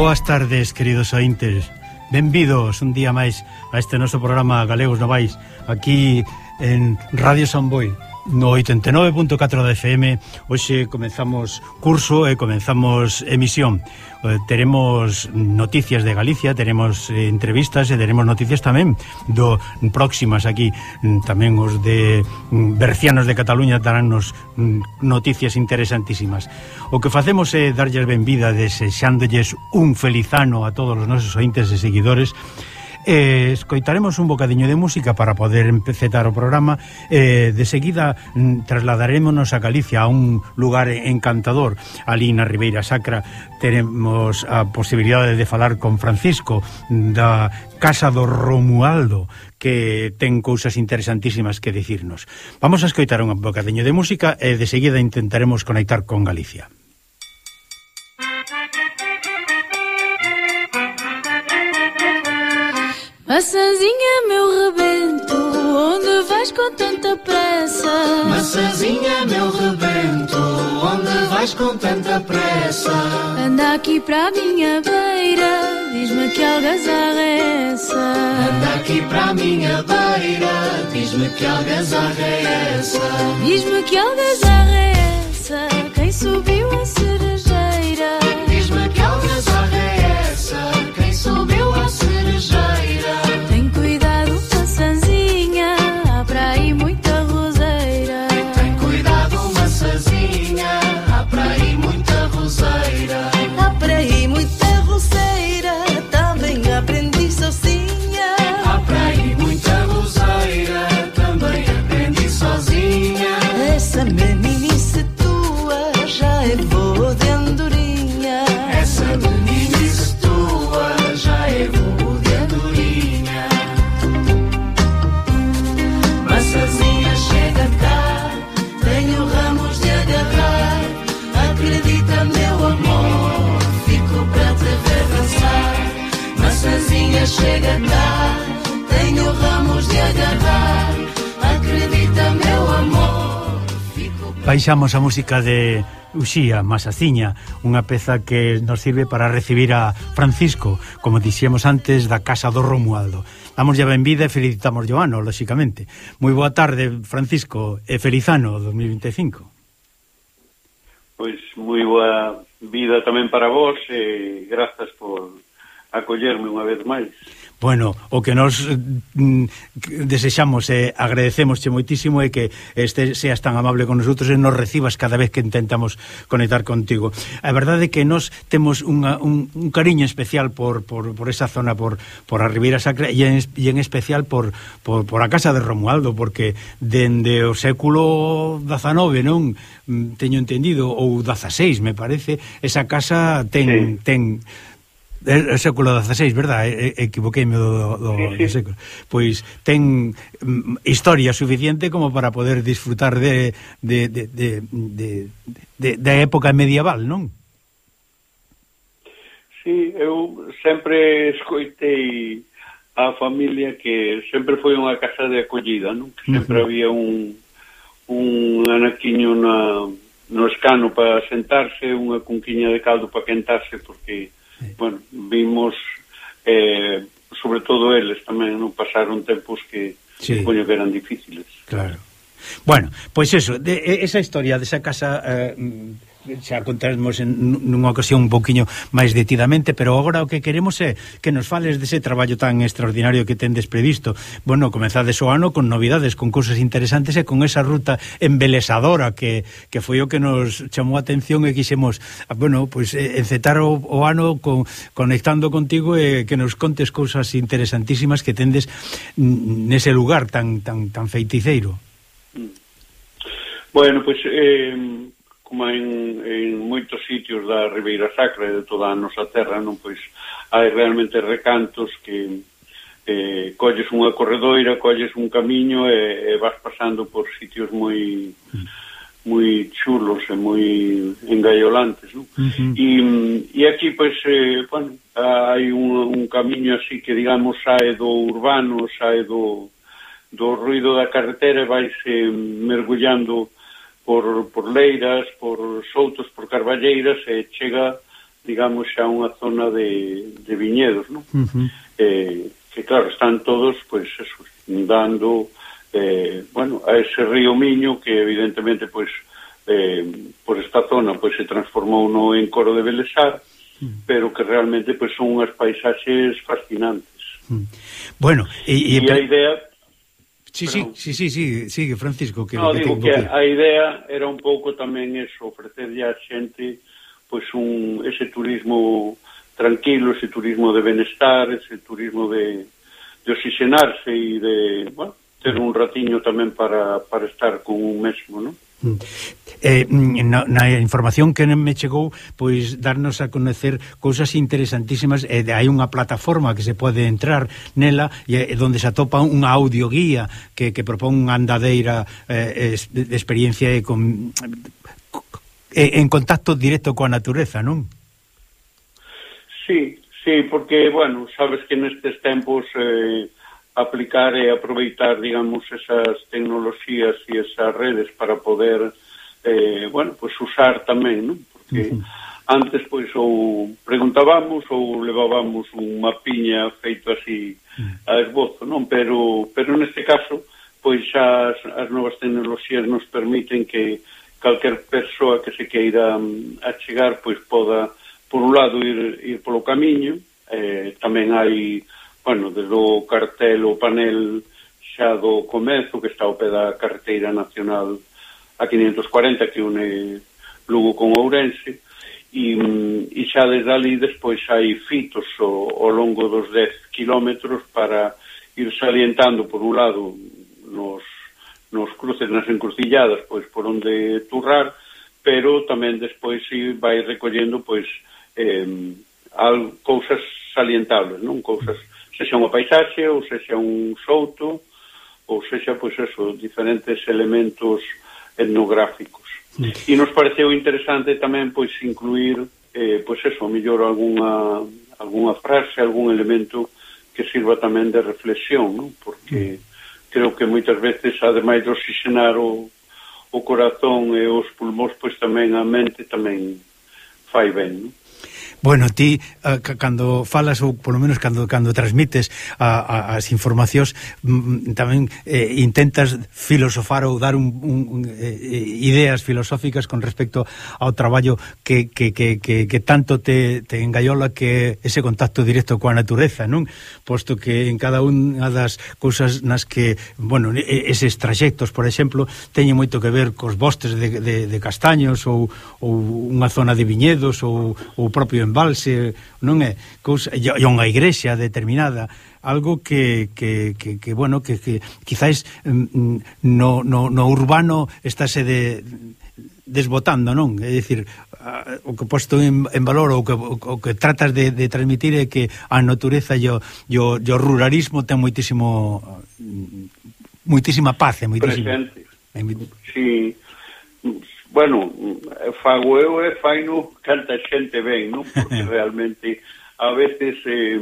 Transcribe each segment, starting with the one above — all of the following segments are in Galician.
boas tardes, queridos ointes. Benvidos un día máis a este noso programa Galegos Novais, aquí en Radio Samboy no 89.4 da FM hoxe comenzamos curso e comenzamos emisión. Eh, teremos noticias de Galicia teremos eh, entrevistas e teremos noticias tamén do próximas aquí. Mm, tamén os de mm, Bercianos de Cataluña daránnos mm, noticias interesantísimas. O que facemos é darlles benvida desexándolles un feliz ano a todos os nosos ointes e seguidores eh, escoitaremos un bocadiño de música para poder empecetar o programa. Eh, de seguida mm, trasladarémonos a Galicia a un lugar encantador ali na Ribeira Sacra. Teremos a posibilidade de falar con Francisco da Casa do Romualdo que ten cousas interesantísimas que dicirnos. Vamos a escoitar un bocadiño de música e de seguida intentaremos conectar con Galicia. Maçãzinha, meu rebento, onde vais com tanta pressa? Maçãzinha, meu rebento, onde vais com tanta pressa? Anda aqui para a minha beira, diz-me que algazarra é essa? Anda aqui para a minha beira, diz-me que algazarra é essa? Diz-me que algazarra é essa? Quem subiu a cerejeira? Diz-me que algazarra é essa? Quem subiu a cerejeira? chega tarde Tenho ramos de agarrar Acredita meu amor Fico... Baixamos a música de Uxía, Masaciña, unha peza que nos sirve para recibir a Francisco, como dixemos antes, da Casa do Romualdo. Damos a benvida e felicitamos Joano, lóxicamente. Moi boa tarde, Francisco, e feliz ano 2025. Pois moi boa vida tamén para vos e grazas por acollerme unha vez máis. Bueno, o que nos mm, desexamos e eh, agradecemosche moitísimo é que este seas tan amable con nosotros e nos recibas cada vez que intentamos conectar contigo. A verdade é que nos temos unha, un, un cariño especial por, por, por esa zona, por, por a Ribeira Sacra e en, e en especial por, por, por a Casa de Romualdo, porque dende o século XIX, non? Mm, teño entendido, ou XVI, me parece, esa casa ten... Sí. ten É, é século XVI, verdad? E, equivoqueime do, do, sí, sí. do século. Pois ten mm, historia suficiente como para poder disfrutar de, de, de, de, de, de, da época medieval, non? Sí, eu sempre escoitei a familia que sempre foi unha casa de acollida, non? Que sempre uh -huh. había un, un anaquiño na, no escano para sentarse, unha cunquiña de caldo para quentarse, porque bueno, vimos eh, sobre todo eles tamén non pasaron tempos que sí. supoño que eran difíciles. Claro. Bueno, pois pues eso, de, esa historia desa casa eh, xa contaremos en, nunha ocasión un pouquiño máis detidamente, pero agora o que queremos é que nos fales dese traballo tan extraordinario que tendes previsto. Bueno, comezades o ano con novidades, con cousas interesantes e con esa ruta embelesadora que, que foi o que nos chamou a atención e quixemos, ah, bueno, pois pues, eh, encetar o, o ano con, conectando contigo e que nos contes cousas interesantísimas que tendes nese lugar tan tan tan feiticeiro. Mm. Bueno, pois pues, eh como en, en moitos sitios da Ribeira Sacra e de toda a nosa terra, non pois hai realmente recantos que eh, colles unha corredoira, colles un camiño e, e vas pasando por sitios moi moi chulos e moi engaiolantes, non? Uh -huh. E, e aquí, pois, eh, bueno, hai un, un camiño así que, digamos, sae do urbano, sae do, do ruido da carretera e vais eh, mergullando por, por Leiras, por Soutos, por Carballeiras e chega, digamos, xa unha zona de, de viñedos, non? Uh -huh. eh, que claro, están todos, pois, pues, eso, inundando, eh, bueno, a ese río Miño que evidentemente, pois, pues, eh, por esta zona, pois, pues, se transformou no en Coro de Belesar, uh -huh. pero que realmente, pois, son unhas paisaxes fascinantes. Uh -huh. Bueno, e... E, e a idea Sí, Pero, sí, sí, sí, sigue, Francisco. Que no, que digo que, que a idea era un pouco tamén eso, ofrecerlle a xente pois pues, un, ese turismo tranquilo, ese turismo de benestar, ese turismo de, de oxigenarse e de, bueno, ter un ratiño tamén para, para estar con un mesmo, non? Mm. Eh, mm, na, na información que me chegou pois darnos a conocer cousas interesantísimas eh, hai unha plataforma que se pode entrar nela e eh, donde se atopa unha audioguía que, que propón unha andadeira eh, es, de experiencia e con, eh, en contacto directo coa natureza, non? Sí, sí, porque, bueno, sabes que nestes tempos eh, aplicar e aproveitar, digamos, esas tecnoloxías e esas redes para poder, eh, bueno, pues usar tamén, non? Porque uh -huh. antes, pois, ou preguntábamos ou levábamos unha piña feito así a esbozo, non? Pero, pero neste caso, pois as, as novas tecnoloxías nos permiten que calquer persoa que se queira mm, achegar, pois poda, por un lado, ir, ir polo camiño, eh, tamén hai bueno, desde o cartel o panel xa do comezo que está ao pé da carreteira nacional a 540 que une Lugo con Ourense e, e mm, xa desde ali despois hai fitos ao, ao longo dos 10 kilómetros para ir salientando por un lado nos, nos cruces, nas encrucilladas pois por onde turrar pero tamén despois si vai recollendo pois eh, al, cousas salientables, non? Cousas sexa unha paisaxe, ou sexa un souto, ou sexa, pois eso, diferentes elementos etnográficos. Mm. E nos pareceu interesante tamén, pois, incluir, eh, pois eso, mellor alguna, alguna frase, algún elemento que sirva tamén de reflexión, non? Porque mm. creo que moitas veces, ademais de oxigenar o, o corazón e os pulmóns, pois tamén a mente tamén fai ben, non? Bueno, ti uh, cando falas ou polo menos cando cando transmites a, a, as informacións mm, tamén eh, intentas filosofar ou dar un, un, un eh, eh, ideas filosóficas con respecto ao traballo que, que, que, que, que tanto te, te engaiola que ese contacto directo coa natureza, non? Posto que en cada unha das cousas nas que, bueno, eses traxectos, por exemplo, teñen moito que ver cos bostes de, de, de castaños ou, ou unha zona de viñedos ou o propio embalse, non é? Cousa, e unha igrexa determinada, algo que, que, que, que bueno, que, que quizáis mm, mm no, no, no urbano estáse de desbotando, non? É dicir, o que posto en, en valor ou que, o que tratas de, de transmitir é que a natureza e o, e o, e o ruralismo ten moitísimo moitísima paz, moitísimo... Presente. Sí, bueno, fago eu e faino canta xente ben, non? Porque realmente a veces, eh,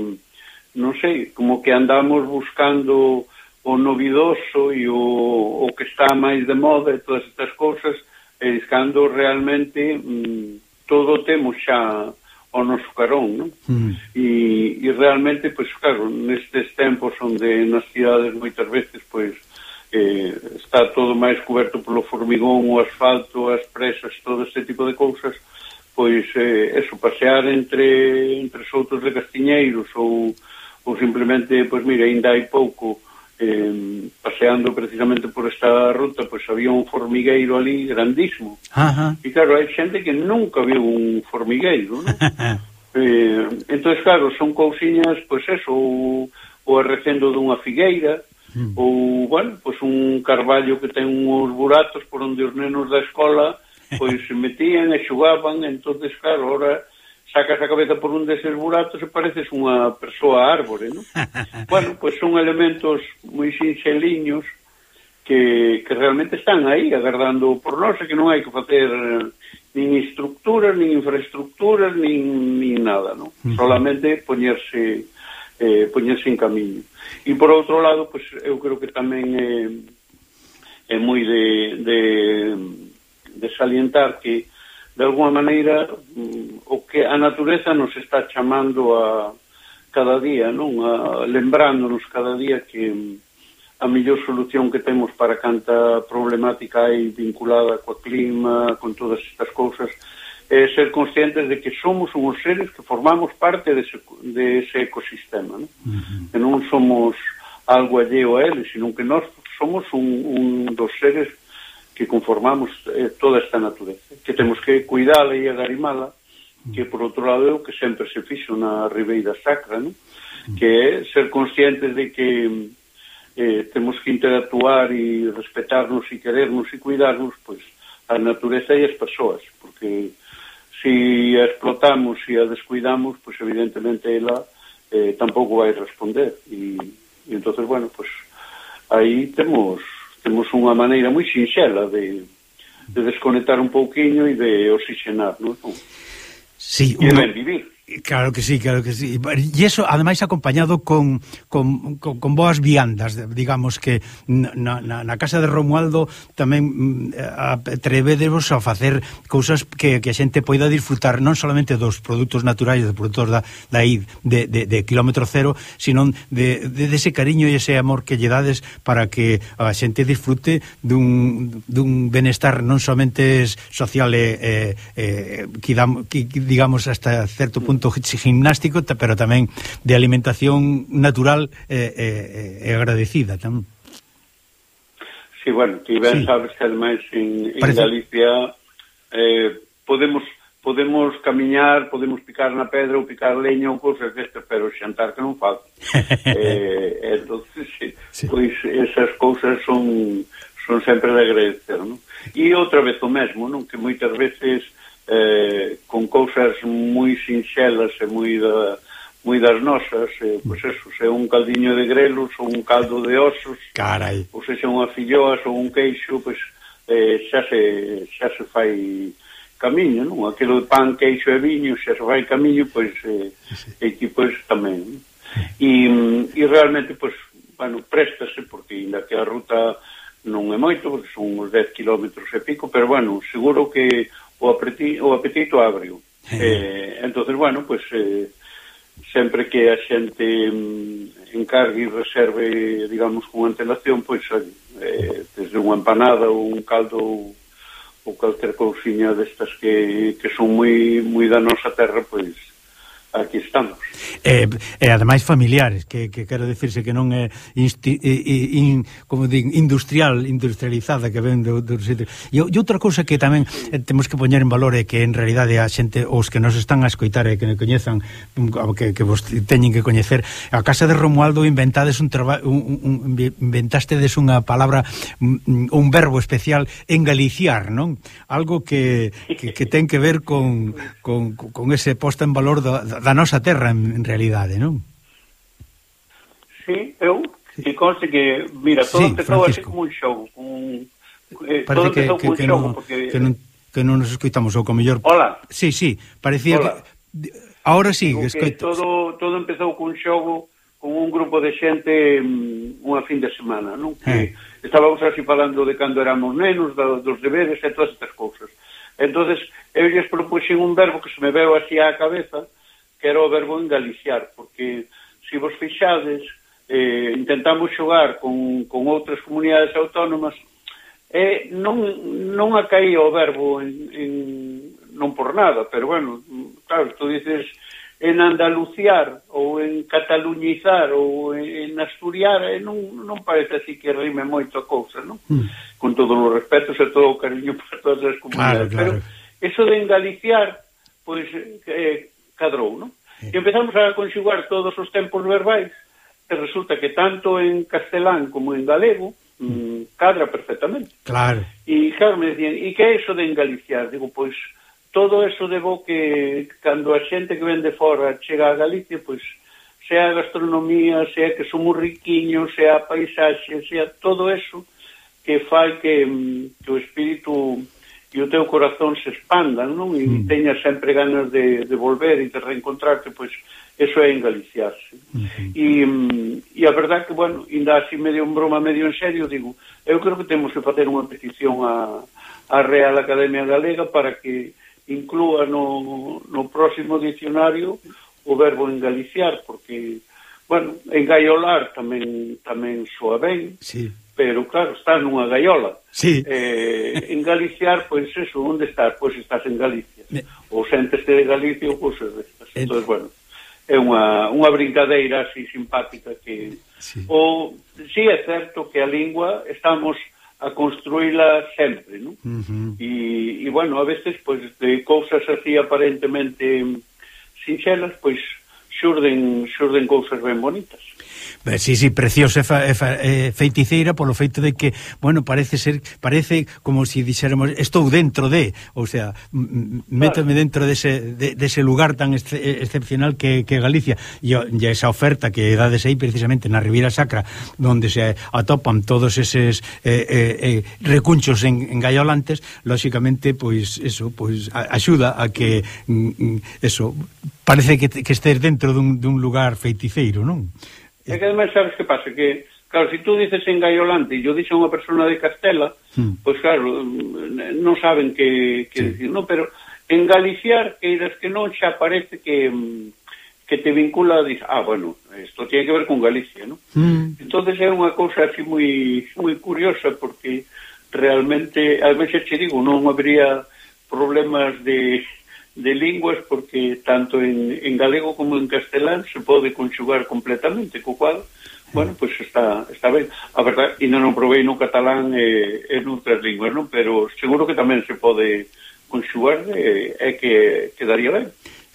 non sei, como que andamos buscando o novidoso e o, o que está máis de moda e todas estas cousas, e cando realmente mm, todo temos xa o noso carón, non? Mm. E, e realmente, pois, claro, nestes tempos onde nas cidades moitas veces, pois, eh, está todo máis coberto polo formigón, o asfalto, as presas, todo este tipo de cousas, pois eh, eso, pasear entre, entre soutos de castiñeiros ou, ou simplemente, pois mira, ainda hai pouco, eh, paseando precisamente por esta ruta, pois había un formigueiro ali grandísimo. Ajá. E claro, hai xente que nunca viu un formigueiro, non? eh, entón, claro, son cousiñas, pois eso, o, o arrecendo dunha figueira, mm. ou, bueno, pois un carballo que ten uns buratos por onde os nenos da escola pois se metían e xugaban entonces claro, ahora sacas a cabeza por un deses buratos e pareces unha persoa árbore, non? bueno, pois son elementos moi sinxeliños que, que realmente están aí agardando por nós e que non hai que facer nin estructuras, nin infraestructuras, nin, nin nada, non? Mm. Solamente poñerse eh, poñerse en camiño. E por outro lado, pois, eu creo que tamén é, é moi de, de, de salientar que de alguma maneira mm, o que a natureza nos está chamando a cada día, non? A, lembrándonos cada día que a mellor solución que temos para canta problemática hai vinculada coa clima, con todas estas cousas, eh, ser conscientes de que somos uns seres que formamos parte dese, dese ecosistema, ¿no? Uh -huh. que non somos algo alleo a ele, sino que nós somos un, un dos seres que conformamos eh, toda esta natureza, que temos que cuidala e agarimala, que por outro lado é o que sempre se fixo na Ribeira Sacra, ¿no? que é ser conscientes de que eh, temos que interactuar e respetarnos e querernos e cuidarnos, pois, a natureza e as persoas, porque si a explotamos, e a descuidamos, pois pues evidentemente ela eh, tampouco vai responder. E, e entonces bueno, pois pues, aí temos temos unha maneira moi sinxela de, de desconectar un pouquiño e de oxigenar, non? Sí, unha... E ben vivir. Claro que sí, claro que sí. E iso, ademais, acompañado con, con, con, con boas viandas, digamos que na, na, na casa de Romualdo tamén mm, atrevedevos a facer cousas que, que a xente poida disfrutar non solamente dos produtos naturais, dos produtos da, da id, de, de, de kilómetro cero, sino de, de, de ese cariño e ese amor que lle dades para que a xente disfrute dun, dun benestar non solamente social e, e, e digamos, hasta certo punto conto gimnástico, pero tamén de alimentación natural eh, eh, eh agradecida tamén. Sí, bueno, ti ben sí. sabes que ademais en, en Parece... Galicia eh, podemos podemos camiñar, podemos picar na pedra ou picar leña ou cousas destas, pero xantar que non falta. eh, entonces, sí, sí. pois esas cousas son son sempre de agradecer, non? E outra vez o mesmo, non? Que moitas veces eh, con cousas moi sinxelas e moi da, moi das nosas, eh, pois eso, se un caldiño de grelos ou un caldo de osos, Carai. ou se unha filloas ou un queixo, pois eh, xa, se, xa se fai camiño, non? Aquilo de pan, queixo e viño, xa se fai camiño, pois eh, sí. aquí pois tamén. E, e realmente, pois, bueno, préstase, porque ainda que a ruta non é moito, porque son uns 10 km e pico, pero bueno, seguro que o apetito, o apetito agrio. eh, entonces bueno, pues eh, sempre que a xente mm, encargue e reserve, digamos, con antelación, pois eh, desde unha empanada ou un caldo ou, ou calquer cousiña destas que, que son moi moi da nosa terra, pois aquí estamos. E, e ademais familiares, que, que quero dicirse que non é insti, in, como din, industrial, industrializada que ven do, do sitio. E, e outra cousa que tamén eh, temos que poñer en valor é que en realidade a xente, os que nos están a escoitar e que ne coñezan, mm, que, que vos teñen que coñecer, a Casa de Romualdo inventades un, traba, un, un inventastedes unha palabra, un, un verbo especial, engaliciar, non? Algo que, que, que ten que ver con, con, con ese posta en valor da, da da nosa terra en, en realidade, non? Sí, eu e conste que, mira, todo sí, empezou así como un show, un eh, Parece todo que, que, que, show, non, porque... que non que non nos escoitamos ou como mellor. Hola. Sí, sí, parecía Hola. que Ahora sí, que escoito. Todo todo empezou cun xogo con un grupo de xente mm, unha fin de semana, non? Que eh. estábamos así falando de cando éramos nenos, da, dos deberes e todas estas cousas. Entonces, eu lles propuxen un verbo que se me veu así á cabeza, era o verbo engaliciar, porque se vos fixades, eh, intentamos xogar con, con outras comunidades autónomas, e non, non acaía o verbo en, en, non por nada, pero bueno, claro, tú dices en andaluciar ou en cataluñizar ou en asturiar e non, non parece así que rime moito a cousa, non? Mm. Con todos os respetos e todo o cariño para todas as comunidades. Claro, claro. Pero eso de engaliciar, pois, pues, eh, cadrou, non? E empezamos a conxugar todos os tempos verbais e resulta que tanto en castelán como en galego mm, mm. cadra perfectamente. Claro. E claro, me dicían, e que é iso de engaliciar? Digo, pois, todo eso de bo que cando a xente que vende fora chega a Galicia, pois, sea a gastronomía, sea que somos riquiños, sea a paisaxe, sea todo eso que fai que, mm, que o espírito e o teu corazón se expandan, non? E mm. teñas sempre ganas de, de volver e de reencontrarte, pois eso é engaliciarse. Mm-hmm. Mm -hmm. E, e a verdad que, bueno, ainda así medio en broma, medio en serio, digo, eu creo que temos que facer unha petición a, a Real Academia Galega para que inclúa no, no próximo dicionario o verbo engaliciar, porque, bueno, engaiolar tamén, tamén soa ben, sí pero claro, estás nunha gaiola. Sí. Eh, galiciar, pois pues, eso, onde estás? Pois pues, estás en Galicia. Me... Ou senteste de Galicia ou pois, eh, cousas destas. En... Entón, bueno, é unha, unha brincadeira así simpática que... Sí. Ou, sí é certo que a lingua estamos a construíla sempre, non? Uh -huh. e, e, bueno, a veces, pois, pues, de cousas así aparentemente sinxelas, pois, xurden, xurden cousas ben bonitas. Sí, sí, preciosa e, fa, e, fa, e eh, feiticeira polo feito de que, bueno, parece ser parece como se si dixéramos estou dentro de, ou sea, méteme claro. dentro dese de, dese lugar tan excepcional que, que Galicia e, e esa oferta que dades aí precisamente na Riviera Sacra, onde se atopan todos eses eh, eh, eh, recunchos en, en gaiolantes, lóxicamente pois eso, pois a, axuda a que mm, mm, eso parece que, que estés dentro dun, dun lugar feiticeiro, non? É que ademais sabes que pasa? Que, claro, se si tú dices en Gaiolante e yo dixo a unha persona de Castela, mm. pois pues, claro, non saben que, que sí. decir, no, Pero en Galiciar, que das que non xa parece que que te vincula a ah, bueno, isto tiene que ver con Galicia, ¿no? Mm. Entonces é unha cousa así moi moi curiosa porque realmente, a veces che digo, non habría problemas de de linguas porque tanto en, en galego como en castelán se pode conxugar completamente, co cual, bueno, pois pues está, está ben. A verdad, ainda non provei no catalán e, eh, e noutras linguas, non? pero seguro que tamén se pode conxugar e e que quedaría ben.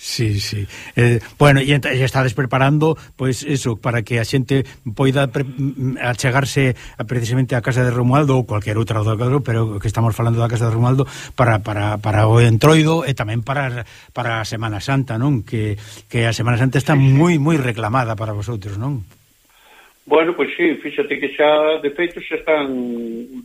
Sí, sí. Eh, bueno, e xa estades preparando pois pues, eso, para que a xente poida pre mm, mm, achegarse a, precisamente a casa de Romualdo ou cualquier outra do cadro, pero que estamos falando da casa de Romualdo para, para, para o entroido e tamén para, para a Semana Santa, non? Que, que a Semana Santa está moi moi reclamada para vosotros, non? Bueno, pois sí, fíxate que xa de feito xa están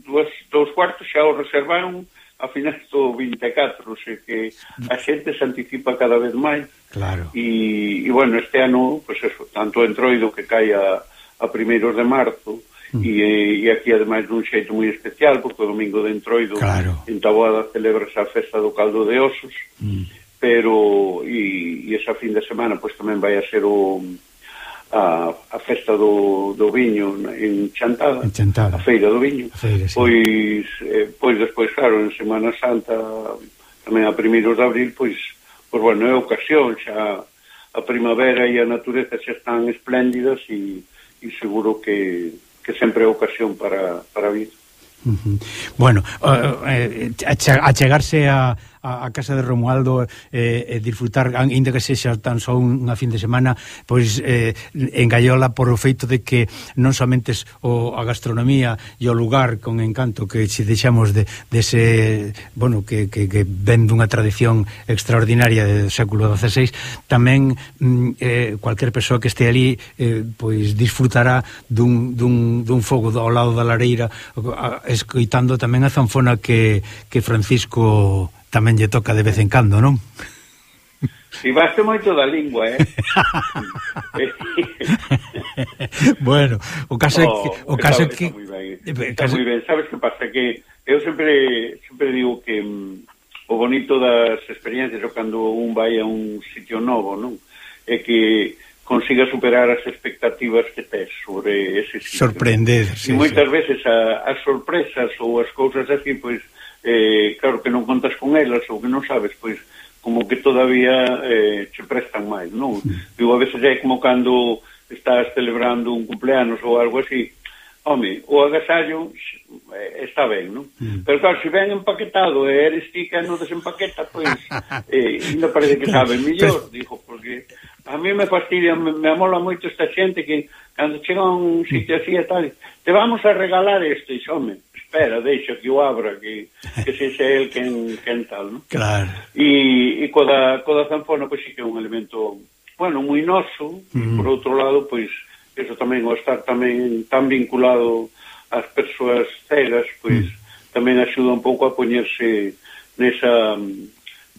dúas, dous cuartos xa o reservaron a finais do 24, xe que a xente se anticipa cada vez máis. Claro. E, e bueno, este ano, pues eso, tanto entroido que cae a, a primeiros de marzo, mm. e, e aquí ademais dun xeito moi especial, porque o domingo de entroido claro. en Taboada celebra a festa do caldo de osos, mm. pero e, e esa fin de semana pues tamén vai a ser o a, a festa do, do viño en Chantada, en Chantada. a feira do viño. Feira, sí. Pois eh, pois despois claro, en Semana Santa tamén a primeiros de abril, pois pois bueno, é ocasión xa a primavera e a natureza xa están espléndidas e, e seguro que, que sempre é ocasión para, para vir. Uh -huh. Bueno, uh, eh, eh a chegarse a, a, a casa de Romualdo eh, eh, disfrutar, ainda que sexa tan só unha fin de semana, pois eh, en Gaiola por o feito de que non somente o, a gastronomía e o lugar con encanto que se deixamos de, de ese, bueno, que, que, que ven dunha tradición extraordinaria do século XVI, tamén mm, eh, cualquier persoa que este ali eh, pois disfrutará dun, dun, dun fogo ao lado da lareira escoitando tamén a zanfona que, que Francisco Tamén lle toca de vez en cando, non? Si Privaste moito da lingua, eh? bueno, o caso é oh, que, o caso está, que está moi ben. Eh, está moi ben. Sabes que pasa que eu sempre sempre digo que mm, o bonito das experiencias ou cando un vai a un sitio novo, non? É que consiga superar as expectativas que tes sobre ese sitio. Sorprender, sí, E moitas sí. veces a, as sorpresas ou as cousas así, pois pues, eh, claro que non contas con elas ou que non sabes, pois como que todavía eh, che prestan máis, non? Digo, a veces é como cando estás celebrando un cumpleanos ou algo así, home, o agasallo eh, está ben, non? Mm. Pero claro, se ben empaquetado e eres ti que non desempaqueta, pois eh, ainda parece que sabe mellor, dijo, porque a mí me fastidia, me, me amola moito esta xente que cando chega a un sitio así e tal, te vamos a regalar isto, e home, espera, deixa que o abra, que, que se sexa el quen, quen tal, non? Claro. E, e co, da, co da zanfona, pois sí que é un elemento, bueno, moi noso, mm. por outro lado, pois, eso tamén, o estar tamén tan vinculado ás persoas cegas, pois, mm. tamén axuda un pouco a poñerse nesa,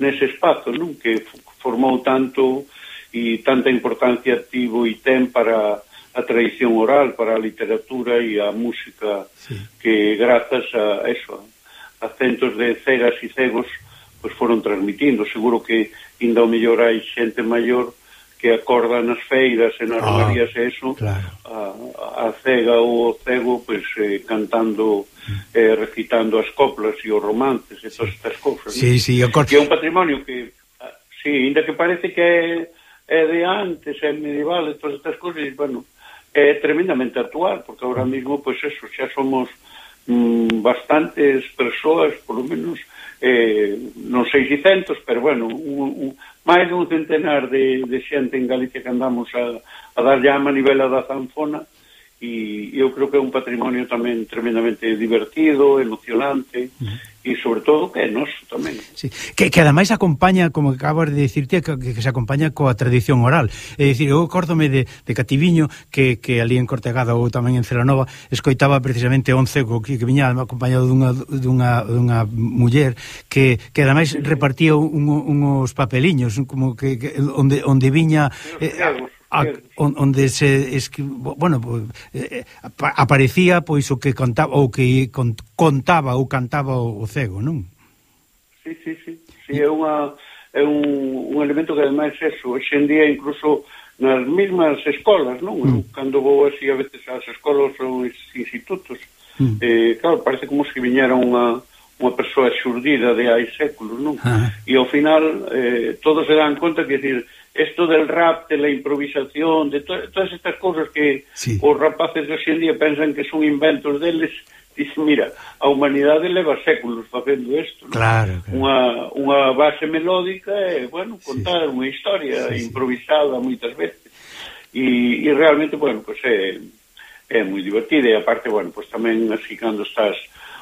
nese espazo, non? Que formou tanto e tanta importancia tivo e ten para a tradición oral para a literatura e a música sí. que grazas a eso a centos de cegas e cegos pois foron transmitindo seguro que ainda o mellor hai xente maior que acorda nas feiras e nas ah, romerías e eso claro. a, a cega ou o cego pois eh, cantando mm. eh, recitando as coplas e os romances e todas estas cousas sí, sí, que é un patrimonio que ah, sí, ainda que parece que é, é de antes é medieval e todas estas cousas bueno, é tremendamente actual, porque ahora mismo, pois pues eso, xa somos mm, bastantes persoas, por lo menos, eh, non 600, pero bueno, un, un, máis dun centenar de, de xente en Galicia que andamos a, a darlle a manivela da zanfona, e eu creo que é un patrimonio tamén tremendamente divertido, emocionante e sobre todo que é noso tamén. Sí. Que, que ademais acompaña, como acabas de dicirte, que, que se acompaña coa tradición oral. É dicir, eu acórdome de, de Cativiño que, que ali en Cortegada ou tamén en Celanova escoitaba precisamente once que, que viña acompañado dunha, dunha, dunha muller que, que ademais sí, sí. repartía un, un, papeliños como que, que onde, onde viña... Eh, a, onde se escri... bueno, eh, eh aparecía pois o que contaba ou que contaba ou cantaba o cego, non? Sí, sí, sí. sí é unha é un, un elemento que ademais é eso, hoxe en día incluso nas mesmas escolas, non? Mm. Eu, cando vou así a veces ás escolas ou aos institutos, mm. eh, claro, parece como se viñera unha unha persoa xurdida de hai séculos, non? Ah. E ao final eh, todos se dan conta que, decir, esto del rap, de la improvisación, de to todas estas cosas que sí. os rapaces de hoxe en día pensan que son inventos deles, dicen, mira, a humanidade leva séculos facendo isto. Claro, claro. Unha, unha base melódica e, bueno, contar sí. unha historia sí, sí. improvisada moitas veces. E, e realmente, bueno, pues é, é moi divertida e, aparte, bueno, pues tamén así cando estás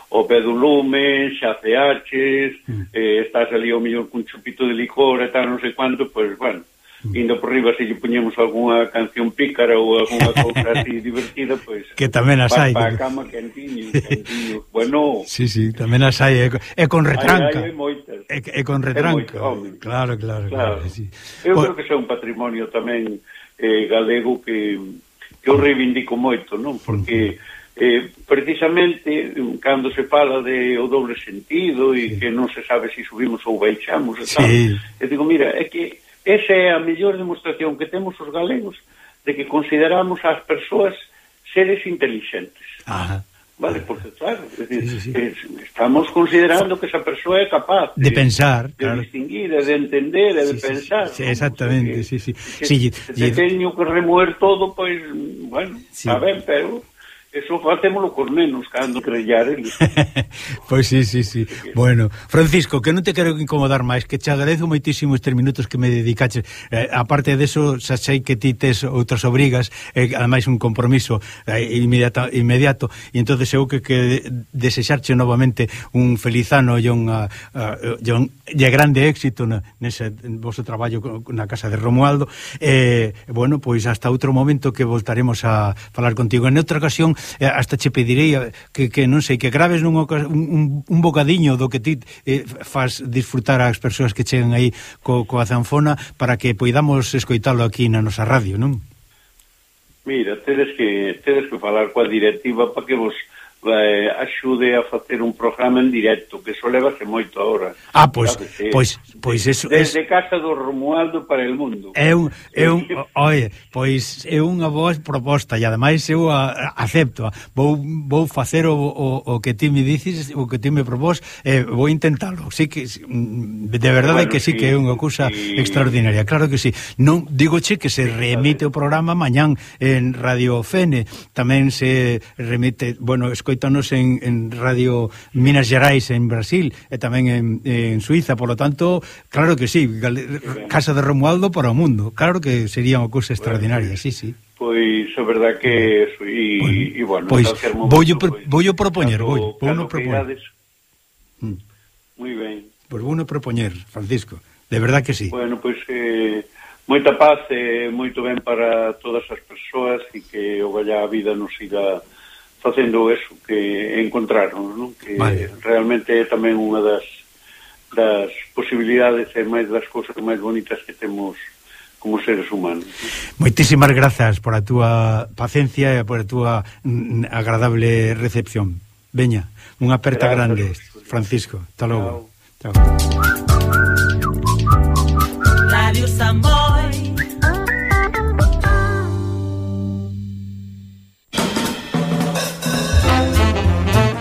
o pé do lume, xa ceaches, mm. eh, estás ali ao mellor cun chupito de licor e tal, non sei quanto, pois, pues, bueno, Mm. indo por riba se lle poñemos algunha canción pícara ou algunha cousa así divertida, pois pues, que tamén as hai. Para pa cama quentiño, quentiño. bueno. Sí, sí, tamén as hai, e con retranca. Hai, hai moitas. E, e con retranca. Moitas, claro, claro, claro. claro sí. Eu pues... creo que é un patrimonio tamén eh, galego que que eu reivindico moito, non? Porque eh, precisamente cando se fala de o doble sentido e sí. que non se sabe se si subimos ou baixamos e tal. Sí. Eu digo, mira, é que Esa é a mellor demostración que temos os galegos de que consideramos as persoas seres intelixentes. Ajá. Vale, porque claro, es decir, sí, sí, sí. estamos considerando que esa persoa é capaz de, de pensar, de claro. distinguir, de entender, de sí, pensar. Sí, exactamente, ¿no? o sea, que, sí, sí. Que, sí, se, se teño que remover todo, pois, pues, bueno, sí. está ben, pero Eso facémolo cos nenos cando crellar eles. pois sí, sí, sí. Bueno, Francisco, que non te quero incomodar máis, que te agradezo moitísimo estes minutos que me dedicaches. Eh, aparte deso, xa sei que ti tes outras obrigas, eh, ademais un compromiso eh, inmediato, inmediato, e entonces eu que, que desexarche novamente un feliz ano e un, uh, e un e grande éxito na, nese vosso traballo na casa de Romualdo. Eh, bueno, pois hasta outro momento que voltaremos a falar contigo en outra ocasión eh, hasta che pedirei que, que non sei, que graves nun, un, un bocadiño do que ti eh, faz disfrutar ás persoas que chegan aí co, coa zanfona para que poidamos escoitalo aquí na nosa radio, non? Mira, tedes que, tedes que falar coa directiva para que vos eh, axude a facer un programa en directo, que só levase moito ahora. Ah, pois, pois, Pois eso, Desde es... casa do Romualdo para el mundo. É un, é un oi, pois é unha boa proposta e ademais eu a, a, acepto. Vou, vou facer o, o, o que ti me dices, o que ti me propós, eh, vou intentalo. Sí que mm, de verdade bueno, que sí, sí que é unha cousa sí. extraordinaria. Claro que sí. Non digo che que se remite o programa mañán en Radio Fene, tamén se remite, bueno, escoitanos en, en Radio Minas Gerais en Brasil e tamén en, en Suiza, por lo tanto Claro que sí, Casa de Romualdo para o mundo. Claro que sería unha cousa extraordinaria, bueno, pois, sí, sí. Pois é verdad que eso, e, bueno, e bueno, pois, momento, voullo, pois, voullo propoñer, vou, vou no propoñer. Mm. Moi ben. Pois vou no propoñer, Francisco, de verdad que sí. Bueno, pois eh, moita paz, eh, moito ben para todas as persoas e que o vaya a vida nos siga facendo eso que encontraron, non? que vale. realmente é tamén unha das das posibilidades e máis das cousas máis bonitas que temos como seres humanos. Moitísimas grazas por a túa paciencia e por a túa mm, mm, agradable recepción. Veña, unha aperta grazas, grande, Francisco. Hasta logo. Chao. Chao. Radio Sambor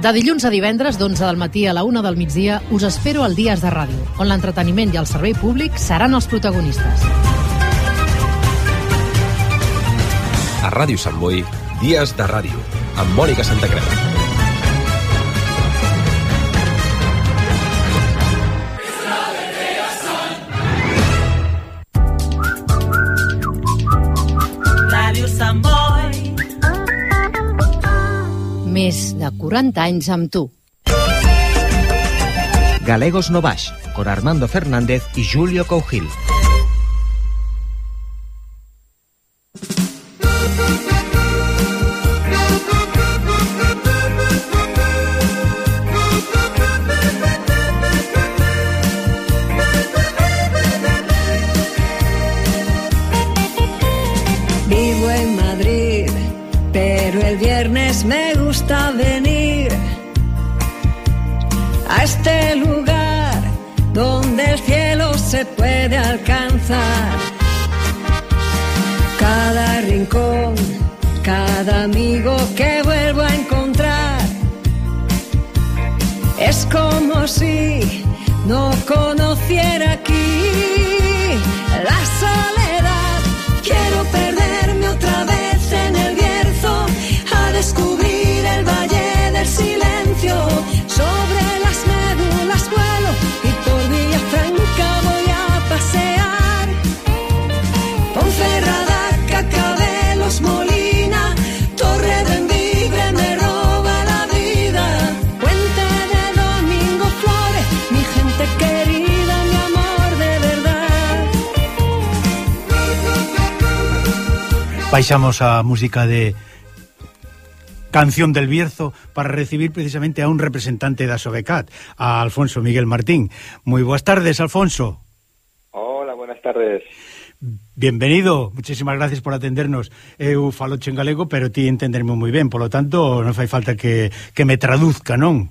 De dilluns a divendres, d'11 del matí a la 1 del migdia, us espero al Dies de Ràdio, on l'entreteniment i el servei públic seran els protagonistes. A Ràdio Sant Boi, Dies de Ràdio, amb Mònica Santacreu. Més de 40 anys amb tu. Galegos Novax, con Armando Fernández y Julio Cougil. Baixamos a música de Canción del Bierzo para recibir precisamente a un representante da Sobecat, a Alfonso Miguel Martín. Muy buenas tardes, Alfonso. Hola, buenas tardes. Bienvenido, muchísimas gracias por atendernos Eu falo en galego, pero ti entenderme moi ben Por lo tanto, non fai falta que, que me traduzca, non?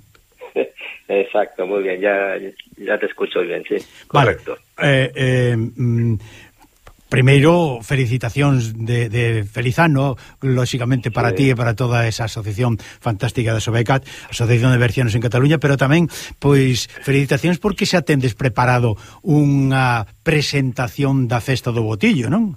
Exacto, moi ben, ya, ya te escucho bien, sí, vale. correcto vale. eh, eh, mm, Primeiro, felicitacións de, de feliz ano, lóxicamente para sí. ti e para toda esa asociación fantástica da Sobecat, Asociación de Bercianos en Cataluña, pero tamén, pois, felicitacións porque xa tendes preparado unha presentación da Festa do Botillo, non?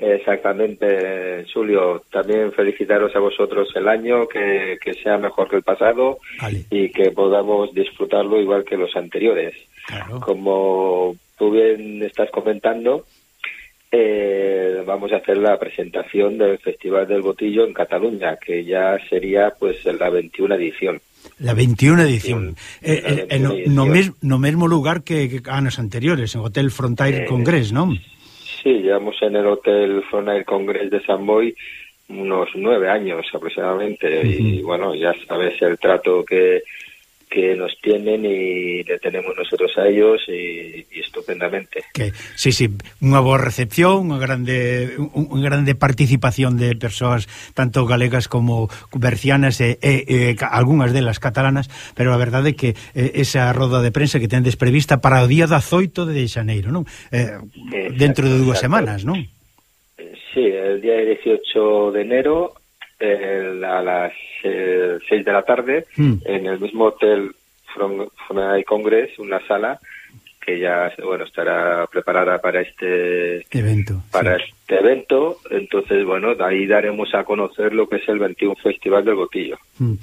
Exactamente, Julio. También felicitaros a vosotros el año, que, que sea mejor que el pasado vale. y que podamos disfrutarlo igual que los anteriores. Claro. Como tú bien estás comentando, eh, vamos a hacer la presentación del Festival del Botillo en Cataluña, que ya sería pues la 21 edición. La 21 edición. Eh, La eh, eh, no, 21 no, edición. mes, no mesmo lugar que, que anos anteriores, en Hotel Frontier Eh, Congress, non? Sí, llevamos en el Hotel Frontline Congress de San Boy unos nueve años aproximadamente y bueno, ya sabes el trato que, que nos tienen y le tenemos nosotros a ellos y, y estupendamente. Que, sí, sí, unha boa recepción, unha grande unha grande participación de persoas tanto galegas como bercianas e, e, e algunhas delas catalanas, pero a verdade é que eh, esa roda de prensa que tendes prevista para o día 18 de xaneiro, non? Eh, dentro de dúas semanas, non? Sí, el día 18 de enero eh, a las eh, 6 de la tarde Mm. en el mismo hotel Frontline Congress, una sala que ya bueno estará preparada para este evento para sí. este evento. Entonces bueno de ahí daremos a conocer lo que es el 21 Festival del Botillo. Mm.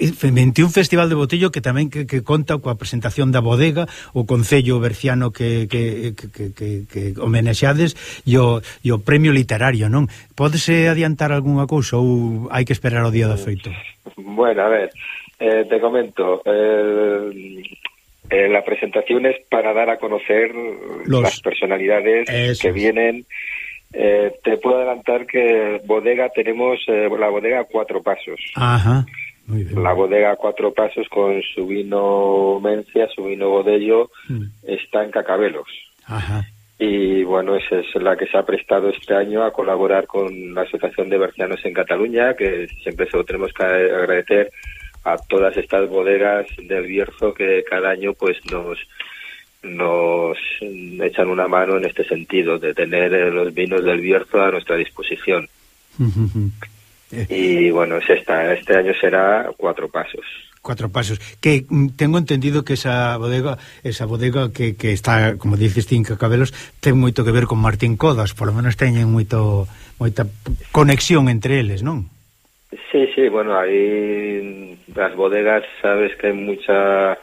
Eh, 21 Festival de Botillo que tamén que, que conta coa presentación da bodega o Concello Berciano que, que, que, que, que homenaxeades e o, e o premio literario non? Pódese adiantar algunha cousa ou hai que esperar o día do feito? Bueno, a ver, eh, te comento, eh, eh, la presentación es para dar a conocer Los- las personalidades que vienen. Eh, te puedo adelantar que bodega tenemos eh, la bodega Cuatro Pasos. Ajá. La bodega Cuatro Pasos con su vino Mencia, su vino Bodello, Mm. está en Cacabelos. Ajá. Y bueno, esa es la que se ha prestado este año a colaborar con la Asociación de Bercianos en Cataluña, que siempre se lo tenemos que agradecer a todas estas bodegas del Bierzo que cada año pues nos nos echan una mano en este sentido de tener eh, los vinos del Bierzo a nuestra disposición. y bueno, es esta, este año será cuatro pasos. Cuatro pasos. Que mm, tengo entendido que esa bodega, esa bodega que, que está, como dices, Cinco Cabelos, ten moito que ver con Martín Codas, polo menos teñen moito moita conexión entre eles, non? Sí, sí, bueno, ahí las bodegas, sabes que hay mucha,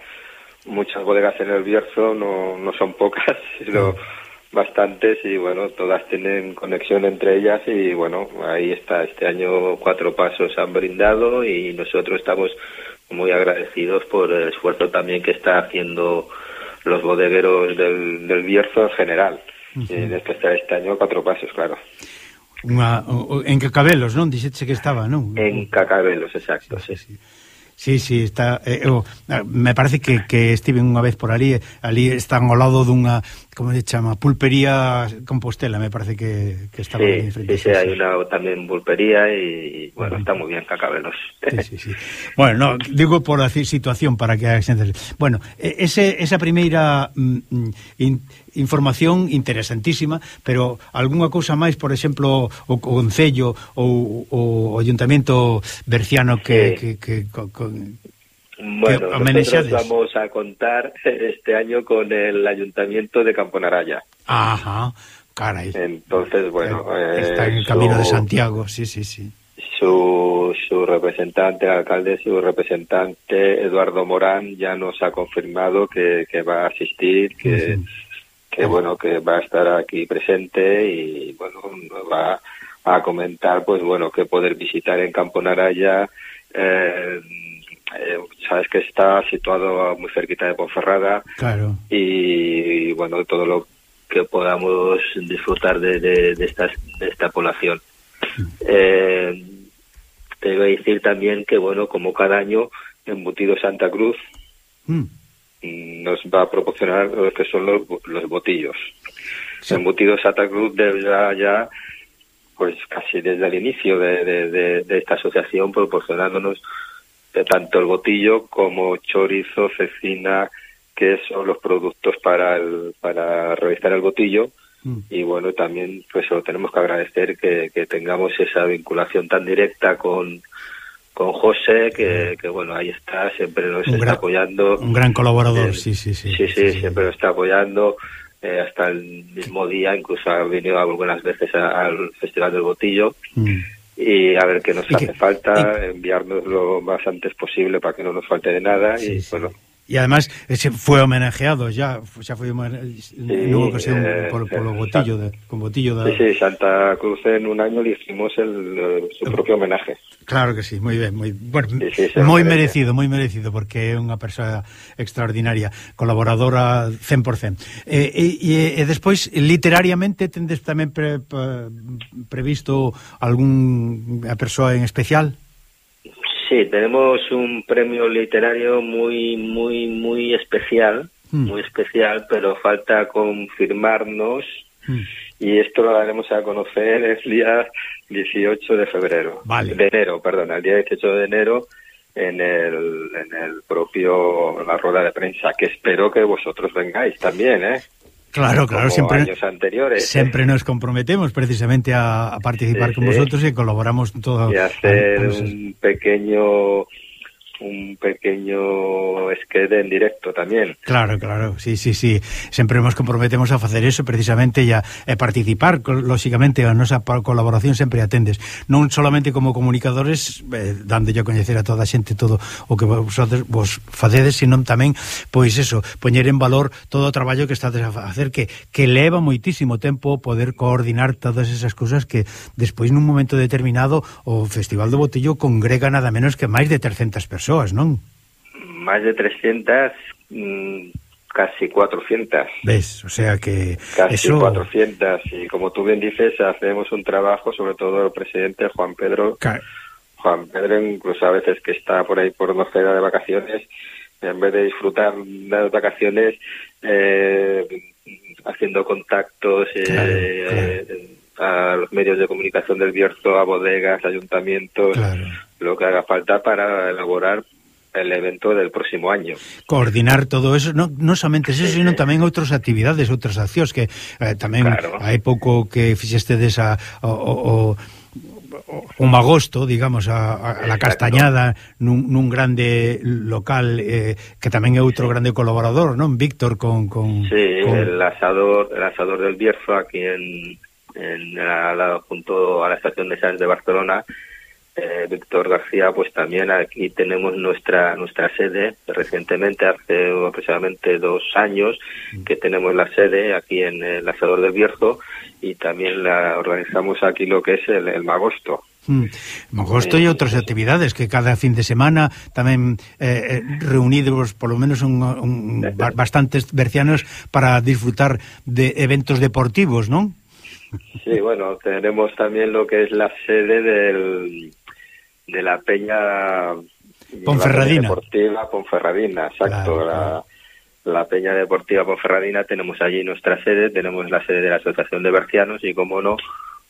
muchas bodegas en el Bierzo, no, no son pocas, sino bastantes y bueno, todas tienen conexión entre ellas y bueno, ahí está, este año cuatro pasos han brindado y nosotros estamos muy agradecidos por el esfuerzo también que está haciendo los bodegueros del, del Bierzo en general. Y en especial este año cuatro pasos, claro. Unha, en Cacabelos, non? Dixete que estaba, non? En Cacabelos, exacto, sí. sí. sí. Sí, está eh, oh, me parece que, que estive unha vez por ali, eh, ali están ao lado dunha como se chama, pulpería Compostela, me parece que, que está sí, bien frente. Sí, sí, hay una tamén pulpería e, bueno, está moi bien Cacabelos. Sí, sí, sí. bueno, no, digo por a situación para que a xente... Bueno, ese, esa primeira mm, mm, in, información interesantísima, pero algunha cousa máis, por exemplo, o Concello ou o, o Ayuntamento Berciano que, sí. que, que, que, Bueno, nosotros vamos a contar este año con el Ayuntamiento de Camponaraya. Ajá, carai. Entonces, bueno, eh, Está en el camino de Santiago, sí, sí, sí. Su, su representante, el alcalde, su representante, Eduardo Morán, ya nos ha confirmado que, que va a asistir, que, que bueno, que va a estar aquí presente y bueno, nos va a comentar, pues bueno, que poder visitar en Campo Naraya, eh, eh, sabes que está situado muy cerquita de Ponferrada Claro. y, bueno, todo lo que podamos disfrutar de, de, de estas, de esta población. Eh, te iba a decir también que, bueno, como cada año, Embutido Santa Cruz Mm. mm, nos va a proporcionar lo que son los, los botillos. Embutido Santa Cruz desde ya, pues casi desde el inicio de, de- de- de esta asociación, proporcionándonos tanto el botillo como chorizo, cecina, que son los productos para, el, para realizar el botillo. Mm. Y bueno, también pues lo tenemos que agradecer que, que tengamos esa vinculación tan directa con, con José, que, que bueno, ahí está, siempre nos Un está gran- apoyando. Un gran colaborador, Eh, sí, sí, sí. Sí, sí, siempre nos está apoyando. eh, hasta el mismo día, incluso ha venido algunas veces al Festival del Botillo Mm. Y a ver qué nos ¿Y hace falta, enviarnos lo más antes posible para que no nos falte de nada y bueno, E además ese foi homenajeado xa, xa foi sí, no ocasión eh, por, polo eh, botillo de, con botillo da Sí, Santa Cruz en un año le hicimos el, su propio homenaje. Claro que sí, moi ben, moi bueno, sí, sí, moi merecido, moi merecido porque é unha persoa extraordinaria, colaboradora 100%. E, e, e, e despois literariamente tendes tamén pre, pre, previsto algún a persoa en especial? Sí, tenemos un premio literario muy, muy, muy especial, Mm. muy especial, pero falta confirmarnos Mm. y esto lo daremos a conocer el día 18 de febrero. Vale. De enero, perdón, el día 18 de enero en el, en el propio, en la rueda de prensa, que espero que vosotros vengáis también, ¿eh? Claro, claro, Como sempre años anteriores. ¿eh? sempre nos comprometemos precisamente a, a participar Sí, con sí. vosotros e colaboramos todo y hacer un pequeño un pequeño esquede en directo tamén. Claro, claro, sí, sí, sí. Sempre nos comprometemos a facer eso precisamente e a e participar, lóxicamente, a nosa colaboración sempre atendes. Non solamente como comunicadores, eh, dándolle a coñecer a toda a xente todo o que vos, vos facedes, senón tamén, pois eso, poñer en valor todo o traballo que estades a facer, que, que leva moitísimo tempo poder coordinar todas esas cousas que despois nun momento determinado o Festival do Botillo congrega nada menos que máis de 300 persoas persoas, non? Máis de 300, mm, casi 400. ¿Ves? O sea que... Casi eso... 400. Y como tú bien dices, hacemos un trabajo, sobre todo el presidente Juan Pedro. Juan Pedro, incluso a veces que está por ahí por no de vacaciones, en vez de disfrutar de las vacaciones, eh, haciendo contactos, eh, claro, claro. Eh, a los medios de comunicación del Bierzo, a bodegas, ayuntamientos, claro. lo que haga falta para elaborar el evento del próximo año. Coordinar todo eso, no, no solamente eso, sino sí. tamén outras actividades, outras accións, que eh, tamén claro. hai pouco que fixestedes a, o, o, o, un agosto, digamos, a, a la Castañada, nun, nun grande local, eh, que tamén é outro grande colaborador, non? Víctor con... con sí, con... el asador, el asador del Bierzo, aquí en en lado, junto a la estación de Sanz de Barcelona, eh, Víctor García, pues también aquí tenemos nuestra nuestra sede. Recientemente, hace aproximadamente dos años, que tenemos la sede aquí en el asador del Bierzo y también la organizamos aquí lo que es el, el Magosto. Mm. Magosto e outras actividades que cada fin de semana tamén eh, eh, reunidos polo menos un, un, ba- bastantes bercianos para disfrutar de eventos deportivos, non? Sí, bueno, tenemos tamén lo que es la sede del, de la Peña Ponferradina. Deportiva Ponferradina, exacto. la, la Peña Deportiva Ponferradina tenemos allí nuestra sede, tenemos la sede de la Asociación de Bercianos y, como no,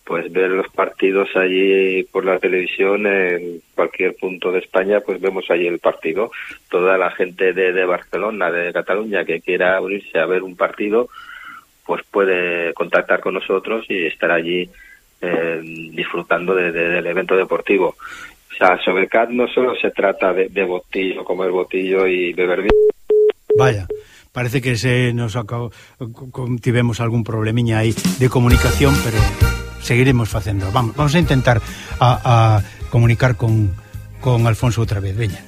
pues ver los partidos allí por la televisión en cualquier punto de España, pues vemos allí el partido. Toda la gente de, de Barcelona, de Cataluña, que quiera unirse a ver un partido, pues puede contactar con nosotros y estar allí eh, disfrutando de, de, del evento deportivo. O sea, Sobecat no solo se trata de, de botillo, comer botillo y beber vino. Vaya, parece que se nos acabó, tivemos algún problemiña aí de comunicación, pero seguiremos facendo. Vamos, vamos a intentar a, a comunicar con, con Alfonso outra vez, veña.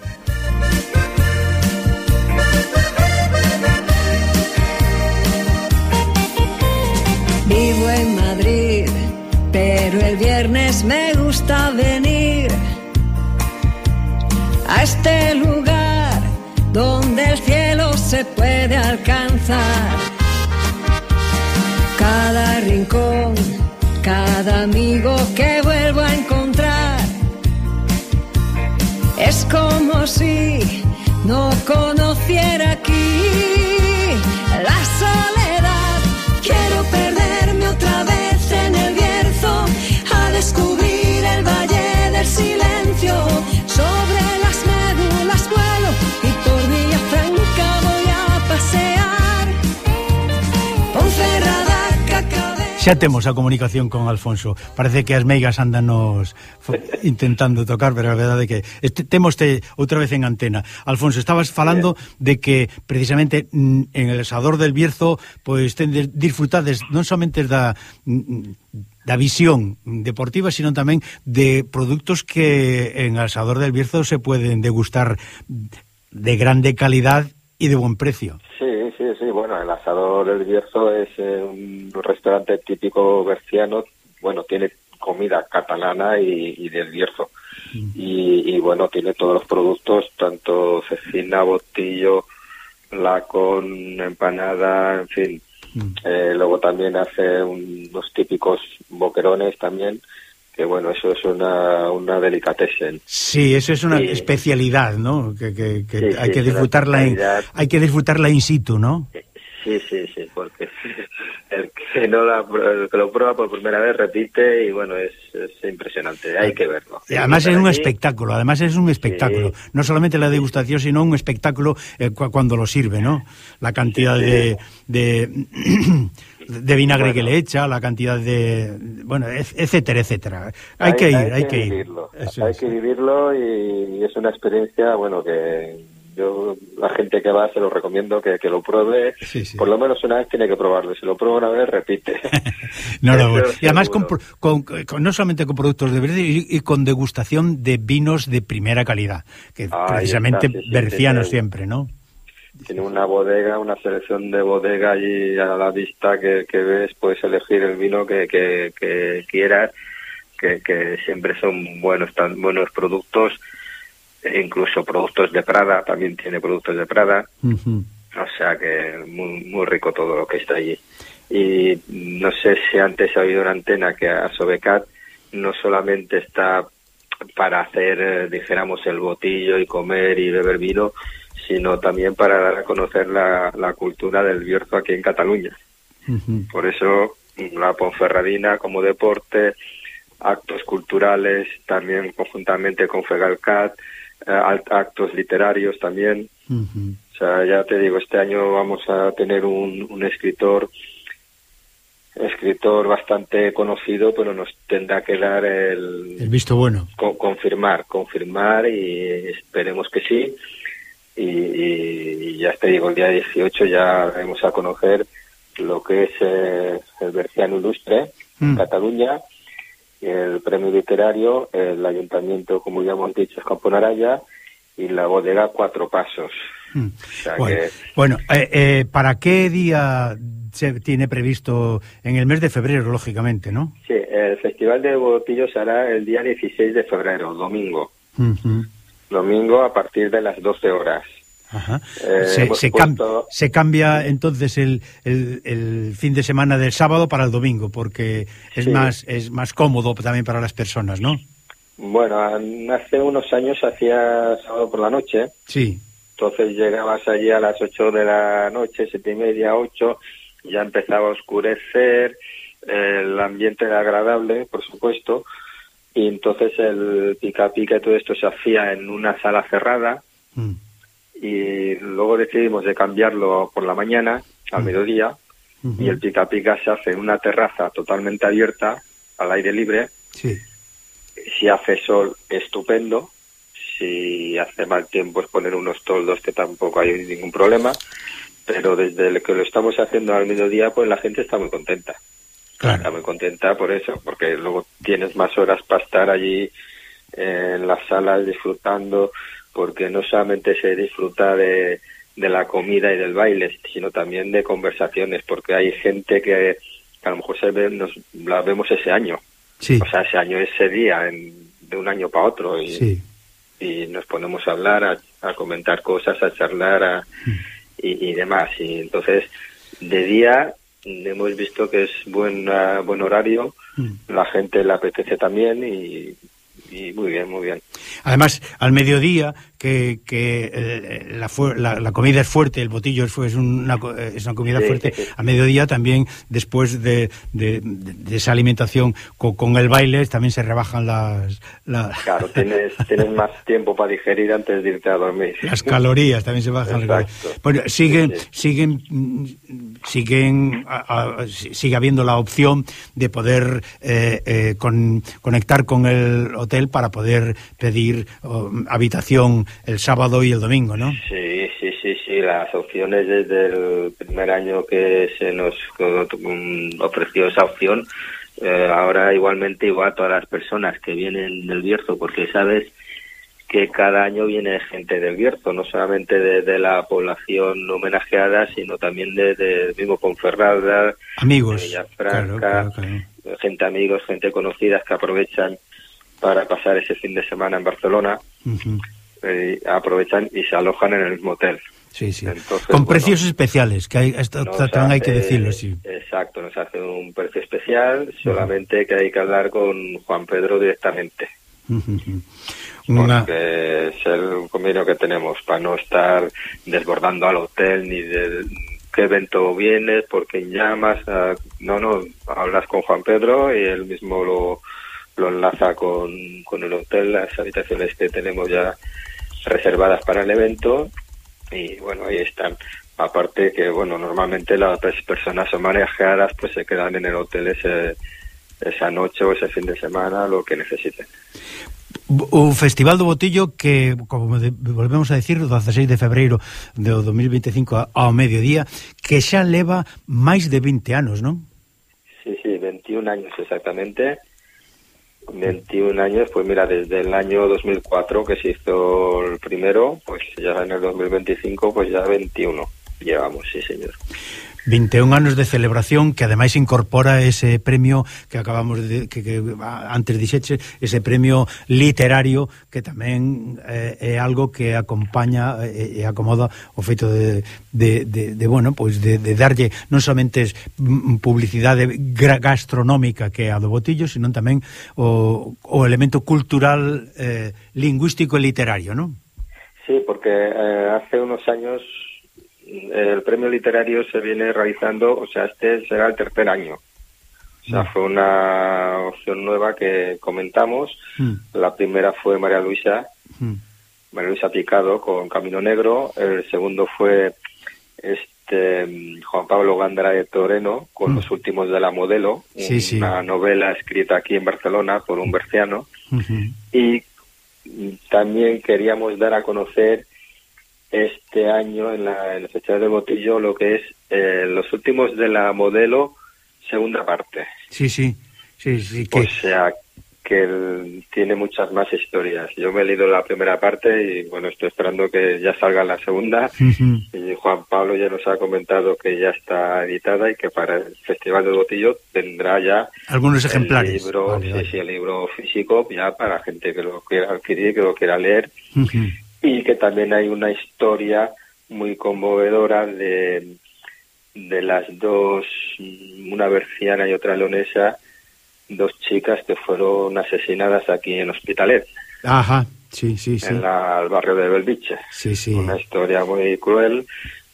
Vivo en Madrid, pero el viernes me gusta venir a este lugar donde el cielo se puede alcanzar. Cada rincón, cada amigo que vuelvo a encontrar. Es como si no conociera aquí Xa temos a comunicación con Alfonso. Parece que as meigas andan nos intentando tocar, pero a verdade é que este, temos te outra vez en antena. Alfonso, estabas falando de que precisamente en el Sador del Bierzo pois tendes, disfrutades non somente da da visión deportiva, sino tamén de produtos que en Asador del Bierzo se pueden degustar de grande calidad y de buen precio. Sí, sí, sí. Bueno, el asador del Bierzo es eh, un restaurante típico berciano. Bueno, tiene comida catalana y, y del Bierzo. Y, y, bueno, tiene todos los productos, tanto cecina, botillo, lacón, empanada, en fin. Eh, luego también hace un- unos típicos boquerones también, que bueno, eso es una, una delicatessen. Sí, eso es una sí. especialidad, ¿no? Que, que, que sí, hay sí, que disfrutarla en, hay que disfrutarla in situ, ¿no? Sí, sí, sí, porque el que no la, el que lo prueba por primera vez repite y bueno, es, es impresionante, hay que verlo. Y además es un allí. espectáculo, además es un espectáculo, sí. no solamente la degustación, sino un espectáculo eh, cuando lo sirve, ¿no? La cantidad sí, sí. de, de de vinagre que le echa, la cantidad de... Bueno, et- etcétera, etcétera. Hay, que ir, hay, que ir. vivirlo, Eso hay que vivirlo y, y es una experiencia, bueno, que yo, la gente que va se lo recomiendo que, que lo pruebe, por lo menos una vez tiene que probarlo, si lo prueba una vez repite. No, no, y además con, pro- con- con- no solamente con productos de verde y, y con degustación de vinos de primera calidad, que precisamente está, sí. siempre, ¿no? Tiene una bodega, una selección de bodega allí a la vista que, que ves, puedes elegir el vino que, que, que quieras, que, que siempre son buenos, tan buenos productos, e incluso productos de Prada, también tiene productos de Prada, o sea que muy, muy rico todo lo que está allí. Y no sé si antes ha habido una antena que a Sobecat no solamente está para hacer, eh, dijéramos, el botillo y comer y beber vino, sino también para dar a conocer la, la cultura del Bierzo aquí en Cataluña. Por eso la Ponferradina como deporte, actos culturales, también conjuntamente con Fegalcat, eh, actos literarios también. O sea, ya te digo, este año vamos a tener un, un escritor escritor bastante conocido, pero nos tendrá que dar el, El visto bueno. co- confirmar, confirmar y esperemos que sí. Y, y- ya te digo, el día 18 ya vamos a conocer lo que es eh, el Berciano Ilustre, Mm. Cataluña, el premio literario, el ayuntamiento, como ya hemos dicho, es Camponaraya y la bodega Cuatro Pasos. Mm. O sea Bueno, que bueno, eh, eh, ¿para qué día se tiene previsto? En el mes de febrero, lógicamente, ¿no? sí, el Festival de Botillo se hará el día 16 de febrero, domingo. Domingo a partir de las 12 horas. Ajá. Eh, se, cam- cambia entonces el, el- el fin de semana del sábado para el domingo, porque es Sí. más es más cómodo también para las personas, ¿no? Bueno, hace unos años hacía sábado por la noche, Sí. entonces llegabas allí a las 8 de la noche, siete y media, 8, ya empezaba a oscurecer, el ambiente era agradable, por supuesto, y entonces el pica pica y todo esto se hacía en una sala cerrada Mm. y luego decidimos de cambiarlo por la mañana, al mediodía, y el pica pica se hace en una terraza totalmente abierta, al aire libre, Sí. si hace sol, estupendo. Si hace mal tiempo, es poner unos toldos que tampoco hay ningún problema. Pero desde que lo estamos haciendo al mediodía, pues la gente está muy contenta. Está muy contenta por eso, porque luego tienes más horas para estar allí eh, en las salas disfrutando, porque no solamente se disfruta de, de la comida y del baile, sino también de conversaciones, porque hay gente que, que a lo mejor se ve, nos, la vemos ese año. Sí. O sea, ese año, ese día, en- de un año para otro. Y, Sí. y nos ponemos a hablar, a, a comentar cosas, a charlar a- y, y demás. Y entonces, de día hemos visto que es buen, ah, buen horario, la gente le apetece también y, y muy bien, muy bien. Además, al mediodía, que, que eh, la, la, la comida es fuerte, el botillo es, es una, eh, es una comida Sí, fuerte, sí, sí. al mediodía también, después de, de, esa alimentación co- con, el baile, también se rebajan las, la- Claro, tienes, tienes más tiempo para digerir antes de irte a dormir. las calorías, también se bajan. las Exacto. Bueno, siguen, siguen, siguen, a- a- si- sigue habiendo la opción de poder eh, eh, con- conectar con el hotel para poder pedir oh, habitación el sábado y el domingo, ¿no? Sí, sí, sí, sí. Las opciones desde el primer año que se nos mm, ofreció esa opción, eh, ahora igualmente igual a todas las personas que vienen del Bierzo, porque sabes que cada año viene gente del Bierzo, no solamente de, de la población homenajeada, sino también de, de mismo Ponferrada, Amigos. de Claro, Villafranca, claro, claro. gente amigos, gente conocida que aprovechan para pasar ese fin de semana en Barcelona eh, aprovechan y se alojan en el mismo hotel. Sí, sí. Entonces, Con bueno, precios especiales, que hay, esto también hay que hace- decirlo, sí. Exacto, nos hace un precio especial, solamente que hay que hablar con Juan Pedro directamente, Ujú, ujú. Una- porque es el convenio que tenemos para no estar desbordando al hotel ni de qué evento vienes, por quién llamas. ah, no, no, hablas con Juan Pedro y él mismo lo, lo enlaza con, con el hotel, las habitaciones que tenemos ya reservadas para el evento y bueno, ahí están. Aparte que, bueno, normalmente las personas homenajeadas pues se quedan en el hotel ese, esa noche o ese fin de semana, lo que necesiten. O Festival do Botillo que, como de, volvemos a decir, o 16 de febreiro de 2025 ao mediodía, que xa leva máis de 20 anos, non? Sí, sí, 21 años exactamente. 21 años, pues mira, desde el año 2004 que se hizo el primero, pues ya en el 2025 pues ya 21 llevamos, sí señor. 21 anos de celebración que ademais incorpora ese premio que acabamos de que, que antes dixeche, ese premio literario que tamén eh, é algo que acompaña e, e acomoda o feito de, de, de, de bueno, pois de, de darlle non somente mm, publicidade gastronómica que é a do botillo, senón tamén o, o elemento cultural eh, lingüístico e literario, non? Sí, porque eh, hace unos años el premio literario se viene realizando, o sea, este será el tercer año. O sea, fue una opción nueva que comentamos. Mm, La primera fue María Luisa, mm. María Luisa Picado con Camino Negro. El segundo fue este mm, Juan Pablo Gándara de Toreno con Mm. Los últimos de la modelo, Sí, sí. una novela escrita aquí en Barcelona por un berciano. Y mm, también queríamos dar a conocer este año en la, en el Festival del Botillo lo que es eh, Los últimos de la modelo, segunda parte. Sí, sí, sí, sí que O sea, que el- tiene muchas más historias. Yo me he leído la primera parte y bueno, estoy esperando que ya salga la segunda. Y Juan Pablo ya nos ha comentado que ya está editada y que para el Festival del Botillo tendrá ya algunos el ejemplares. libro, Vale, sí, vale. sí, el libro físico ya para gente que lo quiera adquirir, que lo quiera leer. Y que también hay una historia muy conmovedora de, de las dos, una berciana y otra leonesa, dos chicas que fueron asesinadas aquí en Hospitalet, Ajá, sí, sí, sí. en la, el barrio de Belviche. Sí, sí. Una historia muy cruel,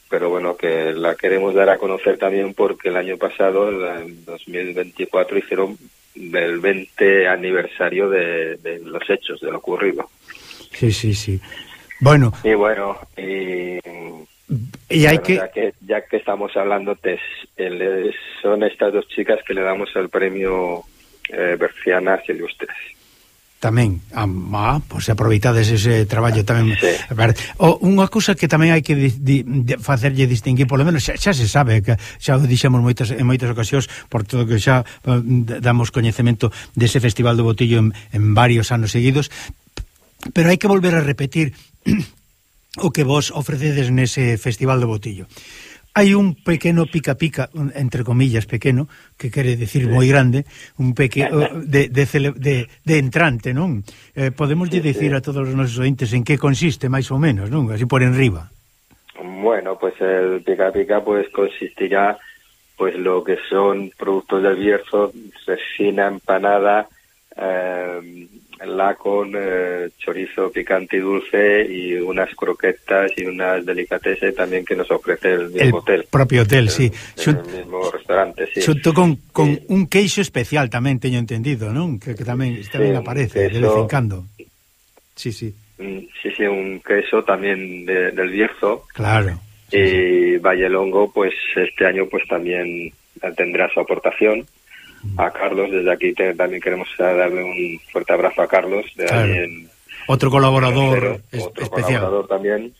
pero bueno, que la queremos dar a conocer también porque el año pasado, en 2024, hicieron el 20 aniversario de, de los hechos, de lo ocurrido. Sí, sí, sí. Bueno. Y bueno, y, y hay bueno, que... Ya, que... ya que estamos hablando, te, el, son estas dos chicas que le damos el premio eh, Bercianas Ilustres. Tamén, ah, pois aproveitades ese traballo tamén. Sí. O, unha cousa que tamén hai que di, di, di, facerlle distinguir, polo menos xa, xa se sabe, que xa o dixemos moitas, en moitas ocasións, por todo que xa eh, damos coñecemento dese Festival do Botillo en, en varios anos seguidos, Pero hai que volver a repetir o que vos ofrecedes nese Festival do Botillo. Hai un pequeno pica-pica, entre comillas, pequeno, que quere decir moi grande, un peque de, de, cele... de, de entrante, non? Eh, podemos sí, dicir sí. a todos os nosos ointes en que consiste, máis ou menos, non? Así por enriba. Bueno, pues el pica-pica pues consistirá pues lo que son productos del Bierzo, resina, empanada, eh, la con eh, chorizo picante y dulce y unas croquetas y unas delicatessen también que nos ofrece el mismo el hotel. propio hotel, sí. El, el mismo restaurante, sí. Xunto con, con un queixo especial tamén teño entendido, non? Que, que tamén tamén Sí, aparece de queso. vez en cando. Sí, sí, Mm, Sí, sí, un queso también de- del Bierzo claro. y Vallelongo, pues este año pues también tendrá su aportación. A Carlos, desde aquí te- también queremos darle un fuerte abrazo a Carlos, de Claro. ahí en, Outro colaborador es- otro especial. colaborador también.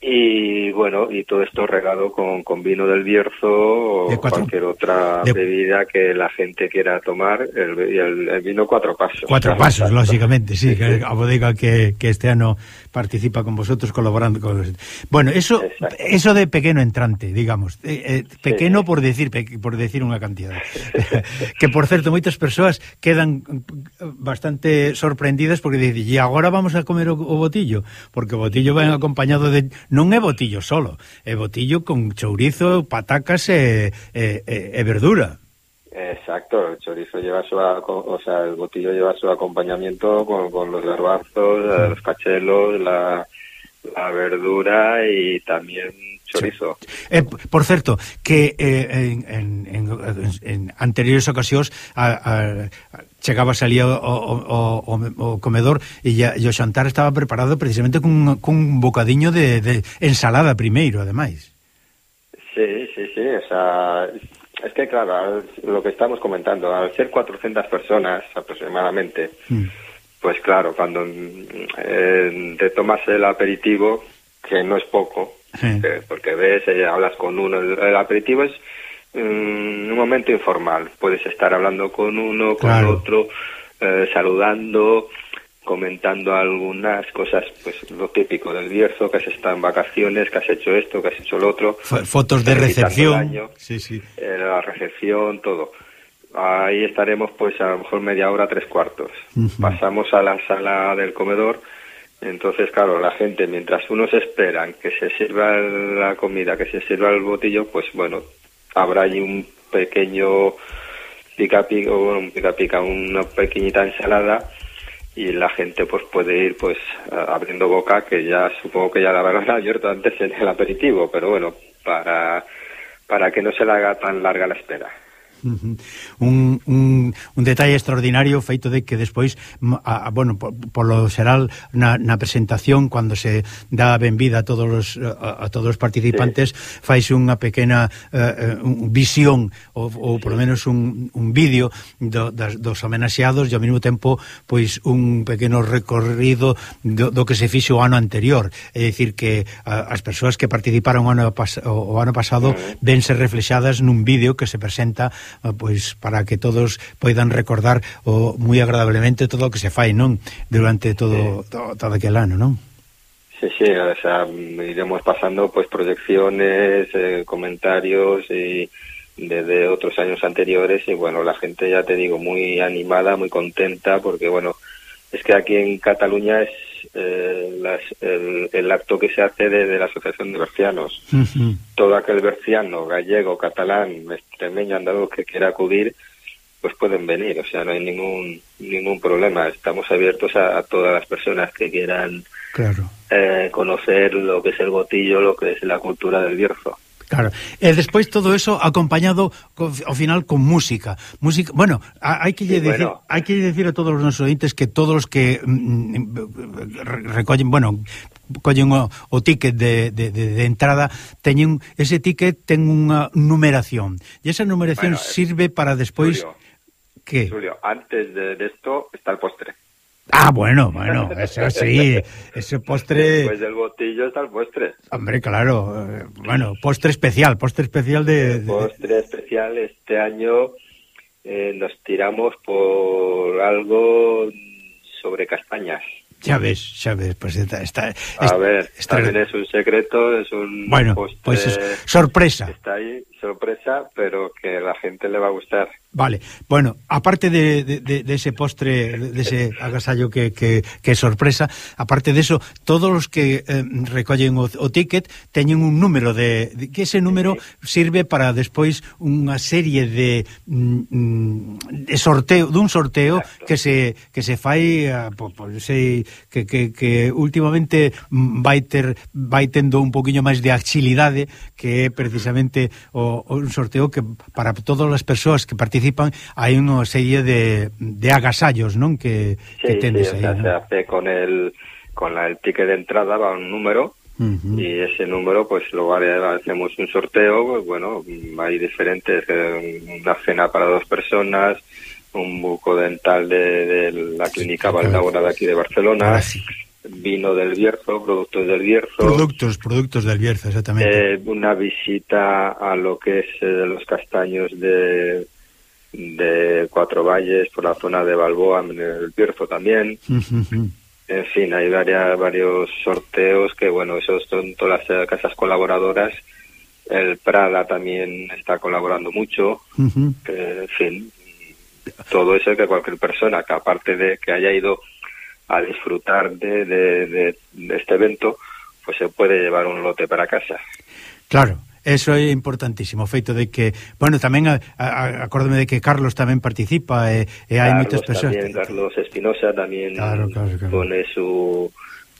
Y bueno, y todo esto regado con, con vino del Bierzo o De cuatro- cualquier otra de- bebida que la gente quiera tomar. El, el- el vino cuatro pasos. Cuatro pasos, lógicamente, sí, que a bodega que, que este ano participa con vosotros colaborando con vosotros. Bueno, eso Exacto. eso de pequeno entrante, digamos, eh, eh, pequeno sí. por decir pe, por decir unha cantidade. que por certo moitas persoas quedan bastante sorprendidas porque dicen, "E agora vamos a comer o, o botillo", porque o botillo vén acompañado de non é botillo solo, é botillo con chourizo, patacas e, eh, e, eh, e, eh, e verdura. Exacto, el chorizo lleva su, o sea, el botillo lleva su acompañamiento con, con los garbanzos, los cachelos, la, la verdura y también chorizo. Eh, por certo, que eh, en, en, en, en anteriores ocasións a, a, chegaba ali o, o, o, o comedor e, ya, e o xantar estaba preparado precisamente cun, cun bocadiño de, de ensalada primeiro, ademais. Sí, sí, sí, o sea, Es que, claro, al, lo que estamos comentando, al ser 400 personas aproximadamente, mm. pues claro, cuando mm, eh, te tomas el aperitivo, que no es poco, sí. eh, porque ves, eh, hablas con uno, el, el aperitivo es mm, un momento informal, puedes estar hablando con uno, con claro. otro, eh, saludando, comentando algunas cosas, pues lo típico del Bierzo, que has estado en vacaciones, que has hecho esto, que has hecho lo otro. Fotos de recepción. año, Sí, sí. eh, la recepción, todo. Ahí estaremos pues a lo mejor media hora, tres cuartos. Pasamos a la sala del comedor. Entonces, claro, la gente, mientras unos esperan que se sirva la comida, que se sirva el botillo, pues bueno, habrá allí un pequeño pica pica, bueno, un pica pica, una pequeñita ensalada y la gente pues puede ir pues abriendo boca que ya supongo que ya la habrán abierto antes en el aperitivo, pero bueno, para para que no se le haga tan larga la espera. un, un, un detalle extraordinario feito de que despois a, a, bueno, po, polo xeral na, na presentación cando se dá benvida a todos os, a, a todos os participantes sí. faise unha pequena uh, un, visión ou, ou sí. polo menos un, un vídeo do, das, dos homenaxeados e ao mesmo tempo pois un pequeno recorrido do, do que se fixe o ano anterior é dicir que uh, as persoas que participaron o ano, pas, o, o ano pasado vense reflexadas nun vídeo que se presenta Ah, pois para que todos poidan recordar o moi agradablemente todo o que se fai, non? Durante todo, todo, todo aquel ano, non? Sí, sí, o sea, iremos pasando pues proyecciones, eh, comentarios y desde otros años anteriores y bueno, la gente ya te digo muy animada, muy contenta porque bueno, es que aquí en Cataluña es eh, las- el, el acto que se hace de, de la Asociación de Bercianos. Ujú. Todo aquel berciano, gallego, catalán, extremeño, andaluz que quiera acudir, pues pueden venir, o sea, no hay ningún ningún problema. Estamos abiertos a, a todas las personas que quieran Claro. eh, conocer lo que es el botillo, lo que es la cultura del Bierzo. Claro, e despois todo eso acompañado co, ao final con música. Música, bueno, hai que lle sí, decir, bueno. hai que lle decir a todos os nosos ointes que todos os que mm, recollen, bueno, collen o, o ticket de, de, de, de entrada, teñen ese ticket ten unha numeración. E esa numeración bueno, eh, sirve para despois Julio, que Julio, antes de isto está el postre. Ah, bueno, bueno, eso sí, ese postre Después del botillo está el postre. Hombre, claro, eh, bueno, postre especial, postre especial de, de- Postre especial este año eh, nos tiramos por algo sobre castañas. ya ves, ya ves, pues está, está, A ver, está- también es un secreto, es un Bueno, postre pues es sorpresa. está ahí, sorpresa, pero que la gente le va a gustar. Vale, bueno, aparte de, de, de ese postre, de ese agasallo que, que, que, sorpresa, aparte de eso, todos los que eh, recollen o, o, ticket teñen un número de, de que ese número sí. sirve para despois unha serie de, mm, mm, de sorteo, dun sorteo Exacto. que se que se fai a, po, po, sei, que, que, que últimamente mm, vai ter vai tendo un poquinho máis de agilidade que é precisamente o un sorteo que para todas as persoas que participan hai unha serie de, de agasallos, non? Que, Sí, que tenes sí, o aí, sea, non? se hace con el con la- el ticket de entrada va un número y ese número pues haré- hacemos un sorteo pues bueno hay diferentes eh, una cena para dos personas un buco dental de, de la clínica Valdaura de aquí de Barcelona vino del Bierzo productos del Bierzo Productos, productos del Bierzo, exactamente. eh, una visita a lo que es eh, los castaños de de Cuatro Valles por la zona de Balboa en el Bierzo también en fin, hay varias, varios sorteos que, bueno, esos son todas las eh, casas colaboradoras. El Prada también está colaborando mucho. Que, en fin, todo eso que cualquier persona que aparte de que haya ido a disfrutar de, de, de- de este evento, pues se puede llevar un lote para casa. Claro, eso é importantísimo, o feito de que, bueno, tamén a, a, de que Carlos tamén participa e, e hai Carlos moitas persoas. Carlos Espinosa también Claro, claro, claro. pone su,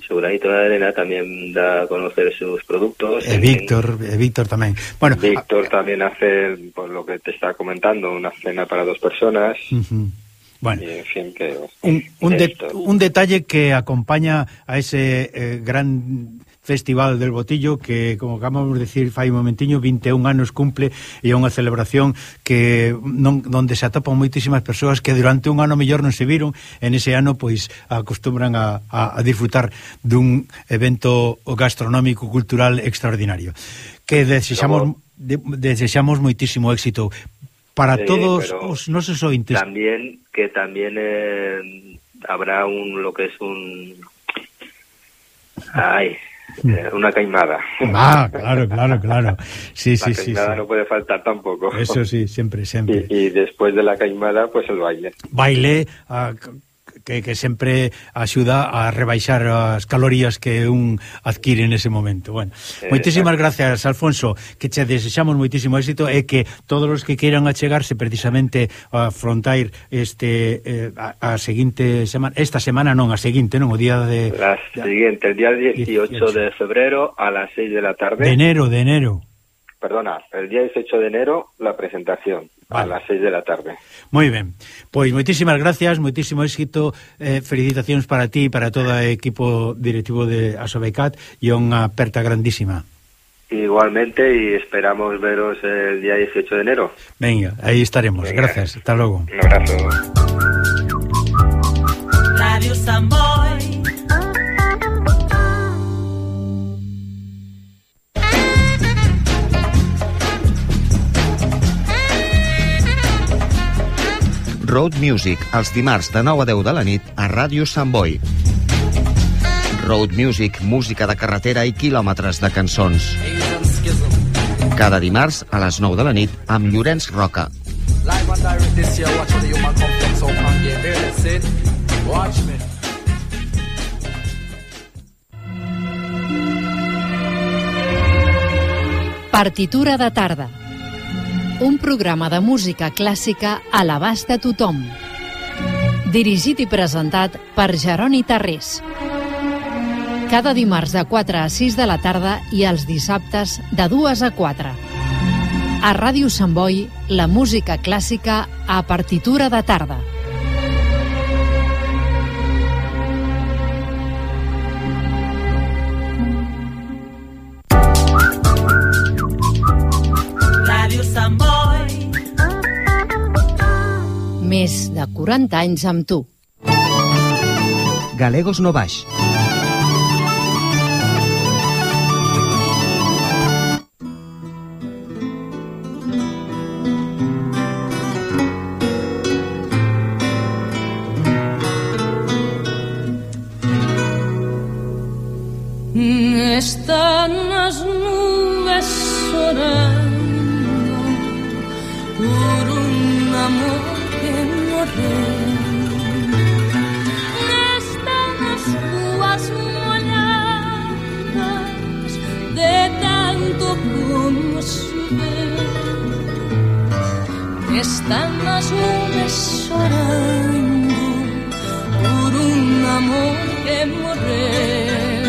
su granito de arena, también da a conocer sus productos. E Víctor, e Víctor tamén. Bueno, Víctor también hace, por lo que te está comentando, una cena para dos personas. Ujú. Bueno, y en fin, que, un, un, de, un, detalle que acompaña a ese eh, gran Festival del Botillo que, como acabamos de decir fai momentiño, 21 anos cumple e é unha celebración que non, donde se atopan moitísimas persoas que durante un ano mellor non se viron. En ese ano pois acostumbran a, a, a disfrutar dun evento gastronómico cultural extraordinario que desexamos, de, desexamos moitísimo éxito. Para Sí, todos os nosos ointes También, que también eh, habrá un, lo que es un... Ay, eh, una caimada. Ah, claro, claro, claro. Sí, la sí, sí, caimada sí. no puede faltar tampoco. Eso sí, siempre, siempre. Y, y después de la caimada, pues el baile. Baile a, que, que sempre axuda a rebaixar as calorías que un adquire nese momento. Bueno, eh, moitísimas gracias, Alfonso, que che desexamos moitísimo éxito e que todos os que queiran achegarse precisamente a afrontar este eh, a, a seguinte semana, esta semana non, a seguinte, non, o día de... La siguiente, el día 18, 18. de febrero a las 6 de la tarde. De enero, de enero. Perdona, el día 18 de enero la presentación. Vale. A las seis de la tarde. Moi ben. Pois moitísimas gracias, moitísimo éxito, eh, felicitacións para ti e para todo o equipo directivo de Asobecat e unha aperta grandísima. Igualmente e esperamos veros el día 18 de enero. Venga, aí estaremos. Venga. Gracias, hasta logo. Un abrazo. Radio Sambo. Road Music, els dimarts de 9 a 10 de la nit a Ràdio Sant Boi. Road Music, música de carretera i quilòmetres de cançons. Cada dimarts a les 9 de la nit amb Llorenç Roca. Partitura de tarda. Un programa de música clàssica a l'abast de tothom. Dirigit i presentat per Jeroni Tarrés. Cada dimarts de 4 a 6 de la tarda i els dissabtes de 2 a 4. A Ràdio Sant Boi, la música clàssica a partitura de tarda. Més de 40 anys amb tu. Galegos no tantas lunes chorando por un amor que morreu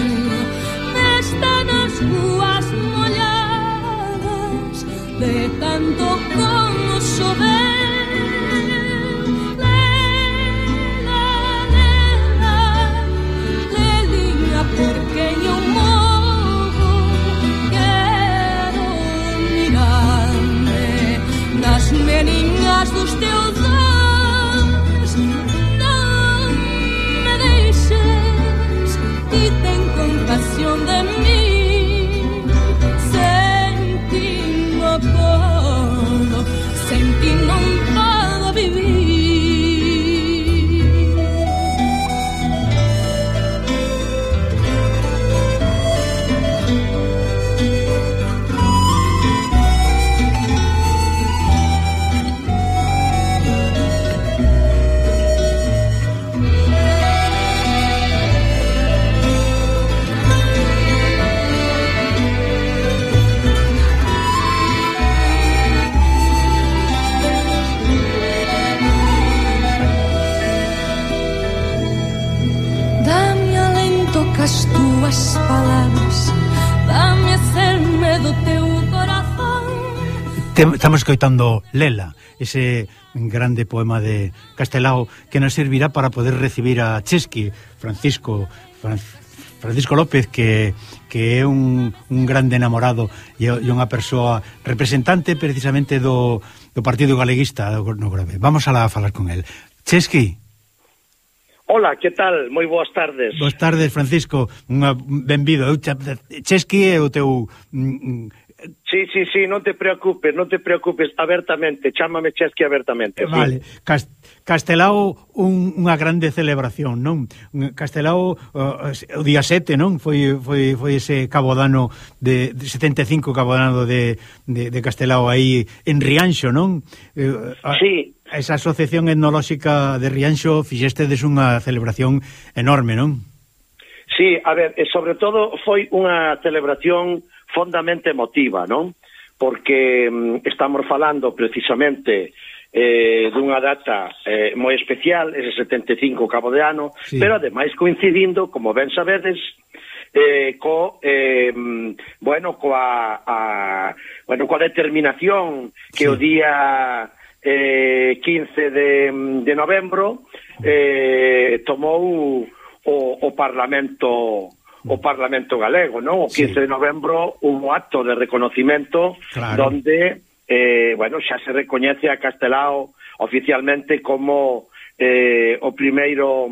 están as ruas molladas de tanto como chover estamos escoitando Lela, ese grande poema de Castelao que nos servirá para poder recibir a Chesky, Francisco, Fran, Francisco López que, que é un, un grande enamorado e, e unha persoa representante precisamente do, do Partido Galeguista do, no Grave. Vamos a la falar con el. Chesky. Hola, que tal? Moi boas tardes. Boas tardes, Francisco. Unha benvido. Eu, Chesky é o teu mm, mm, Sí, sí, sí, non te preocupes, non te preocupes abertamente, chámame Chesky abertamente. Sí. Vale, Cast Castelao un, unha grande celebración, non? Castelao uh, o día 7, non? Foi foi foi ese cabodano de, de 75 cabodano de, de, de Castelao aí en Rianxo, non? Eh, a, sí. Esa asociación etnolóxica de Rianxo fixestedes unha celebración enorme, non? Sí, a ver, sobre todo foi unha celebración fondamente emotiva, non? Porque mm, estamos falando precisamente eh, dunha data eh, moi especial, ese 75 cabo de ano, sí. pero ademais coincidindo, como ben sabedes, eh, co, eh, mm, bueno, coa, a, bueno, coa determinación que sí. o día eh, 15 de, mm, de novembro eh, tomou o, o Parlamento o Parlamento Galego, non? O 15 sí. de novembro un acto de reconocimiento claro. donde eh, bueno, xa se recoñece a Castelao oficialmente como eh, o primeiro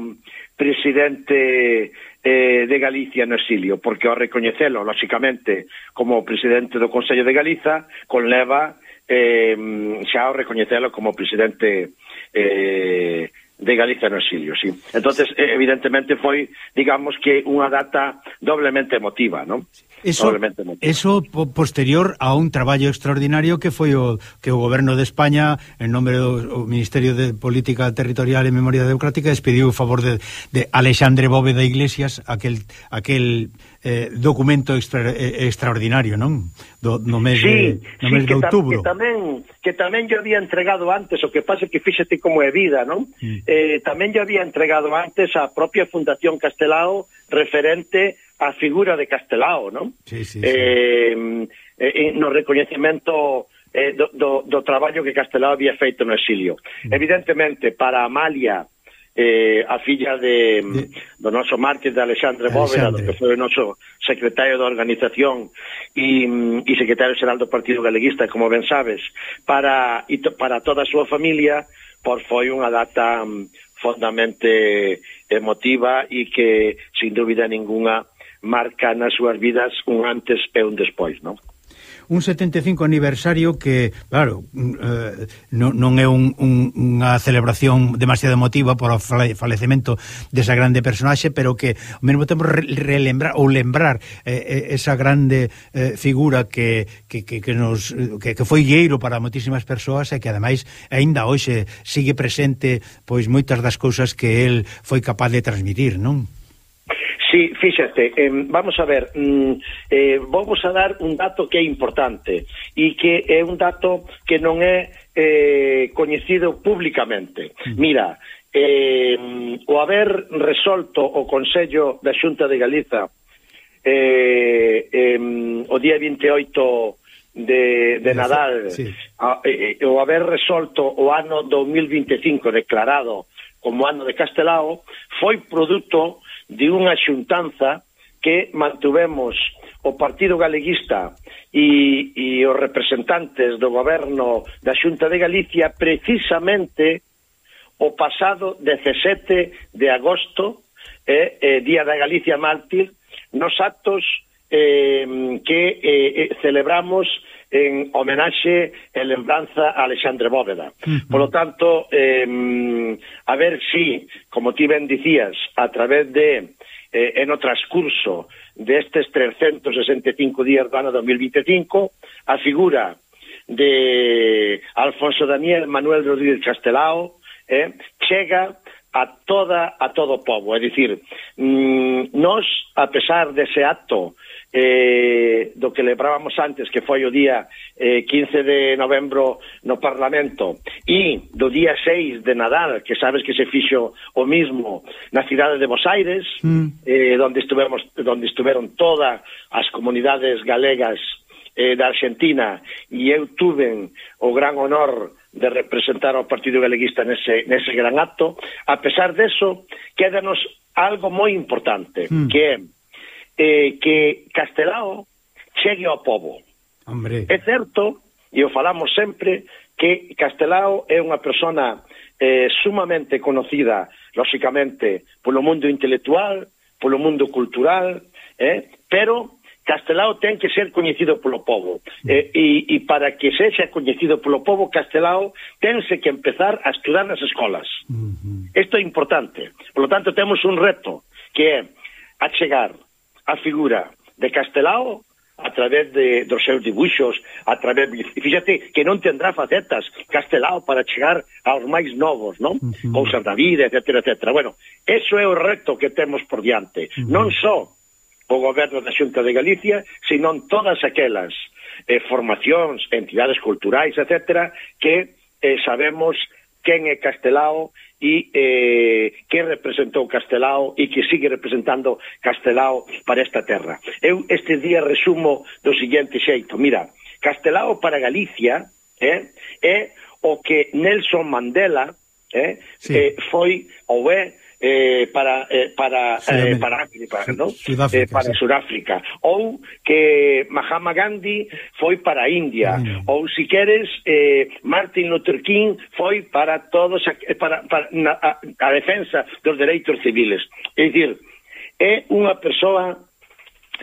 presidente eh, de Galicia no exilio, porque ao recoñecelo, lóxicamente, como presidente do Consello de Galiza, conleva eh, xa o recoñecelo como presidente eh, de Galicia no exilio, sí. Entonces, eh, evidentemente foi, digamos que unha data doblemente emotiva, non? Eso, doblemente emotiva. eso posterior a un traballo extraordinario que foi o que o goberno de España, en nome do Ministerio de Política Territorial e Memoria Democrática, despediu o favor de, de Alexandre Bóveda Iglesias, aquel aquel eh, documento extra, eh, extraordinario, non? Do, no mes sí, de, no sí, mes de outubro. Tam, que tamén, que tamén yo había entregado antes, o que pasa que fíxate como é vida, non? Eh, tamén yo había entregado antes a propia Fundación Castelao referente á figura de Castelao, non? Sí, sí, sí. Eh, eh, no recoñecemento eh, do, do, do traballo que Castelao había feito no exilio. Mm. Evidentemente, para Amalia eh, a filla de, de, do noso mártir de Alexandre Bóveda, Alexandre. do que foi o noso secretario da organización e, mm, e secretario xeral do Partido Galeguista, como ben sabes, para, e to, para toda a súa familia, por foi unha data mm, fondamente emotiva e que, sin dúbida ninguna, marca nas súas vidas un antes e un despois, non? un 75 aniversario que, claro, mm, eh, non, non é un, un, unha celebración demasiado emotiva por o falecemento desa grande personaxe, pero que ao mesmo tempo relembrar ou lembrar eh, eh, esa grande eh, figura que, que, que, que, nos, que, que foi gueiro para moitísimas persoas e que ademais aínda hoxe sigue presente pois moitas das cousas que el foi capaz de transmitir, non? Sí, fíxate, eh, vamos a ver, mm, eh, vamos a dar un dato que é importante e que é un dato que non é eh, coñecido públicamente. Mm. Mira, eh, o haber resolto o Consello da Xunta de Galiza eh, eh, o día 28 de, de Nadal sí. a, eh, o haber resolto o ano 2025 declarado como ano de Castelao foi produto de unha xuntanza que mantuvemos o Partido Galeguista e, e os representantes do goberno da Xunta de Galicia precisamente o pasado 17 de agosto, eh, eh, Día da Galicia Mártir, nos actos eh, que eh, eh celebramos en homenaxe e lembranza a Alexandre Bóveda. Uh -huh. Por lo tanto, eh, a ver si, como ti ben dicías, a través de eh, en o transcurso destes 365 días do ano 2025, a figura de Alfonso Daniel Manuel Rodríguez Castelao eh, chega a toda a todo o povo, é dicir, mm, nós a pesar dese acto eh, do que lebrábamos antes, que foi o día eh, 15 de novembro no Parlamento, e do día 6 de Nadal, que sabes que se fixo o mismo na cidade de Bos Aires, mm. eh, onde estuvemos, donde estuveron todas as comunidades galegas eh, da Argentina e eu tuve o gran honor de representar ao Partido Galeguista nese, nese gran acto, a pesar deso, quédanos algo moi importante, mm. que é eh, que Castelao chegue ao povo. Hombre. É certo, e o falamos sempre, que Castelao é unha persona eh, sumamente conocida, lóxicamente, polo mundo intelectual, polo mundo cultural, eh, pero Castelao ten que ser coñecido polo povo. Eh, e, e para que sexa coñecido polo povo, Castelao tense que empezar a estudar nas escolas. Isto uh -huh. é importante. Por lo tanto, temos un reto, que é achegar a figura de Castelao a través de, dos seus dibuixos, a través... Fíxate que non tendrá facetas Castelao para chegar aos máis novos, non? Uh -huh. Cousas da vida, etc, etc. Bueno, eso é o reto que temos por diante. Uh -huh. Non só o goberno da Xunta de Galicia, senón todas aquelas eh, formacións, entidades culturais, etc, que eh, sabemos quen é Castelao e eh, que representou Castelao e que sigue representando Castelao para esta terra. Eu este día resumo do seguinte xeito. Mira, Castelao para Galicia eh, é o que Nelson Mandela eh, sí. eh, foi ou é eh, para eh, para eh, para África, ¿no? Sudáfrica, eh, para sí. Suráfrica ou que Mahatma Gandhi foi para a India mm. ou si queres eh, Martin Luther King foi para todos eh, para, para na, a, a defensa dos dereitos civiles. É dicir, é unha persoa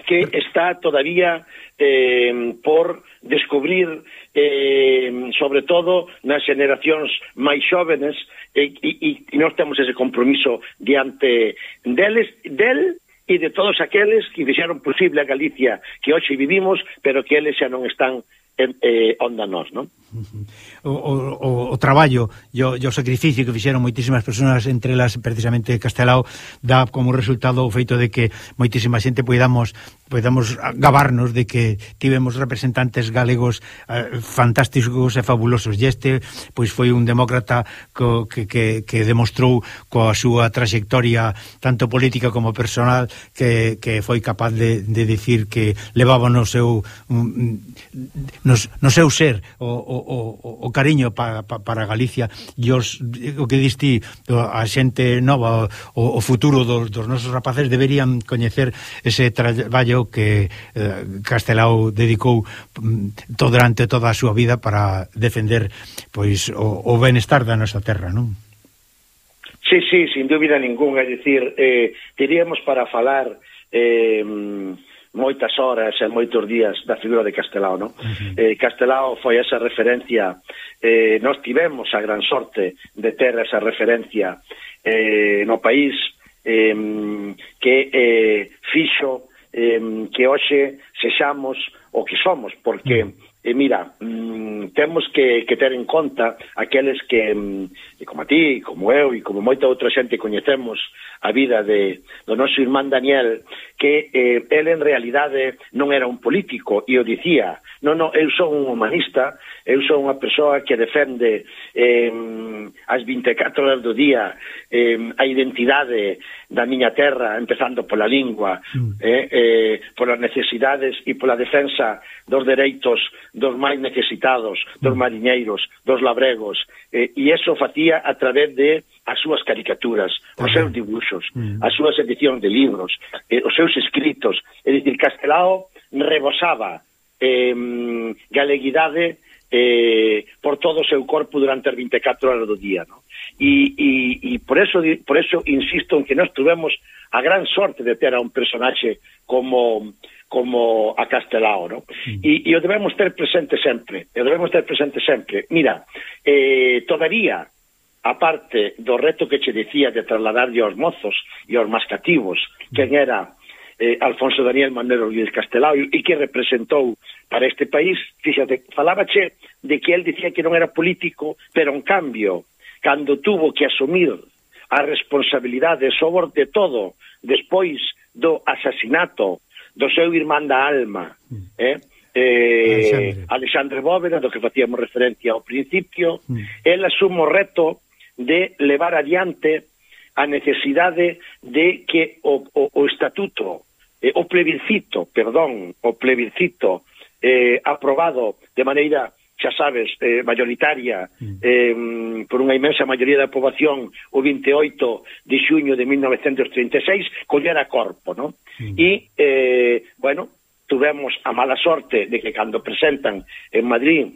que está todavía eh, por descubrir eh, sobre todo nas generacións máis xóvenes e, e, e nós temos ese compromiso diante deles, del e de todos aqueles que fixeron posible a Galicia que hoxe vivimos, pero que eles xa non están eh, onda nós, non? O, o, o traballo e o, e o sacrificio que fixeron moitísimas persoas entre elas precisamente Castelao dá como resultado o feito de que moitísima xente poidamos podamos gabarnos de que tivemos representantes galegos eh, fantásticos e fabulosos. E este pois foi un demócrata co, que, que, que demostrou coa súa trayectoria tanto política como personal que, que foi capaz de, de dicir que levaba no seu um, nos, no seu ser o, o, o, o cariño pa, pa, para Galicia e os, o que diste a xente nova o, o futuro dos, dos nosos rapaces deberían coñecer ese traballo Que eh, Castelao dedicou mm, todo durante toda a súa vida para defender pois o, o benestar da nosa terra, non? Sí, sí, sin dúbida ninguna, é dicir, eh, teríamos para falar eh, moitas horas e moitos días da figura de Castelao, non? Uh -huh. eh, Castelao foi esa referencia, eh, nós tivemos a gran sorte de ter esa referencia eh, no país eh, que eh, fixo eh, que hoxe sexamos o que somos, porque, mm. eh, mira, mm, temos que, que ter en conta aqueles que, mm, como a ti, como eu e como moita outra xente coñecemos a vida de, do noso irmán Daniel, que eh, ele en realidade non era un político e o dicía, non, non, eu sou un humanista, eu sou unha persoa que defende... Eh, as 24 horas do día eh, a identidade da miña terra, empezando pola lingua, mm. eh, eh, polas necesidades e pola defensa dos dereitos dos máis necesitados, dos mm. mariñeiros, dos labregos, eh, e eso facía a través de as súas caricaturas, os seus dibuxos, mm. as súas edicións de libros, eh, os seus escritos, é dicir, Castelao rebosaba eh, galeguidade eh, por todo o seu corpo durante as 24 horas do día. No? E, e, e por, eso, por eso insisto en que nós tuvemos a gran sorte de ter a un personaxe como como a Castelao, no? Mm. E, e o debemos ter presente sempre, e o debemos ter presente sempre. Mira, eh, todavía, a parte do reto que che dicía de trasladarlle aos mozos e aos mascativos, quen era eh, Alfonso Daniel Manero Luis Castelao e que representou para este país, fíxate, falábache de que el dicía que non era político, pero en cambio, cando tuvo que asumir a responsabilidade sobre de todo despois do asasinato do seu irmán da alma, mm. eh? Eh, Alexandre. Alexandre Bóveda, do que facíamos referencia ao principio, mm. el asumo o reto de levar adiante a necesidade de que o, o, o estatuto, eh, o plebiscito, perdón, o plebiscito eh, aprobado de maneira xa sabes, eh, mayoritaria mm. eh, por unha imensa maioría da poboación o 28 de xuño de 1936 collera corpo, non? Mm. E, eh, bueno, tuvemos a mala sorte de que cando presentan en Madrid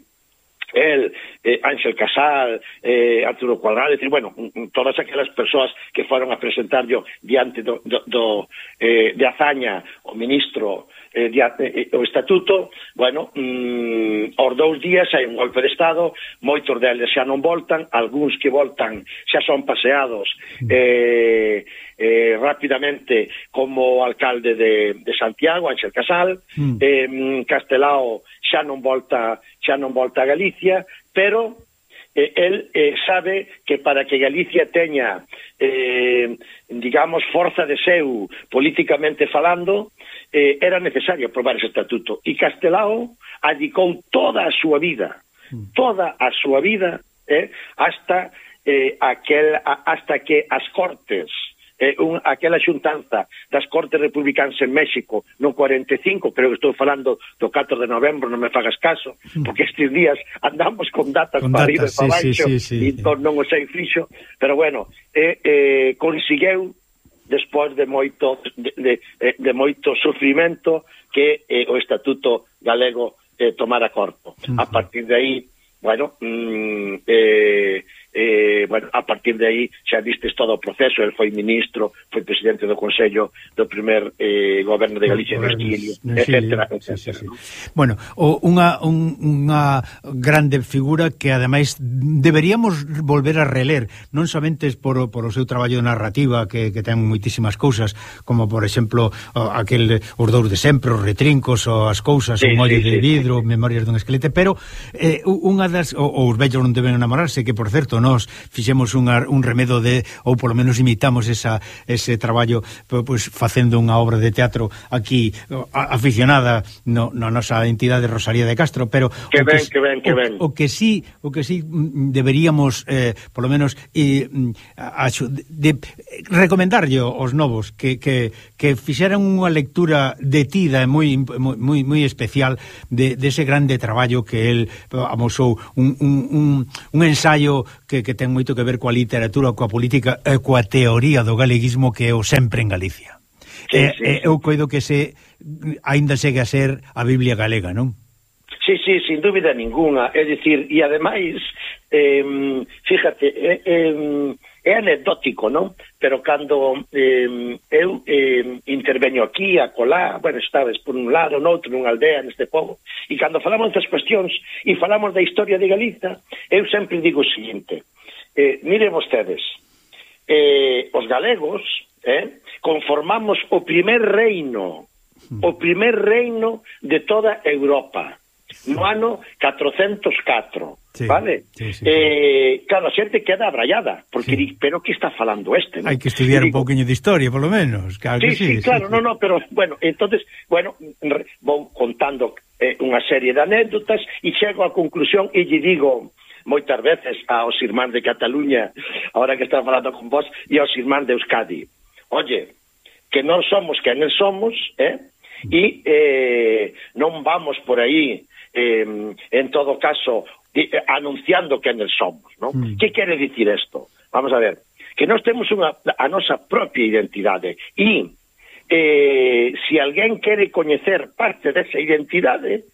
el, eh, Ángel Casal, eh, Arturo Cuadrado, decir, bueno, todas aquelas persoas que foron a presentar yo diante do, do, do eh, de Azaña, o ministro eh, dia, eh, o estatuto, bueno, mm, aos dous días hai un golpe de Estado, moitos deles xa non voltan, algúns que voltan xa son paseados mm. eh, eh, rapidamente como alcalde de, de Santiago, Ángel Casal, mm. eh, Castelao xa non volta xa non volta a Galicia, pero eh, el eh, sabe que para que Galicia teña, eh, digamos, forza de seu políticamente falando, eh, era necesario aprobar ese estatuto. E Castelao adicou toda a súa vida, mm. toda a súa vida, eh, hasta, eh, aquel, hasta que as Cortes eh, un, aquela xuntanza das Cortes Republicanas en México no 45, creo que estou falando do 4 de novembro, non me fagas caso, hmm. porque estes días andamos con datas con para data, ir sí, para baixo, sí, sí, sí, entón non o sei fixo, pero bueno, eh, eh, consegueu despois de moito de, de, eh, de moito sufrimento que eh, o Estatuto Galego eh, tomara corpo. Hmm. A partir de aí, bueno, mm, eh, eh, bueno, a partir de aí xa vistes todo o proceso, el foi ministro, foi presidente do Consello do primer eh, goberno de Galicia no exilio, etcétera, etcétera, sí, sí, sí. Bueno, o, unha, un, unha grande figura que ademais deberíamos volver a reler, non somente por, por o seu traballo de narrativa que, que ten moitísimas cousas, como por exemplo aquel os dous de sempre, os retrincos, ou as cousas, sí, un ollo sí, de vidro, sí, sí. memorias dun esquelete, pero eh, unha das, ou, ou os vellos non deben enamorarse, que por certo, non nós fixemos unha, un remedo de ou polo menos imitamos esa, ese traballo pois, facendo unha obra de teatro aquí a, aficionada no, na no nosa entidade Rosalía de Castro, pero que ben, que, que ben, que ben. O, o que sí, o que sí mm, deberíamos eh, polo menos eh, a, de, recomendarlle aos novos que, que, que fixeran unha lectura detida e moi, moi, moi especial de, de ese grande traballo que el eh, amosou un, un, un, un ensaio que que, que ten moito que ver coa literatura, coa política e coa teoría do galeguismo que é o sempre en Galicia. Sí, eh, sí, eh, eu coido que se aínda segue a ser a Biblia galega, non? Sí, sí, sin dúbida ninguna, é dicir, e ademais eh, fíjate, eh, eh, é anecdótico, non? Pero cando eh, eu eh, interveño aquí, a colá, bueno, estades por un lado, noutro, nunha aldea, neste povo, e cando falamos das cuestións e falamos da historia de Galiza, eu sempre digo o seguinte, eh, mire vostedes, eh, os galegos eh, conformamos o primer reino, o primer reino de toda Europa, no ano 404, sí, vale? Sí, sí, eh, claro, a xente queda abrallada, porque sí. di, pero que está falando este, non? Hai que estudiar un pouquiño de historia, polo menos, claro sí, que sí. Sí, sí claro, sí. no, no, pero, bueno, entonces, bueno, vou contando eh, unha serie de anécdotas e chego á conclusión e lle digo moitas veces aos irmáns de Cataluña, ahora que está falando con vos, e aos irmáns de Euskadi, oye, que non somos quen somos, eh? e eh, non vamos por aí eh, en todo caso, di, eh, anunciando que nos somos, non? Mm. Que quere dicir isto? Vamos a ver, que nós temos unha, a nosa propia identidade e eh, se alguén quere coñecer parte desa identidade,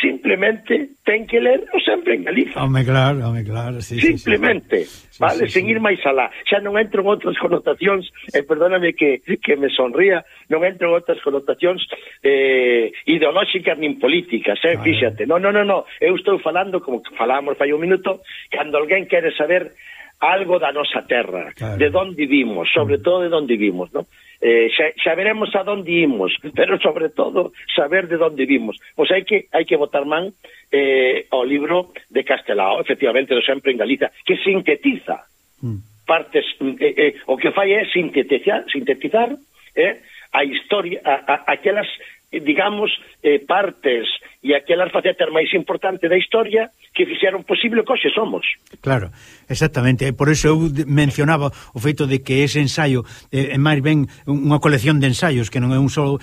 simplemente ten que ler o sempre en Galiza. Home, claro, home, claro. Sí, simplemente, sí, sí, vale, sí, sí, sen ir máis alá. Xa non entro en outras connotacións, eh, perdóname que, que me sonría, non entro en outras connotacións eh, ideolóxicas nin políticas, eh, fíxate. No, no, no, no. eu estou falando, como que falábamos fai un minuto, cando alguén quere saber algo da nosa terra, claro. de onde vivimos, sobre mm. todo de onde vivimos, non? eh, xa, xa veremos a donde imos, pero sobre todo saber de onde vimos. Pois hai que hai que votar man eh, ao libro de Castelao, efectivamente, do sempre en Galiza, que sintetiza mm. partes, mm, eh, eh, o que fai é sintetizar, sintetizar eh, a historia, a, a, aquelas eh, digamos, eh, partes e aquelas facetas máis importantes da historia que fixeron posible que hoxe somos. Claro, exactamente, e por iso eu mencionaba o feito de que ese ensaio é, eh, é máis ben unha colección de ensaios que non é un só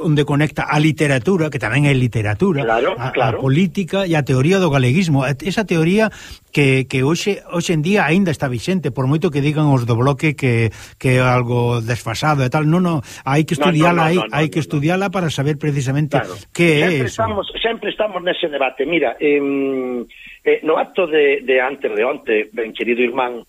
onde conecta a literatura, que tamén é literatura, claro, a, claro. a política e a teoría do galeguismo, esa teoría que, que hoxe, hoxe en día aínda está vixente, por moito que digan os do bloque que, que é algo desfasado e tal, non, non, hai que estudiala, no, no, no, hai, no, no, hai que estudiala para saber precisamente claro. que é eso. Estamos, sempre estamos nese debate. Mira, em, eh, no acto de, de antes de onte, ben querido irmán,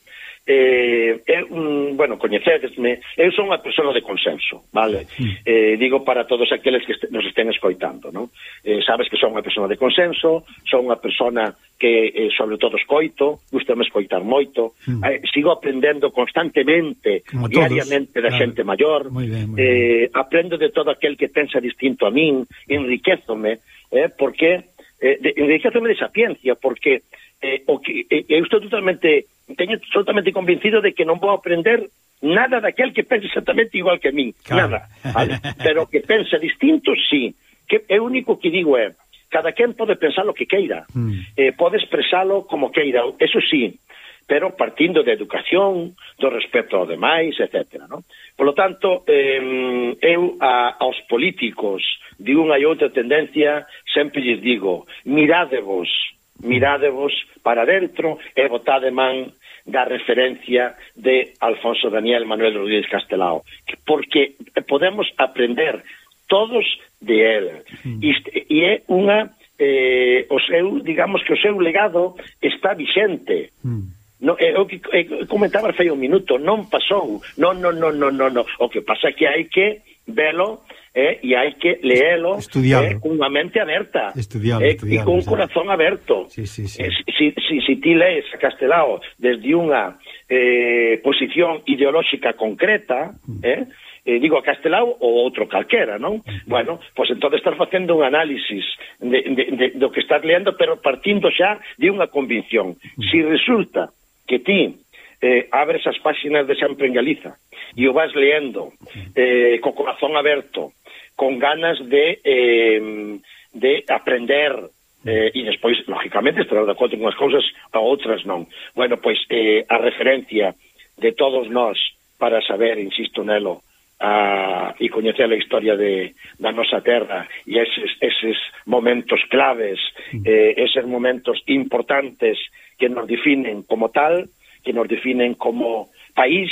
eh, eu, mm, bueno, coñecedesme, eu son unha persona de consenso, vale? Eh, digo para todos aqueles que nos estén escoitando, non? Eh, sabes que son unha persona de consenso, son unha persona que, eh, sobre todo, escoito, gustame escoitar moito, mm. eh, sigo aprendendo constantemente, Como todos, diariamente, da claro. xente maior, muy ben, muy eh, aprendo de todo aquel que pensa distinto a min, enriquezome, eh, porque eh, de, de, de sapiencia, porque eh, o que, eh, eu estou totalmente teño totalmente convencido de que non vou aprender nada daquel que pense exactamente igual que a min, claro. nada vale? pero que pensa distinto, sí que é único que digo é cada quen pode pensar o que queira mm. eh, pode expresalo como queira, eso sí pero partindo da educación, do respeto ao demais, etc. Por lo tanto, eh, eu a, aos políticos de unha e outra tendencia sempre lles digo, mirádevos, mirádevos para dentro e votade man da referencia de Alfonso Daniel Manuel Rodríguez Castelao, porque podemos aprender todos de él. Hmm. E, e é unha... Eh, o seu, digamos que o seu legado está vixente. Hmm. No, é, o que é, comentaba fai un minuto, non pasou. Non, non, non, non, non, non. O que pasa é que hai que velo eh, e hai que leelo eh, cunha mente aberta estudialo, eh, estudialo, con un corazón aberto. Sí, sí, sí. Eh, si, si, si ti lees a Castelao desde unha eh, posición ideolóxica concreta, mm. eh, eh, digo a Castelao ou outro calquera, non? Mm. Bueno, pois pues entón estás facendo un análisis de, de, de, do que estás leendo, pero partindo xa de unha convicción. Mm. Si resulta que ti eh, abres as páxinas de Sempre en Galiza e o vas leendo eh, co corazón aberto, con ganas de, eh, de aprender, eh, e despois, lógicamente, estarás de acordo unhas cousas a outras non. Bueno, pois, eh, a referencia de todos nós para saber, insisto nelo, a, e coñecer a historia de, da nosa terra e eses, eses momentos claves, mm. eh, eses momentos importantes que nos definen como tal, que nos definen como país,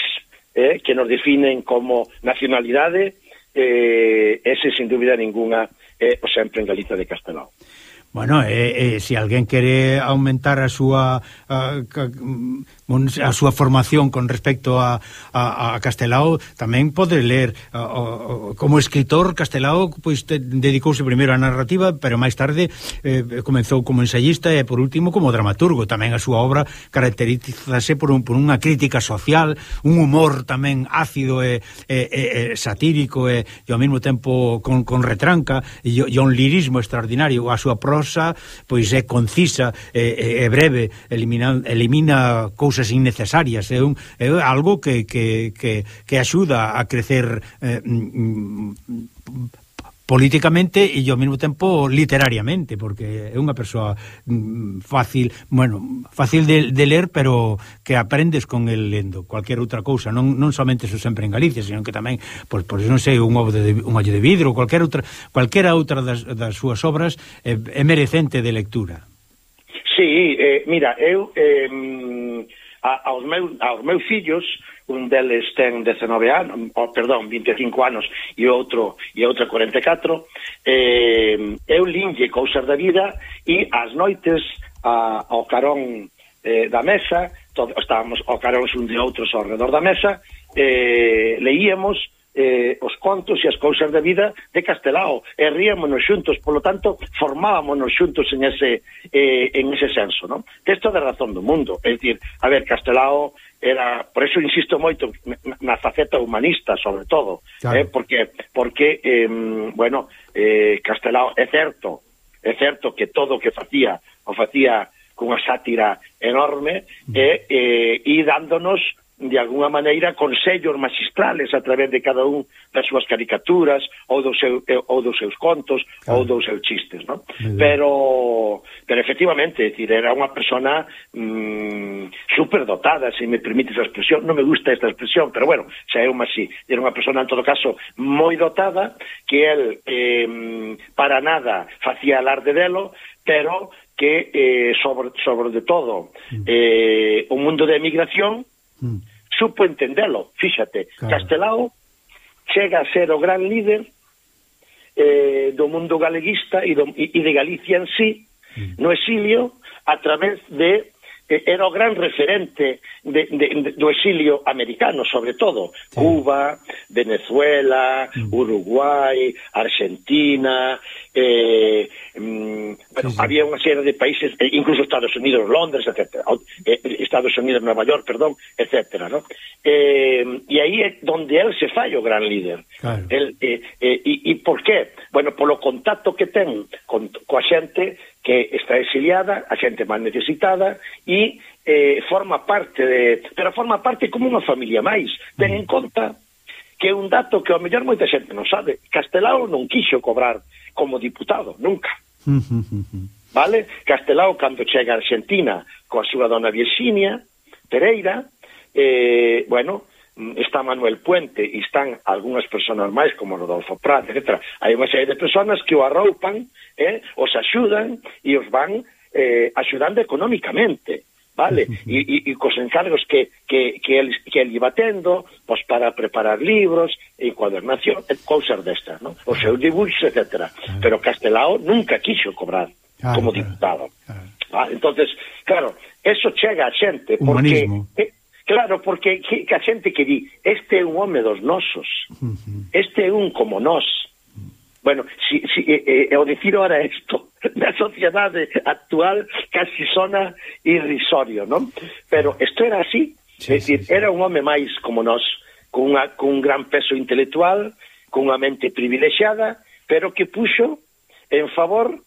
eh, que nos definen como nacionalidade, eh, ese, sin dúbida ninguna, é eh, o sempre en Galiza de Castelao. Bueno, eh, eh, se alguén quere aumentar a súa a, a, a súa formación con respecto a, a, a Castelao tamén pode ler a, a, como escritor Castelao pois te, dedicouse primeiro á narrativa pero máis tarde eh, comenzou como ensayista e por último como dramaturgo. Tamén a súa obra caracterízase por, un, por unha crítica social un humor tamén ácido e, e, e satírico e, e ao mesmo tempo con, con retranca e, e un lirismo extraordinario. A súa prosa pois é concisa e, e, e breve elimina, elimina cousas cousas innecesarias, é, un, é algo que, que, que, que axuda a crecer eh, mm, mm políticamente e ao mesmo tempo literariamente, porque é unha persoa mm, fácil, bueno, fácil de, de ler, pero que aprendes con el lendo, cualquier outra cousa, non, non somente eso sempre en Galicia, senón que tamén, pois, pois non sei, un ovo de, un ollo de vidro, cualquier outra, cualquera outra das, das súas obras é, é merecente de lectura. Sí, eh, mira, eu... Eh, mm, a, aos, meu, aos meus fillos, un deles ten 19 anos, oh, perdón, 25 anos e outro e outra 44, eh, eu linlle cousas da vida e as noites a, ao carón eh, da mesa, todo, estábamos ao carón un de outros ao redor da mesa, eh, leíamos eh, os contos e as cousas da vida de Castelao e ríamonos xuntos, polo tanto formábamonos xuntos en ese eh, en ese senso, non? Texto de razón do mundo, é dicir, a ver, Castelao era, por eso insisto moito na faceta humanista sobre todo, claro. eh, porque porque eh, bueno, eh, Castelao é certo, é certo que todo o que facía, o facía cunha sátira enorme mm. e, eh, e dándonos de alguna maneira consellos magistrales a través de cada un das súas caricaturas ou dos, seu, eh, ou dos seus contos claro. ou dos seus chistes, non? Pero pero efectivamente, decir, era unha persona mmm, superdotada, se me permite esa expresión, non me gusta esta expresión, pero bueno, xa é unha así. Era unha persona, en todo caso, moi dotada, que el eh, para nada facía alarde delo, pero que, eh, sobre, sobre de todo, mm. eh, o mundo de emigración Mm. Supo entendelo, fíxate. Claro. Castelao chega a ser o gran líder eh, do mundo galeguista e, do, e de Galicia en sí, mm. no exilio, a través de era o gran referente de, de, de, do exilio americano, sobre todo. Sí. Cuba, Venezuela, mm. Uruguai, Argentina, eh, mm, bueno, sí, sí. había unha serie de países, eh, incluso Estados Unidos, Londres, etc. Eh, Estados Unidos, Nueva York, perdón, etc. ¿no? Eh, e aí é donde él se fai o gran líder. Claro. El, eh, eh, e, e por qué? Bueno, polo contacto que ten con, coa xente que está exiliada, a xente máis necesitada e eh, forma parte de, pero forma parte como unha familia máis. Ten en conta que é un dato que ao mellor moita xente non sabe. Castelao non quixo cobrar como diputado, nunca. vale? Castelao, cando chega a Argentina coa súa dona Virginia Pereira, eh, bueno, Mm, está Manuel Puente e están algunhas personas máis como Rodolfo Prat, etc. Hai unha serie de personas que o arroupan, eh, os axudan e os van eh, axudando económicamente vale? E, e, e cos encargos que, que, que, el, que el iba tendo, pois para preparar libros, encuadernación, eh, cousas destas, non? Os seus dibuixos, etc. Pero Castelao nunca quixo cobrar como diputado. Ah, entonces, claro, eso chega a xente, porque... Humanismo. Eh, Claro, porque que a xente que di este é un home dos nosos, este é un como nós. Bueno, si, si, eh, eh, o dicir ahora isto, na sociedade actual casi sona irrisorio, non? Pero isto era así, sí, é dicir, sí, sí. era un home máis como nós, con, unha, con un gran peso intelectual, con unha mente privilexiada, pero que puxo en favor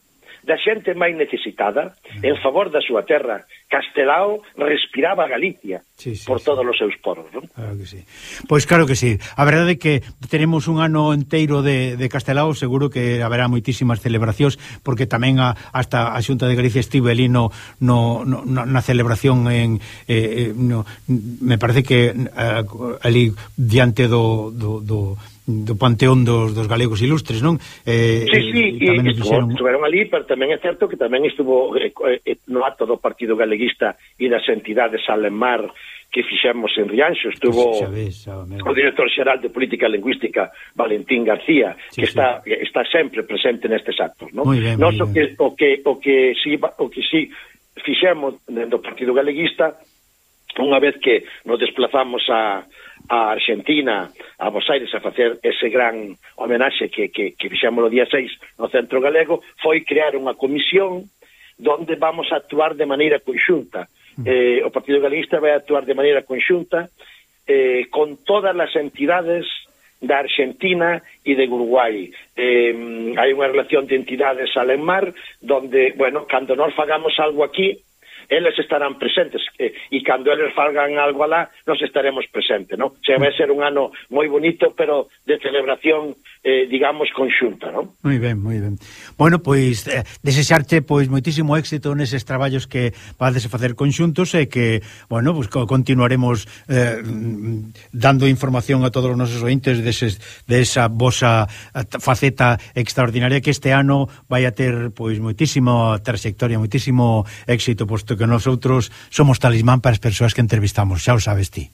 da xente máis necesitada mm. en favor da súa terra. Castelao respiraba Galicia sí, sí, por sí. todos os seus poros, non? Claro que sí. Pois claro que sí. A verdade é que tenemos un ano inteiro de, de Castelao, seguro que haberá moitísimas celebracións, porque tamén a, hasta a Xunta de Galicia estive ali no, no, no, na celebración en... Eh, eh, no, me parece que eh, ali diante do, do, do do panteón dos, dos galegos ilustres, non? Eh, sí, sí, eh, e, tamén e, fixeron... estuveron ali, pero tamén é certo que tamén estuvo eh, eh, no acto do Partido Galeguista e das entidades Alemar que fixemos en Rianxo, estuvo pues, o director xeral de Política Lingüística, Valentín García, sí, que sí. está está sempre presente nestes actos, non? Nos o que o que o que si o que si fixemos do Partido Galeguista unha vez que nos desplazamos a a Argentina, a Buenos Aires a facer ese gran homenaxe que, que, que fixamos o día 6 no Centro Galego, foi crear unha comisión donde vamos a actuar de maneira conxunta. Mm. Eh, o Partido Galeguista vai actuar de maneira conxunta eh, con todas as entidades da Argentina e de Uruguai. Eh, hai unha relación de entidades alemar donde, bueno, cando nos fagamos algo aquí, eles estarán presentes eh, e cando eles falgan algo alá, nos estaremos presentes, non? Se vai ser un ano moi bonito, pero de celebración, eh, digamos, conxunta, non? Moi ben, moi ben. Bueno, pois, eh, desexarte, pois, moitísimo éxito neses traballos que vades a facer conxuntos e que, bueno, pois, continuaremos eh, dando información a todos os nosos ointes deses, desa vosa eh, faceta extraordinaria que este ano vai a ter, pois, moitísimo trayectoria, moitísimo éxito, posto que porque nosotros somos talismán para as persoas que entrevistamos, xa o sabes ti.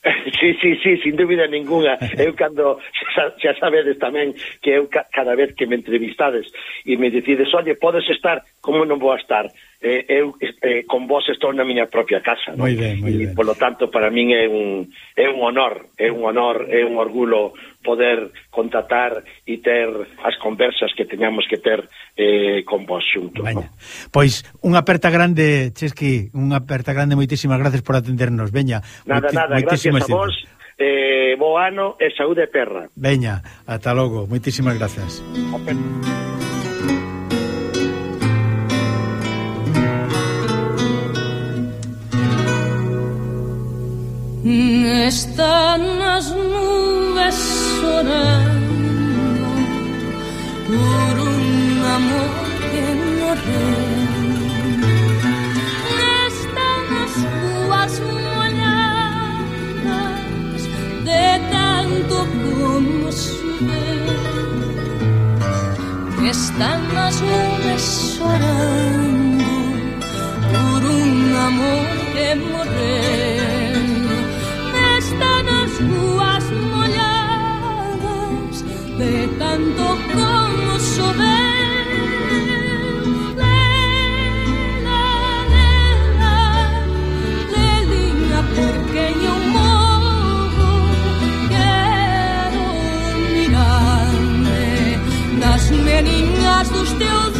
Sí, sí, sí, sin dúbida ninguna. Eu cando xa, xa sabedes tamén que eu ca, cada vez que me entrevistades e me decides, oye, podes estar", como non vou a estar? eh, eu eh, con vos estou na miña propia casa moi ben, moi ben. polo tanto para min é un, é un honor é un honor, é un orgullo poder contratar e ter as conversas que teñamos que ter eh, con vos xunto Veña. No? Pois unha aperta grande Chesqui, unha aperta grande moitísimas gracias por atendernos, veña. Nada, moiti, nada, gracias a vos. Eh, bo ano e saúde perra. Veña, ata logo, moitísimas gracias Están las nubes sonando por un amor que morreu. Están las ruas molhadas de tanto como sube. Están las nubes llorando por un amor que morreu. de tanto como llover. Lela, lela, leliña, porque eu morro, quero mirarme nas meninas dos teus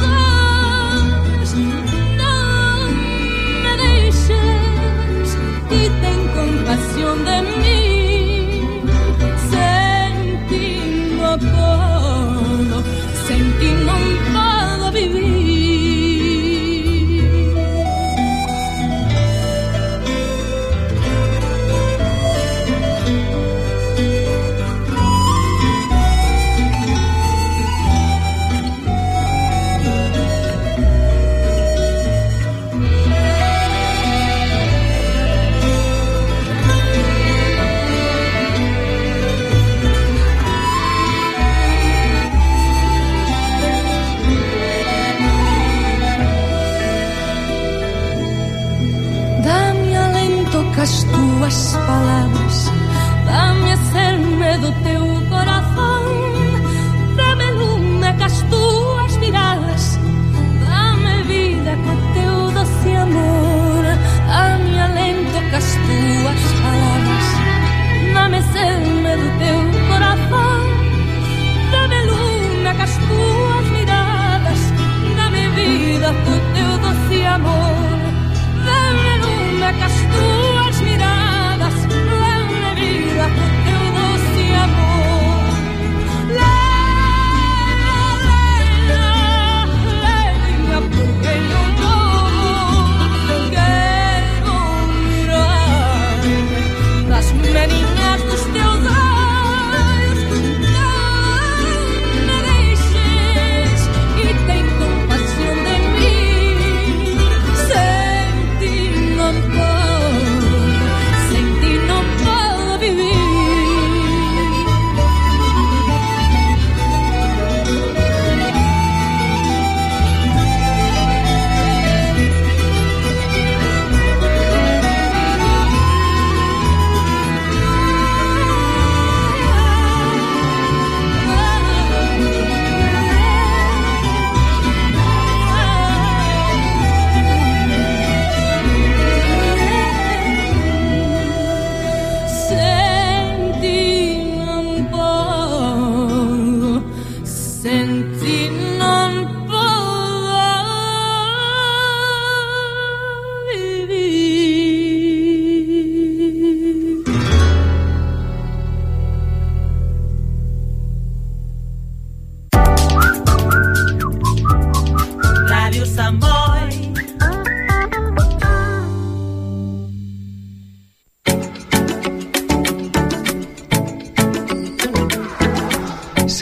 as túas palabras Dame a ser medo teu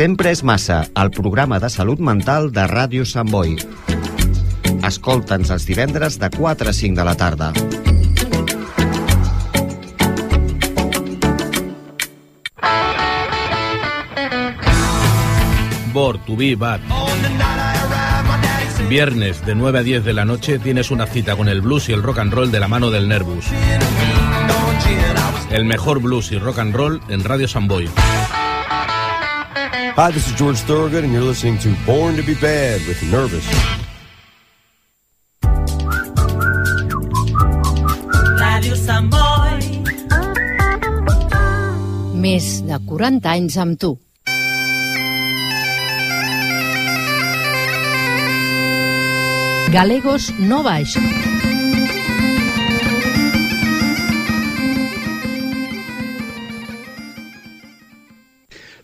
Sempre és massa, el programa de salut mental de Ràdio Sant Boi. Escolta'ns els de 4 a 5 de la tarda. Bor, Tubí, Bat. Viernes de 9 a 10 de la noche tienes una cita con el blues y el rock and roll de la mano del Nervus. El mejor blues y rock and roll en Radio Samboy. Hi, this is George Thorogood, and you're listening to Born to be Bad with Nervous. Ràdio Sant Boi. Més de 40 anys amb tu. Galegos no baix.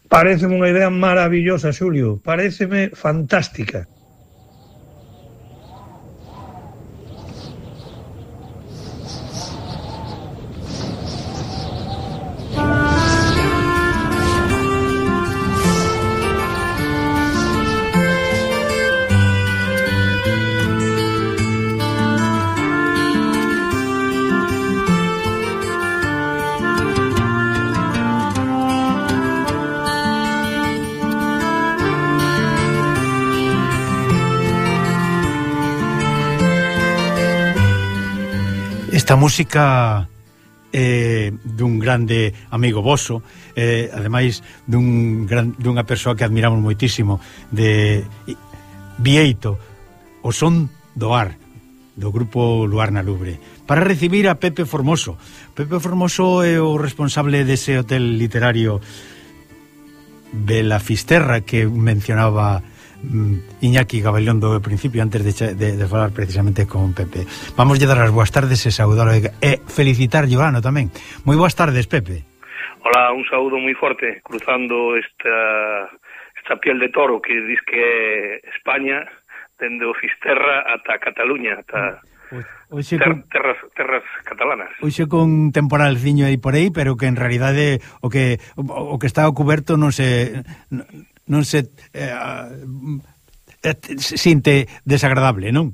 Pareceme unha idea maravillosa, Xulio, pareceme fantástica. música eh, dun grande amigo voso, eh, ademais dun gran, dunha persoa que admiramos moitísimo de Vieito o son do ar do grupo Luar na Lubre. Para recibir a Pepe Formoso. Pepe Formoso é o responsable dese hotel literario Bela Fisterra que mencionaba Mm, Iñaki Gabelón do principio antes de, de, de falar precisamente con Pepe. Vamos dar as boas tardes e saudar e felicitar Giolano tamén. Moi boas tardes, Pepe. Hola, un saúdo moi forte cruzando esta esta piel de toro que diz que é España dende o Fisterra ata Cataluña, ata Oxe ter, con... terras, terras catalanas. Oxe con temporal ciño aí por aí, pero que en realidade o que o, o que está coberto non se non, non se eh, eh sinte desagradable, non?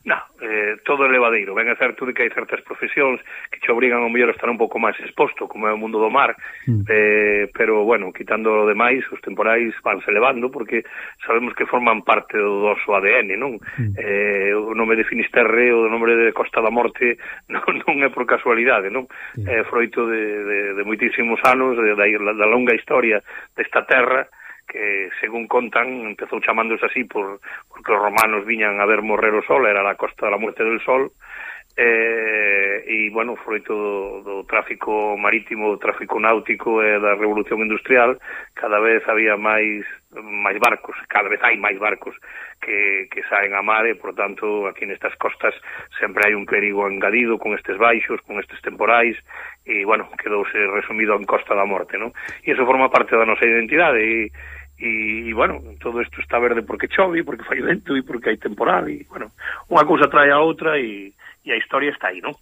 Non, eh, todo é levadeiro. Ben a certo de que hai certas profesións que te obrigan ao mellor a estar un pouco máis exposto, como é o mundo do mar, mm. eh, pero, bueno, quitando o demais, os temporais vanse levando, porque sabemos que forman parte do noso ADN, non? Mm. Eh, o nome de Finisterre ou o nome de Costa da Morte non, non é por casualidade, non? Mm. É eh, froito de, de, de moitísimos anos, de, da, da longa historia desta terra, que según contan empezou chamándose así por porque os romanos viñan a ver morrer o sol, era a costa da muerte del sol, eh, e, bueno, froito do, do tráfico marítimo, do tráfico náutico e eh, da revolución industrial, cada vez había máis máis barcos, cada vez hai máis barcos que, que saen a mar e, por tanto, aquí nestas costas sempre hai un perigo engadido con estes baixos, con estes temporais e, bueno, quedouse resumido en Costa da Morte, non? E iso forma parte da nosa identidade e, E, e bueno, todo isto está verde porque chove, porque fai vento e porque hai temporal e, bueno, unha cousa trae a outra e, e a historia está aí, non?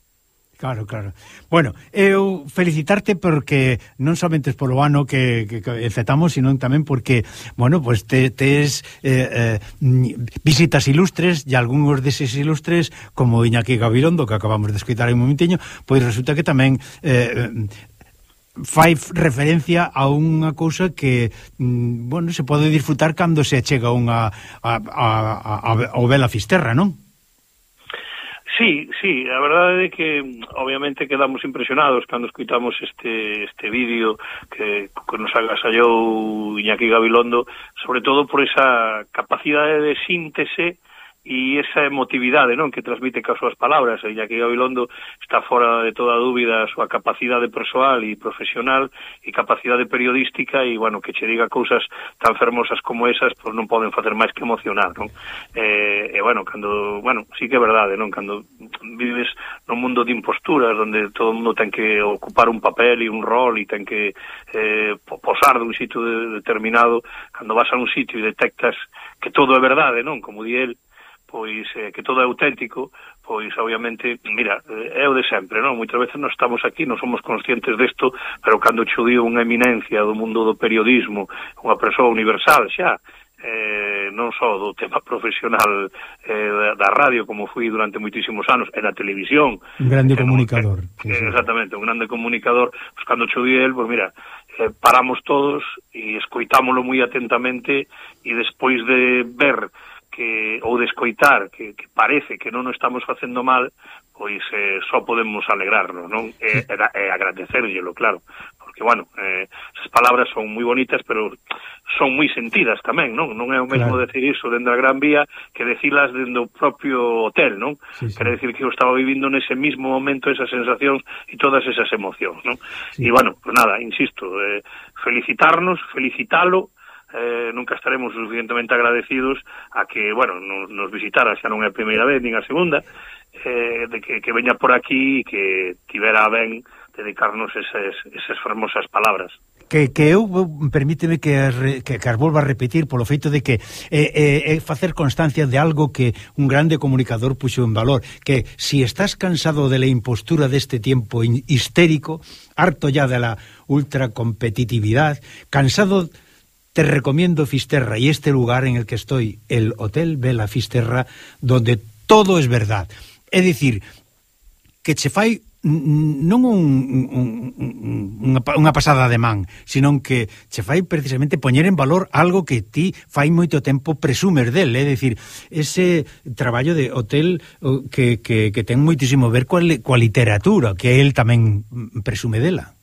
Claro, claro. Bueno, eu felicitarte porque non somente polo ano que, que, que efetamos, sino tamén porque, bueno, pues te, tes eh, eh, visitas ilustres e algúns deses ilustres, como Iñaki Gabirondo, que acabamos de escutar hai un momentinho, pois resulta que tamén eh, fai referencia a unha cousa que, mm, bueno, se pode disfrutar cando se chega unha a, a, a, a, ao Vela Fisterra, non? Sí, sí, a verdade é que obviamente quedamos impresionados cando escuitamos este, este vídeo que, que nos agasallou Iñaki Gabilondo, sobre todo por esa capacidade de síntese e esa emotividade non que transmite coas súas palabras, e que Gabilondo está fora de toda dúbida a súa capacidade persoal e profesional e capacidade periodística e, bueno, que che diga cousas tan fermosas como esas, pois non poden facer máis que emocionar, non? Eh, e, bueno, cando, bueno, sí que é verdade, non? Cando vives nun mundo de imposturas onde todo o mundo ten que ocupar un papel e un rol e ten que eh, posar dun sitio determinado, cando vas a un sitio e detectas que todo é verdade, non? Como di el, pois eh, que todo é auténtico, pois obviamente, mira, eh, é o de sempre, non? Moitas veces non estamos aquí, non somos conscientes desto, pero cando chudiu unha eminencia do mundo do periodismo, unha persoa universal xa, eh, non só do tema profesional eh, da radio como fui durante moitísimos anos e na televisión un grande que comunicador non, que, sí, sí. exactamente, un grande comunicador pues, cando chudí el, pues mira eh, paramos todos e escoitámolo moi atentamente e despois de ver que ou de escoitar que, que parece que non o estamos facendo mal, pois eh, só podemos alegrarnos, non? E, e, e agradecerllelo, claro, porque, bueno, eh, esas palabras son moi bonitas, pero son moi sentidas tamén, non? Non é o mesmo claro. decir iso dentro da Gran Vía que decilas dentro do propio hotel, non? Sí, sí. Quer decir que eu estaba vivindo nese mismo momento esas sensacións e todas esas emocións, non? Sí. E, bueno, pues nada, insisto, eh, felicitarnos, felicitalo, eh, nunca estaremos suficientemente agradecidos a que, bueno, nos, nos visitara, xa non é a primeira vez, nin a segunda, eh, de que, que veña por aquí e que tivera ben dedicarnos esas, esas fermosas palabras. Que, que eu permíteme que que, que as volva a repetir polo feito de que é eh, eh, facer constancia de algo que un grande comunicador puxo en valor, que si estás cansado de la impostura deste tiempo histérico, harto ya de la ultracompetitividad, cansado de Te recomiendo Fisterra y este lugar en el que estoy, el Hotel Vela Fisterra, donde todo es verdad. É dicir, que che fai non un, un, un, unha, unha pasada de man, senón que che fai precisamente poñer en valor algo que ti fai moito tempo presumer del, é dicir, ese traballo de hotel que, que, que ten moitísimo ver coa, coa literatura, que el tamén presume dela.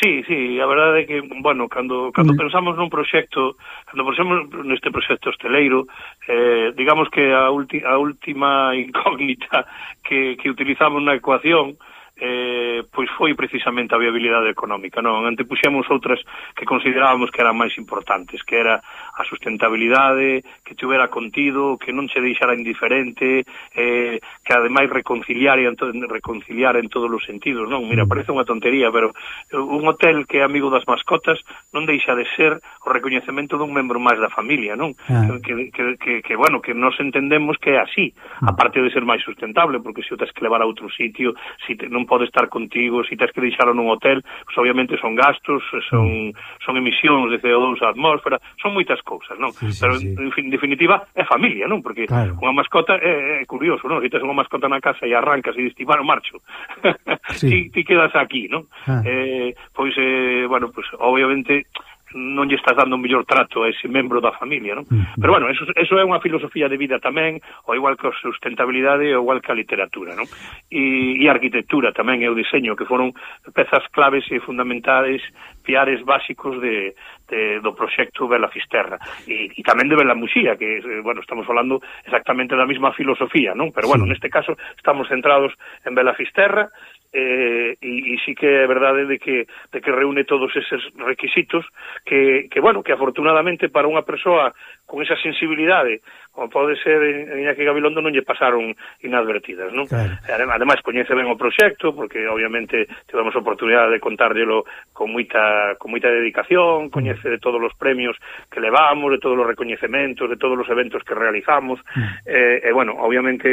Sí, sí, a verdade é que, bueno, cando, cando mm. pensamos nun proxecto, cando pensamos neste proxecto hosteleiro, eh, digamos que a, ulti, a última incógnita que, que utilizamos na ecuación eh, pois foi precisamente a viabilidade económica, non? Antepuxemos outras que considerábamos que eran máis importantes, que era a sustentabilidade, que tivera contido, que non se deixara indiferente, eh, que ademais reconciliar en, reconciliar en todos os sentidos, non? Mira, mm. parece unha tontería, pero un hotel que é amigo das mascotas non deixa de ser o recoñecemento dun membro máis da familia, non? Ah. Que, que, que, que, bueno, que nos entendemos que é así, mm. aparte de ser máis sustentable, porque se o tens que levar a outro sitio, si te, non pode estar contigo, se tens que deixalo nun hotel, pues obviamente son gastos, son mm. son emisións de CO2 á atmósfera, son moitas cousas, non? Sí, sí, Pero sí. en definitiva é familia, non? Porque claro. unha mascota é, é curioso, non? Se tens unha mascota na casa e arrancas e distis, bueno, marcho. Sí. ti, ti quedas aquí, non? Ah. Eh, pois eh, bueno, pois obviamente non lle estás dando o mellor trato a ese membro da familia, non? Pero bueno, eso, eso é unha filosofía de vida tamén, ao igual que a sustentabilidade, ao igual que a literatura, non? E, e a arquitectura tamén e o diseño, que foron pezas claves e fundamentales piares básicos de, de do proxecto Vela Fisterra e, e tamén de Vela Muxía que, eh, bueno, estamos falando exactamente da mesma filosofía, non? Pero, bueno, sí. neste caso estamos centrados en Vela Fisterra eh, e, e sí que é verdade de que, de que reúne todos eses requisitos que, que, bueno, que afortunadamente para unha persoa con esa sensibilidade como pode ser en Iñaki Gabilondo non lle pasaron inadvertidas, non? Claro. Ademais, coñece ben o proxecto, porque obviamente tivemos a oportunidade de contárllelo con moita, con moita dedicación, mm. coñece de todos os premios que levamos, de todos os recoñecementos, de todos os eventos que realizamos, mm. eh, e, bueno, obviamente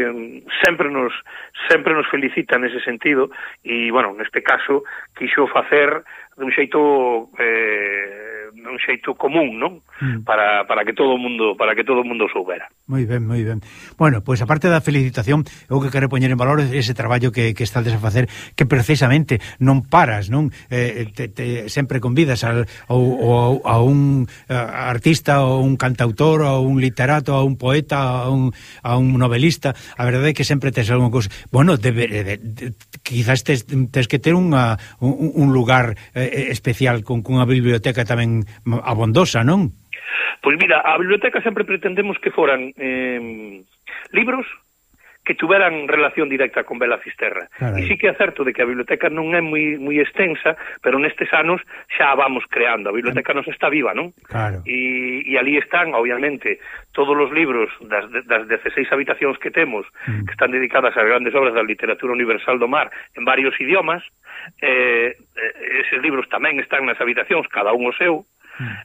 sempre nos sempre nos felicita nese sentido, e, bueno, neste caso, quixo facer dun xeito eh, un xeito común, non? Mm. Para, para que todo o mundo para que todo o mundo soubera. Moi ben, moi ben. Bueno, pois pues, aparte da felicitación, eu que quero poñer en valor ese traballo que, que estades a facer, que precisamente non paras, non? Eh, te, te, sempre convidas al, ao, ao, a un eh, a, artista, ou un cantautor, ou un literato, a un poeta, a un, a un novelista. A verdade é que sempre tes algunha cousa. Bueno, debe, de, de, de, quizás tes, tes que ter unha, un, un lugar eh, Eh, especial con cunha biblioteca tamén abondosa, non? Pois mira, a biblioteca sempre pretendemos que foran eh, libros que tuveran relación directa con Bela Fisterra. Carai. E sí que é certo de que a biblioteca non é moi moi extensa, pero nestes anos xa a vamos creando. A biblioteca nos está viva, non? Claro. E, e ali están, obviamente, todos os libros das, das 16 habitacións que temos, mm. que están dedicadas ás grandes obras da literatura universal do mar en varios idiomas. Eh, eh eses libros tamén están nas habitacións, cada un o seu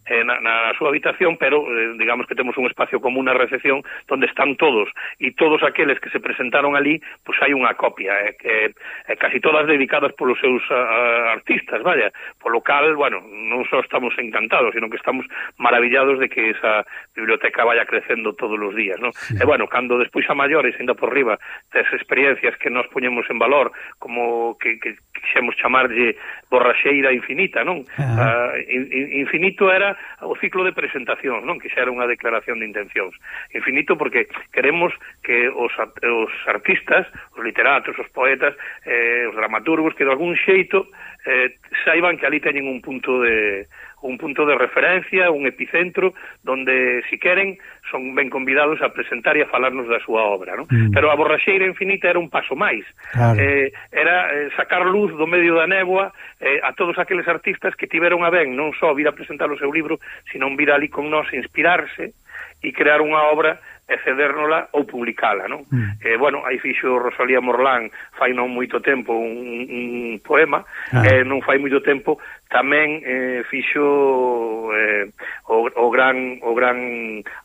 eh, na, na súa habitación, pero eh, digamos que temos un espacio común na recepción onde están todos, e todos aqueles que se presentaron ali, pois hai unha copia, eh, eh, casi todas dedicadas polos seus uh, artistas, vaya, polo cal, bueno, non só estamos encantados, sino que estamos maravillados de que esa biblioteca vaya crecendo todos os días, ¿no? Sí. E bueno, cando despois a maiores, ainda por riba, tes experiencias que nós poñemos en valor, como que, que quixemos chamarlle borraxeira infinita, non? Ah. Ah, in, in, infinito infinito era o ciclo de presentacións, non? Que xa era unha declaración de intencións. Infinito porque queremos que os, os artistas, os literatos, os poetas, eh, os dramaturgos, que de algún xeito eh, saiban que ali teñen un punto de un punto de referencia, un epicentro donde, si queren, son ben convidados a presentar e a falarnos da súa obra, non? Mm. Pero a borraxeira infinita era un paso máis. Claro. Eh, era eh, sacar luz do medio da néboa eh, a todos aqueles artistas que tiveron a ben non só vir a presentar o seu libro, sino vir ali con nós inspirarse e crear unha obra e cedérnola ou publicala, non? Mm. Eh, bueno, aí fixo Rosalía Morlán fai non moito tempo un, un poema, ah. eh, non fai moito tempo tamén eh, fixo eh, o, o gran o gran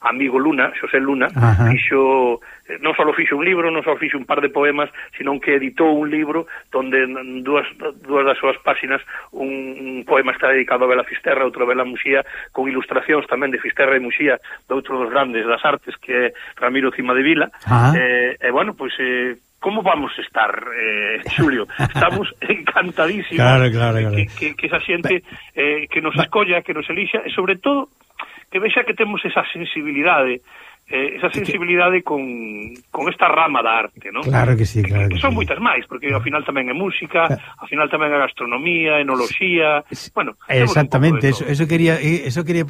amigo Luna, Xosé Luna, Ajá. fixo eh, non só fixo un libro, non só fixo un par de poemas, senón que editou un libro onde dúas, dúas das súas páxinas un, un poema está dedicado a Bela Fisterra, outro a Bela Muxía, con ilustracións tamén de Fisterra e Muxía, de outro dos grandes das artes que é Ramiro Cima de Vila. Eh, e bueno, pois eh, como vamos estar, eh, Xulio? Estamos encantadísimos claro, claro, claro. Que, que, que esa xente eh, que nos escolla, que nos elixa, e eh, sobre todo que vexa que temos esa sensibilidade eh, esa sensibilidade con, con esta rama da arte, non? Claro que sí, claro que, que, que son sí. moitas máis, porque ao final tamén é música, ah. ao final tamén é gastronomía, enoloxía, bueno, exactamente, eso, eso quería eh, eso quería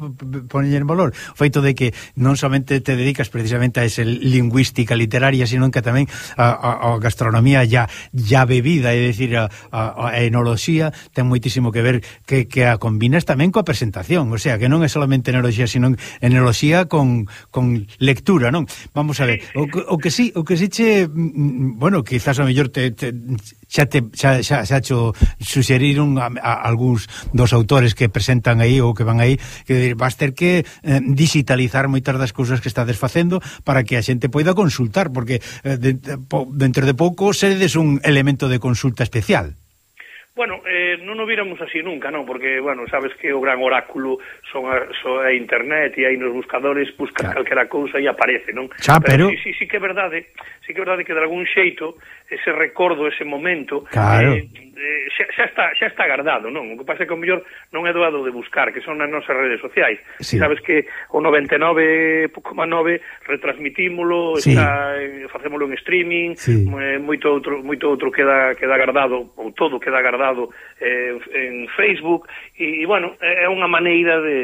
poñer en valor, o feito de que non somente te dedicas precisamente a esa lingüística literaria, sino que tamén a, a, a gastronomía ya ya bebida, é dicir, a, a, a enoloxía ten moitísimo que ver que, que a combinas tamén coa presentación, o sea, que non é solamente enoloxía, sino enoloxía con con lectura, non? Vamos a ver, o, o que si, sí, o que sí che, mm, mm, bueno, quizás a mellor te, te xa te xa, xa, xa cho suxeriron a, a, algúns dos autores que presentan aí ou que van aí, que vas ter que eh, digitalizar moitas das cousas que estades facendo para que a xente poida consultar, porque eh, de, po, dentro de pouco sedes un elemento de consulta especial. Bueno, eh, non o viramos así nunca, non? Porque, bueno, sabes que o gran oráculo son a, so a internet e aí nos buscadores buscas claro. calquera cousa e aparece, non? Xa, pero, pero sí, sí, sí que é verdade, sí que é verdade que de algún xeito ese recordo, ese momento claro. eh, eh, xa, xa, está, xa está guardado, non? O que pasa é que o mellor non é doado de buscar, que son nas nosas redes sociais. Sí. Sabes que o 99,9 retransmitímolo, sí. está, eh, facémolo en streaming, sí. Eh, moito outro moito outro queda queda guardado ou todo queda guardado eh, en Facebook e, e bueno, é unha maneira de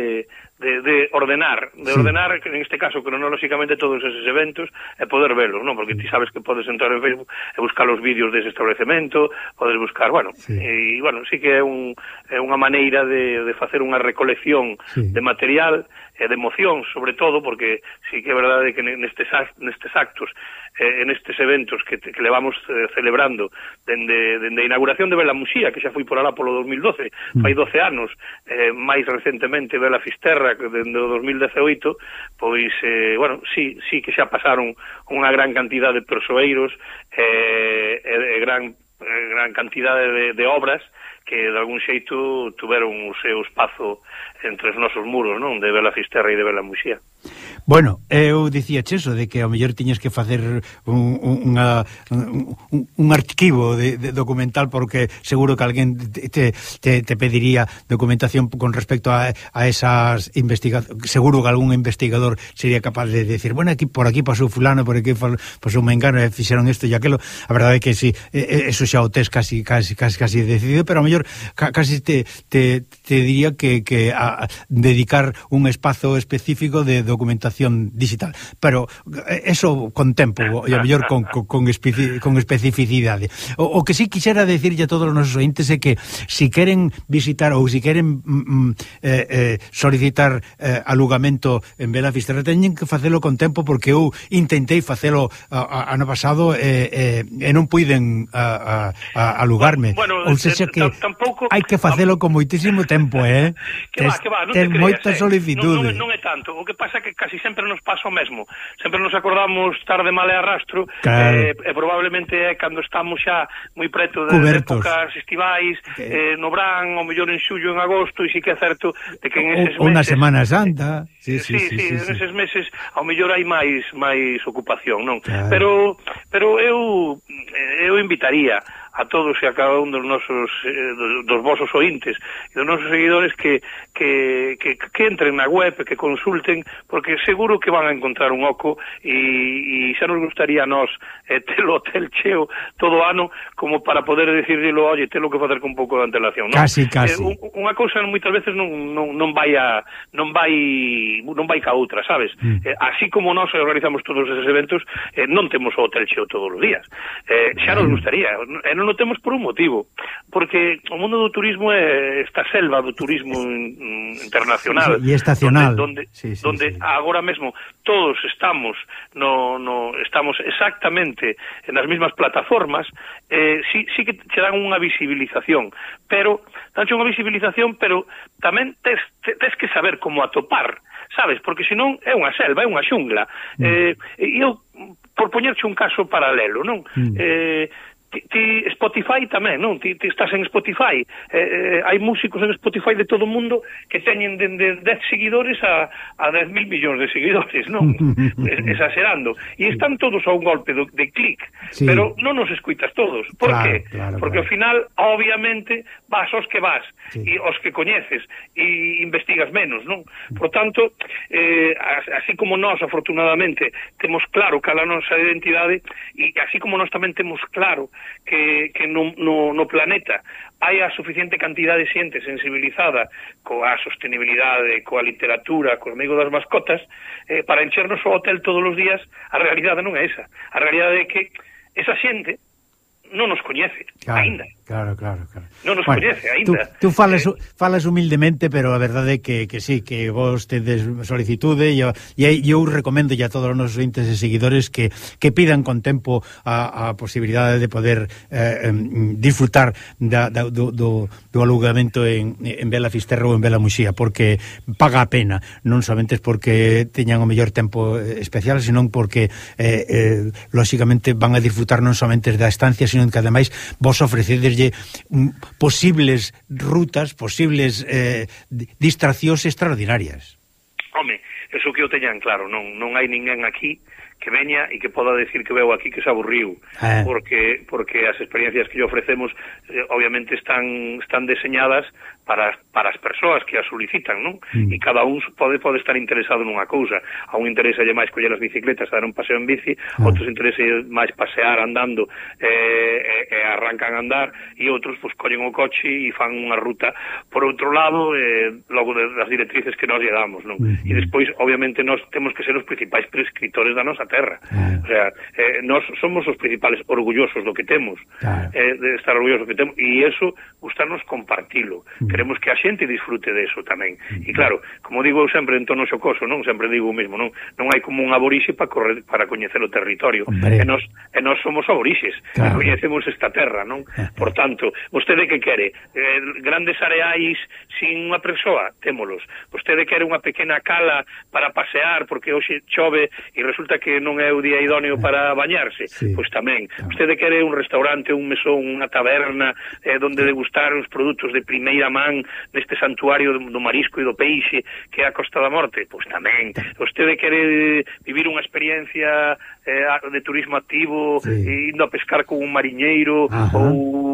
de, de, ordenar, de sí. ordenar en este caso cronolóxicamente todos esos eventos e poder velos, non? Porque ti sabes que podes entrar en Facebook e buscar os vídeos dese establecemento, podes buscar, bueno, sí. e bueno, sí que é un é unha maneira de, de facer unha recolección sí. de material e de emoción, sobre todo porque sí que é verdade que nestes nestes actos eh, en estes eventos que, que levamos eh, celebrando dende, dende a inauguración de Vela Muxía, que xa foi por alá polo 2012, mm. fai 12 anos, eh, máis recentemente Vela Fisterra, que dende o 2018, pois, eh, bueno, sí, sí que xa pasaron unha gran cantidad de persoeiros eh, e, e gran eh, gran cantidade de, de obras que de algún xeito tuveron o seu espazo entre os nosos muros, non? De Vela Fisterra e de Vela Muxía. Bueno, eu dicía eso de que ao mellor tiñes que facer un, unha, un, un arquivo de, de documental porque seguro que alguén te, te, te pediría documentación con respecto a, a esas investigacións. Seguro que algún investigador sería capaz de decir, bueno, aquí por aquí pasou fulano, por aquí pasou mengano, e fixeron isto e aquilo. A verdade é que si sí, eso xa o tes casi casi casi, casi decidido, pero ao mellor casi te, te, te diría que, que a, dedicar un espazo específico de documentación digital. Pero eh, eso con tempo, e a mellor con, con, con, especi con especificidade. O, o que sí quixera decirlle a todos os nosos ointes é que si queren visitar ou si queren mm, mm eh, eh, solicitar eh, alugamento en Vela Fisterra, teñen que facelo con tempo porque eu intentei facelo a, a, ano pasado e, eh, eh, e non puiden a, a, a alugarme. Bueno, ou sexa eh, que tampouco... hai que facelo con moitísimo tempo, eh? que, va, que va, non te creas, moitas eh? Non, non, non é tanto. O que pasa é que casi sempre nos pasa o mesmo. Sempre nos acordamos tarde mal e arrastro, claro. eh, e probablemente é cando estamos xa moi preto de, Cubertos. de épocas estivais, eh, no bran, o mellor en xullo, en agosto, e si que é certo de que en eses meses... Unha Semana eh, Santa... Eh, sí, sí, sí, sí, sí, sí, neses meses ao mellor hai máis máis ocupación, non? Claro. Pero pero eu eh, eu invitaría a todos e a cada un dos nosos eh, dos vosos ointes e dos nosos seguidores que, que, que, que entren na web, que consulten, porque seguro que van a encontrar un oco e, e xa nos gustaría a nós eh, telo hotel cheo todo ano como para poder decirlo, oye, telo que facer con un pouco de antelación, non? Casi, casi. Eh, unha cousa moitas veces non, non, non vai a non vai non vai ca outra, sabes? Mm. Eh, así como nós organizamos todos eses eventos, eh, non temos o hotel cheo todos os días. Eh, xa nos mm. gustaría, eh, non non o temos por un motivo, porque o mundo do turismo é esta selva do turismo internacional sí, sí, e estacional, donde donde, sí, sí, donde sí. agora mesmo todos estamos no, no estamos exactamente nas mesmas plataformas, eh sí, sí que che dan unha visibilización, pero danche unha visibilización, pero tamén tes, tes que saber como atopar, sabes? Porque senón é unha selva, é unha xungla. Mm. Eh, eu por poñerche un caso paralelo, non? Mm. Eh, ti, ti Spotify tamén, non? Ti, ti estás en Spotify. Eh, eh, hai músicos en Spotify de todo o mundo que teñen dende de 10 seguidores a, a 10.000 millóns de seguidores, non? Exagerando. E están todos a un golpe do, de clic, sí. pero non nos escuitas todos. Por claro, qué? Claro, Porque claro. ao final, obviamente, vas aos que vas sí. e aos que coñeces e investigas menos, non? Por tanto, eh, así como nós, afortunadamente, temos claro cal a nosa identidade e así como nós tamén temos claro que, que no, no, no planeta hai a suficiente cantidade de xente sensibilizada coa sostenibilidade, coa literatura, co amigo das mascotas, eh, para enchernos o hotel todos os días, a realidade non é esa. A realidade é que esa xente non nos coñece, claro. ainda. Claro, claro, claro. Non nos bueno, coñece aínda. Tú, tú falas, eh, falas humildemente, pero a verdade é que, que sí, que vos tedes solicitude e, e eu recomendo a todos os nosos entes e seguidores que, que pidan con tempo a, a posibilidade de poder eh, disfrutar da, da, do, do, do alugamento en, en Vela Fisterra ou en Vela Muxía, porque paga a pena, non somente porque teñan o mellor tempo eh, especial, senón porque, eh, eh, lóxicamente, van a disfrutar non somente da estancia, senón que ademais vos ofrecedes dándolle mm, posibles rutas, posibles eh, distraccións extraordinarias. Home, eso que o teñan claro, non non hai ninguén aquí que veña e que poda decir que veu aquí que se aburriu, eh. porque porque as experiencias que lle ofrecemos eh, obviamente están están deseñadas para, para as persoas que as solicitan, non? Mm. E cada un pode pode estar interesado nunha cousa. A un interesa máis coller as bicicletas, dar un paseo en bici, ah. outros interesa máis pasear andando eh, eh, arrancan a andar, e outros pois, collen o coche e fan unha ruta por outro lado, eh, logo das directrices que nós lle damos, non? Mm. E despois, obviamente, nós temos que ser os principais prescriptores da nosa terra. Ah. O sea, eh, nós somos os principales orgullosos do que temos, claro. eh, de estar orgullosos do que temos, e iso gustanos compartilo, mm Queremos que a xente disfrute deso tamén. E claro, como digo eu sempre en tono xocoso, non sempre digo o mesmo, non non hai como un aborixe para correr para coñecer o territorio. Hombre. E nós e nós somos aborixes, claro. e coñecemos esta terra, non? Por tanto, vostede que quere? Eh, grandes areais sin unha persoa, témolos. Vostede quere unha pequena cala para pasear porque hoxe chove e resulta que non é o día idóneo para ah, bañarse. Sí. Pois tamén. Claro. Vostede quere un restaurante, un mesón, unha taberna eh, onde degustar os produtos de primeira van neste santuario do marisco e do peixe que é a Costa da Morte? Pois tamén. Vostede quere eh, vivir unha experiencia eh, de turismo activo, sí. Eh, indo a pescar con un mariñeiro Ajá. ou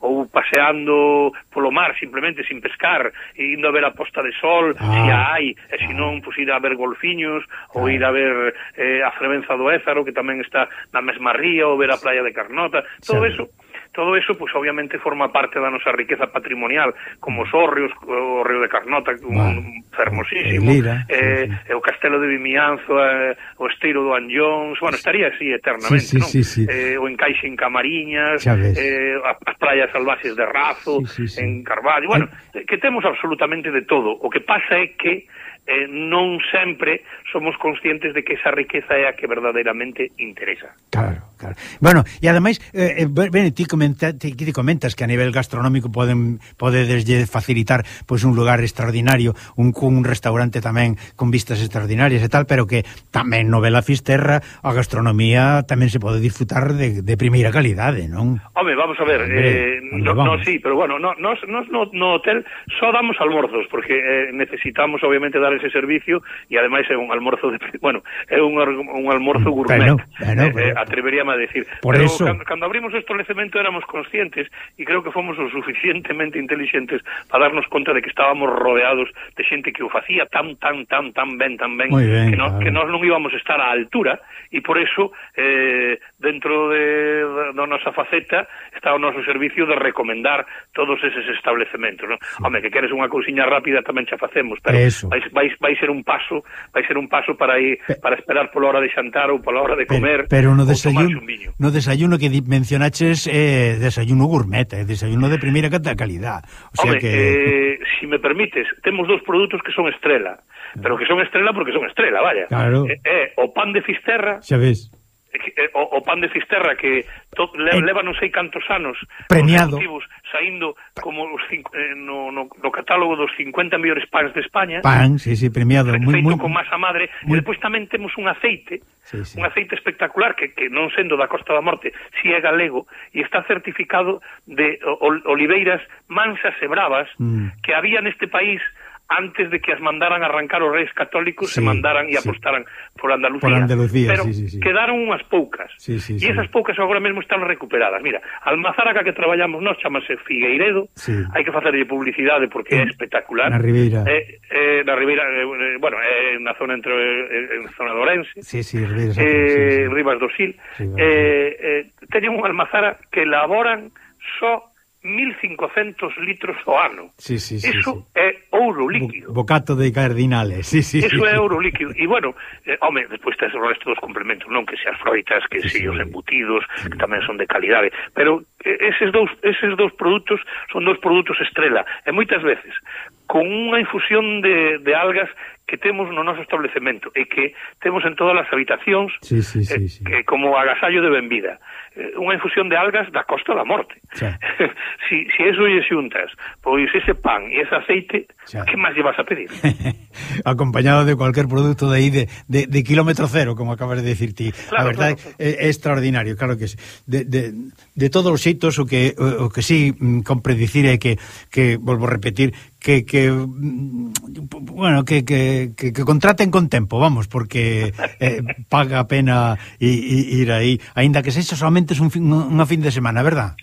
ou paseando polo mar simplemente sin pescar, e indo a ver a posta de sol, ah. se a hai, e se ah. non pois ir a ver golfiños ou ir a ver eh, a Frevenza do Ézaro que tamén está na mesma ría ou ver a praia de Carnota, todo sí. eso Todo eso, pues, obviamente, forma parte da nosa riqueza patrimonial, como os hórreos, o río de Carnota, un fermosísimo, Lira, eh, sí, sí. o castelo de Vimianzo, eh, o esteiro do Anllóns, bueno, estaría así eternamente, sí, sí, non? Sí, sí. Eh, o encaixe en Camariñas, eh, as praias salvaxes de Razo, sí, sí, sí. en Carvalho, bueno, eh, que temos absolutamente de todo. O que pasa é que eh, non sempre somos conscientes de que esa riqueza é a que verdadeiramente interesa. Claro, claro. Bueno, e ademais, eh, eh ben, ti, comenta, ti, ti comentas que a nivel gastronómico poden podedes facilitar pois un lugar extraordinario, un, un restaurante tamén con vistas extraordinarias e tal, pero que tamén no Vela Fisterra a gastronomía tamén se pode disfrutar de, de primeira calidade, non? Home, vamos a ver, Hombre, eh, no, no, sí, pero bueno, no, nos, nos no, no hotel só damos almorzos, porque eh, necesitamos obviamente dar ese servicio e ademais é un almorzo de, bueno, é un, un almorzo gourmet. Bueno, bueno, eh, bueno, eh, atreveríame a decir. Por Pero eso... cando, cando abrimos o establecemento éramos conscientes e creo que fomos o suficientemente inteligentes para darnos conta de que estábamos rodeados de xente que o facía tan tan tan tan ben tan ben, ben que, no, claro. que nós non íbamos estar á altura e por eso eh, dentro de, da nosa faceta está o noso servicio de recomendar todos eses establecementos, non? Sí. Home, que queres unha cousiña rápida tamén xa facemos, pero Eso. vais, vai vai ser un paso, vai ser un paso para ir para esperar pola hora de xantar ou pola hora de comer. Pero, pero no desayuno, no desayuno que mencionaches eh, desayuno gourmet, eh, desayuno de primeira calidad. O sea Home, que eh, si me permites, temos dous produtos que son estrela, pero que son estrela porque son estrela, vaya. Claro. É eh, eh, o pan de Fisterra. Xa ves Eh, o, o pan de cisterra que to, le, eh, leva non sei cantos anos premiado saindo como os cinco, eh, no, no, no catálogo dos 50 mellores pans de España pan, sí, sí, premiado feito muy, con masa madre muy... e depois tamén temos un aceite sí, sí. un aceite espectacular que, que non sendo da Costa da Morte si é galego e está certificado de o, oliveiras mansas e bravas mm. que había neste país antes de que as mandaran arrancar os reis católicos sí, se mandaran e sí. apostaran por Andalucía. Por Andalucía Pero sí, sí, sí. quedaron unhas poucas. Sí, sí, e esas sí. poucas agora mesmo están recuperadas. Mira, Almazaraca que traballamos nós chamase Figueiredo. Sí. Hai que facerlle publicidade porque é espectacular. Na Ribeira. Eh, eh, na Ribeira, eh, eh bueno, é eh, unha zona entre eh, zona de Ourense. Sí, sí, Ribeira. Eh, sí, sí. Rivas do Sil. Sí, eh, eh, teñen unha almazara que elaboran só 1.500 litros ao ano. Sí, sí, sí, Eso sí. é ouro líquido. Bocato de cardinales, sí, sí. Eso sí, é ouro líquido. E, bueno, eh, home, despois tes o resto dos complementos, non? Que se as froitas, que sí, se os embutidos, sí. que tamén son de calidade. Pero eh, eses dous, eses dous produtos son dous produtos estrela. E moitas veces, con unha infusión de, de algas que temos no noso establecemento e que temos en todas as habitacións sí, sí, sí, eh, sí. Eh, que como agasallo de benvida eh, unha infusión de algas da costa da morte xa. si, si eso lle xuntas pois ese pan e ese aceite xa. que máis lle vas a pedir? acompañado de cualquier produto de aí de, de, de kilómetro cero como acabas de decir ti claro, a verdade claro, claro. é, é extraordinario claro que sí de, de, de todos os xeitos o que, o, o que sí mm, compredicir é eh, que, que volvo a repetir que, que mm, bueno, que, que que, que, contraten con tempo, vamos, porque eh, paga a pena ir, ir aí, aínda que sexa solamente un fin, unha fin de semana, verdad?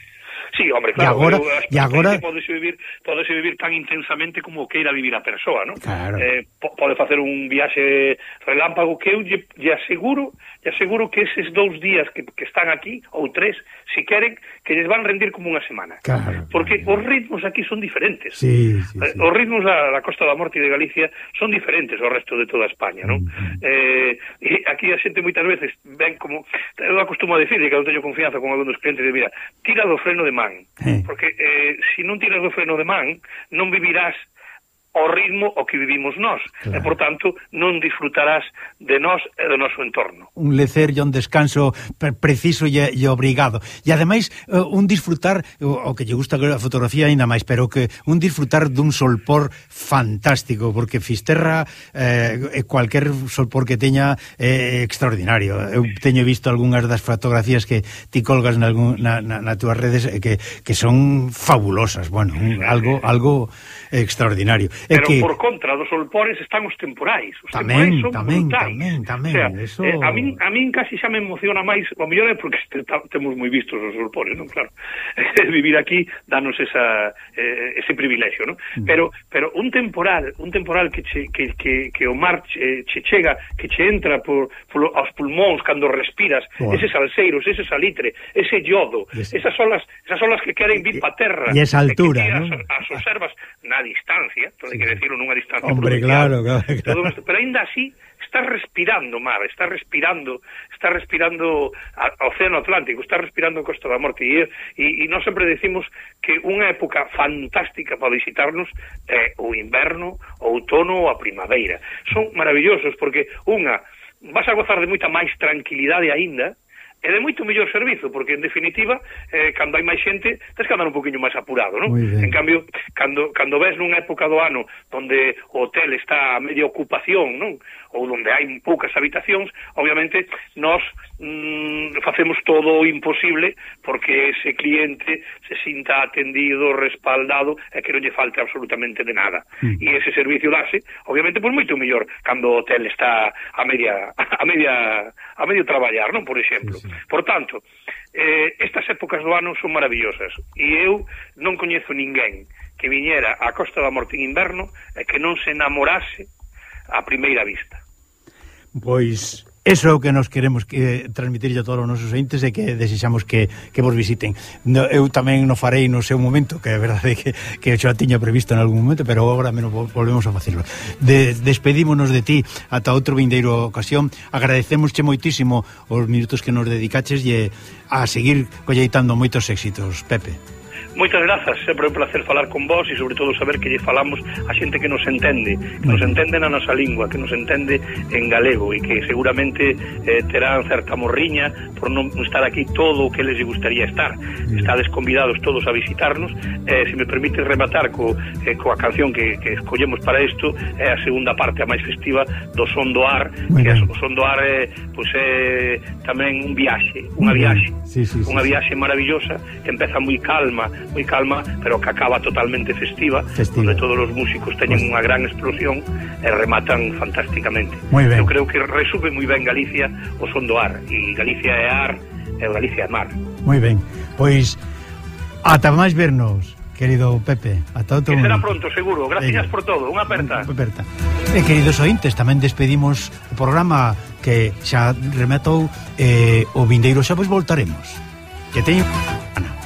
Sí, hombre, claro. E agora, eu, e agora... Podese vivir, podese vivir tan intensamente como queira vivir a persoa, ¿no? Claro. Eh, pode facer un viaxe relámpago que eu lle, lle aseguro lle aseguro que eses dous días que, que están aquí, ou tres, si queren, que lles van rendir como unha semana. Claro. Porque claro. os ritmos aquí son diferentes. Sí, sí, eh, sí. Os ritmos da, da Costa da Morte e de Galicia son diferentes ao resto de toda España, non? Mm. Mm-hmm. Eh, e aquí a xente moitas veces ven como... Eu acostumo a decir, e que eu teño confianza con algúns clientes, de mira, tira do freno de mar man. Sí. Porque eh, se si non tiras do freno de man, non vivirás ao ritmo ao que vivimos nós. Claro. E, por tanto, non disfrutarás de nós e do noso entorno. Un lecer e un descanso preciso e, e obrigado. E, ademais, eh, un disfrutar, o que lle gusta a fotografía ainda máis, pero que un disfrutar dun solpor fantástico, porque Fisterra, eh, cualquier solpor que teña, é eh, extraordinario. Eu teño visto algunhas das fotografías que ti colgas nalgún, na, na, na túas redes, eh, que, que son fabulosas. Bueno, un, algo... algo é extraordinario. É Pero que... por contra dos solpores están os temporais. Os tamén, temporais son tamén, brutais. tamén, tamén, o sea, eso... eh, a, min, a min casi xa me emociona máis, o mellor é porque este, ta, temos moi vistos os solpores, non? Claro. Eh, vivir aquí danos esa, eh, ese privilexio, non? Mm. Pero, pero un temporal, un temporal que, che, que, que, que o mar che, che chega, que che entra por, por aos pulmóns cando respiras, Boa. ese salseiros, ese salitre, ese yodo, ese... esas olas, esas olas que queren vir pa terra. E esa altura, non? As, as observas na a distancia, todo hai que decirlo nunha distancia Hombre, claro, claro, claro. Todo, pero ainda así está respirando mar, está respirando, está respirando a, a Océano Atlántico, está respirando a Costa da Morte e, e, e nós sempre decimos que unha época fantástica para visitarnos é eh, o inverno, o outono ou a primavera. Son maravillosos porque unha vas a gozar de moita máis tranquilidade aínda, e de moito mellor servizo, porque en definitiva, eh, cando hai máis xente, tens que andar un poquinho máis apurado, non? En cambio, cando, cando ves nunha época do ano onde o hotel está a media ocupación, non? ou onde hai poucas habitacións, obviamente nós mm, facemos todo o imposible porque ese cliente se sinta atendido, respaldado e que non lle falte absolutamente de nada. Mm. E ese servicio dase, obviamente, pois moito mellor cando o hotel está a media a media a medio traballar, non, por exemplo. Sí, sí. Por tanto, eh, estas épocas do ano son maravillosas e eu non coñezo ninguén que viñera á Costa da Morte en inverno e que non se enamorase a primeira vista. Pois Eso é o que nos queremos que transmitir a todos os nosos entes e que desexamos que, que vos visiten. No, eu tamén no farei no seu momento, que é verdade que, que xa tiña previsto en algún momento, pero agora menos volvemos a facelo. De, despedímonos de ti ata outro vindeiro ocasión. Agradecemosche moitísimo os minutos que nos dedicaches e a seguir colleitando moitos éxitos, Pepe. Moitas grazas, eh, sempre é un placer falar con vós e sobre todo saber que lle falamos a xente que nos entende, que nos entende na nosa lingua, que nos entende en galego e que seguramente eh, terán certa morriña por non estar aquí todo o que les gustaría estar. Mm. Estades convidados todos a visitarnos. Eh, se me permite rematar co, eh, coa canción que, que escollemos para isto, é eh, a segunda parte a máis festiva do Son do Ar, Muy que o Son do Ar é, eh, pois, é eh, tamén un viaxe, unha viaxe, sí, sí, sí, unha viaxe maravillosa que empeza moi calma, moi calma, pero que acaba totalmente festiva, festiva. onde todos os músicos teñen unha gran explosión e rematan fantásticamente. Eu creo que resume moi ben Galicia o son do ar, e Galicia é ar, e Galicia é mar. Moi ben, pois ata máis vernos querido Pepe, ata outro Que será pronto, seguro. Gracias eh, por todo. Unha aperta. Unha aperta. E eh, queridos ointes, tamén despedimos o programa que xa rematou eh, o vindeiro xa pois voltaremos. Que teño... Ana.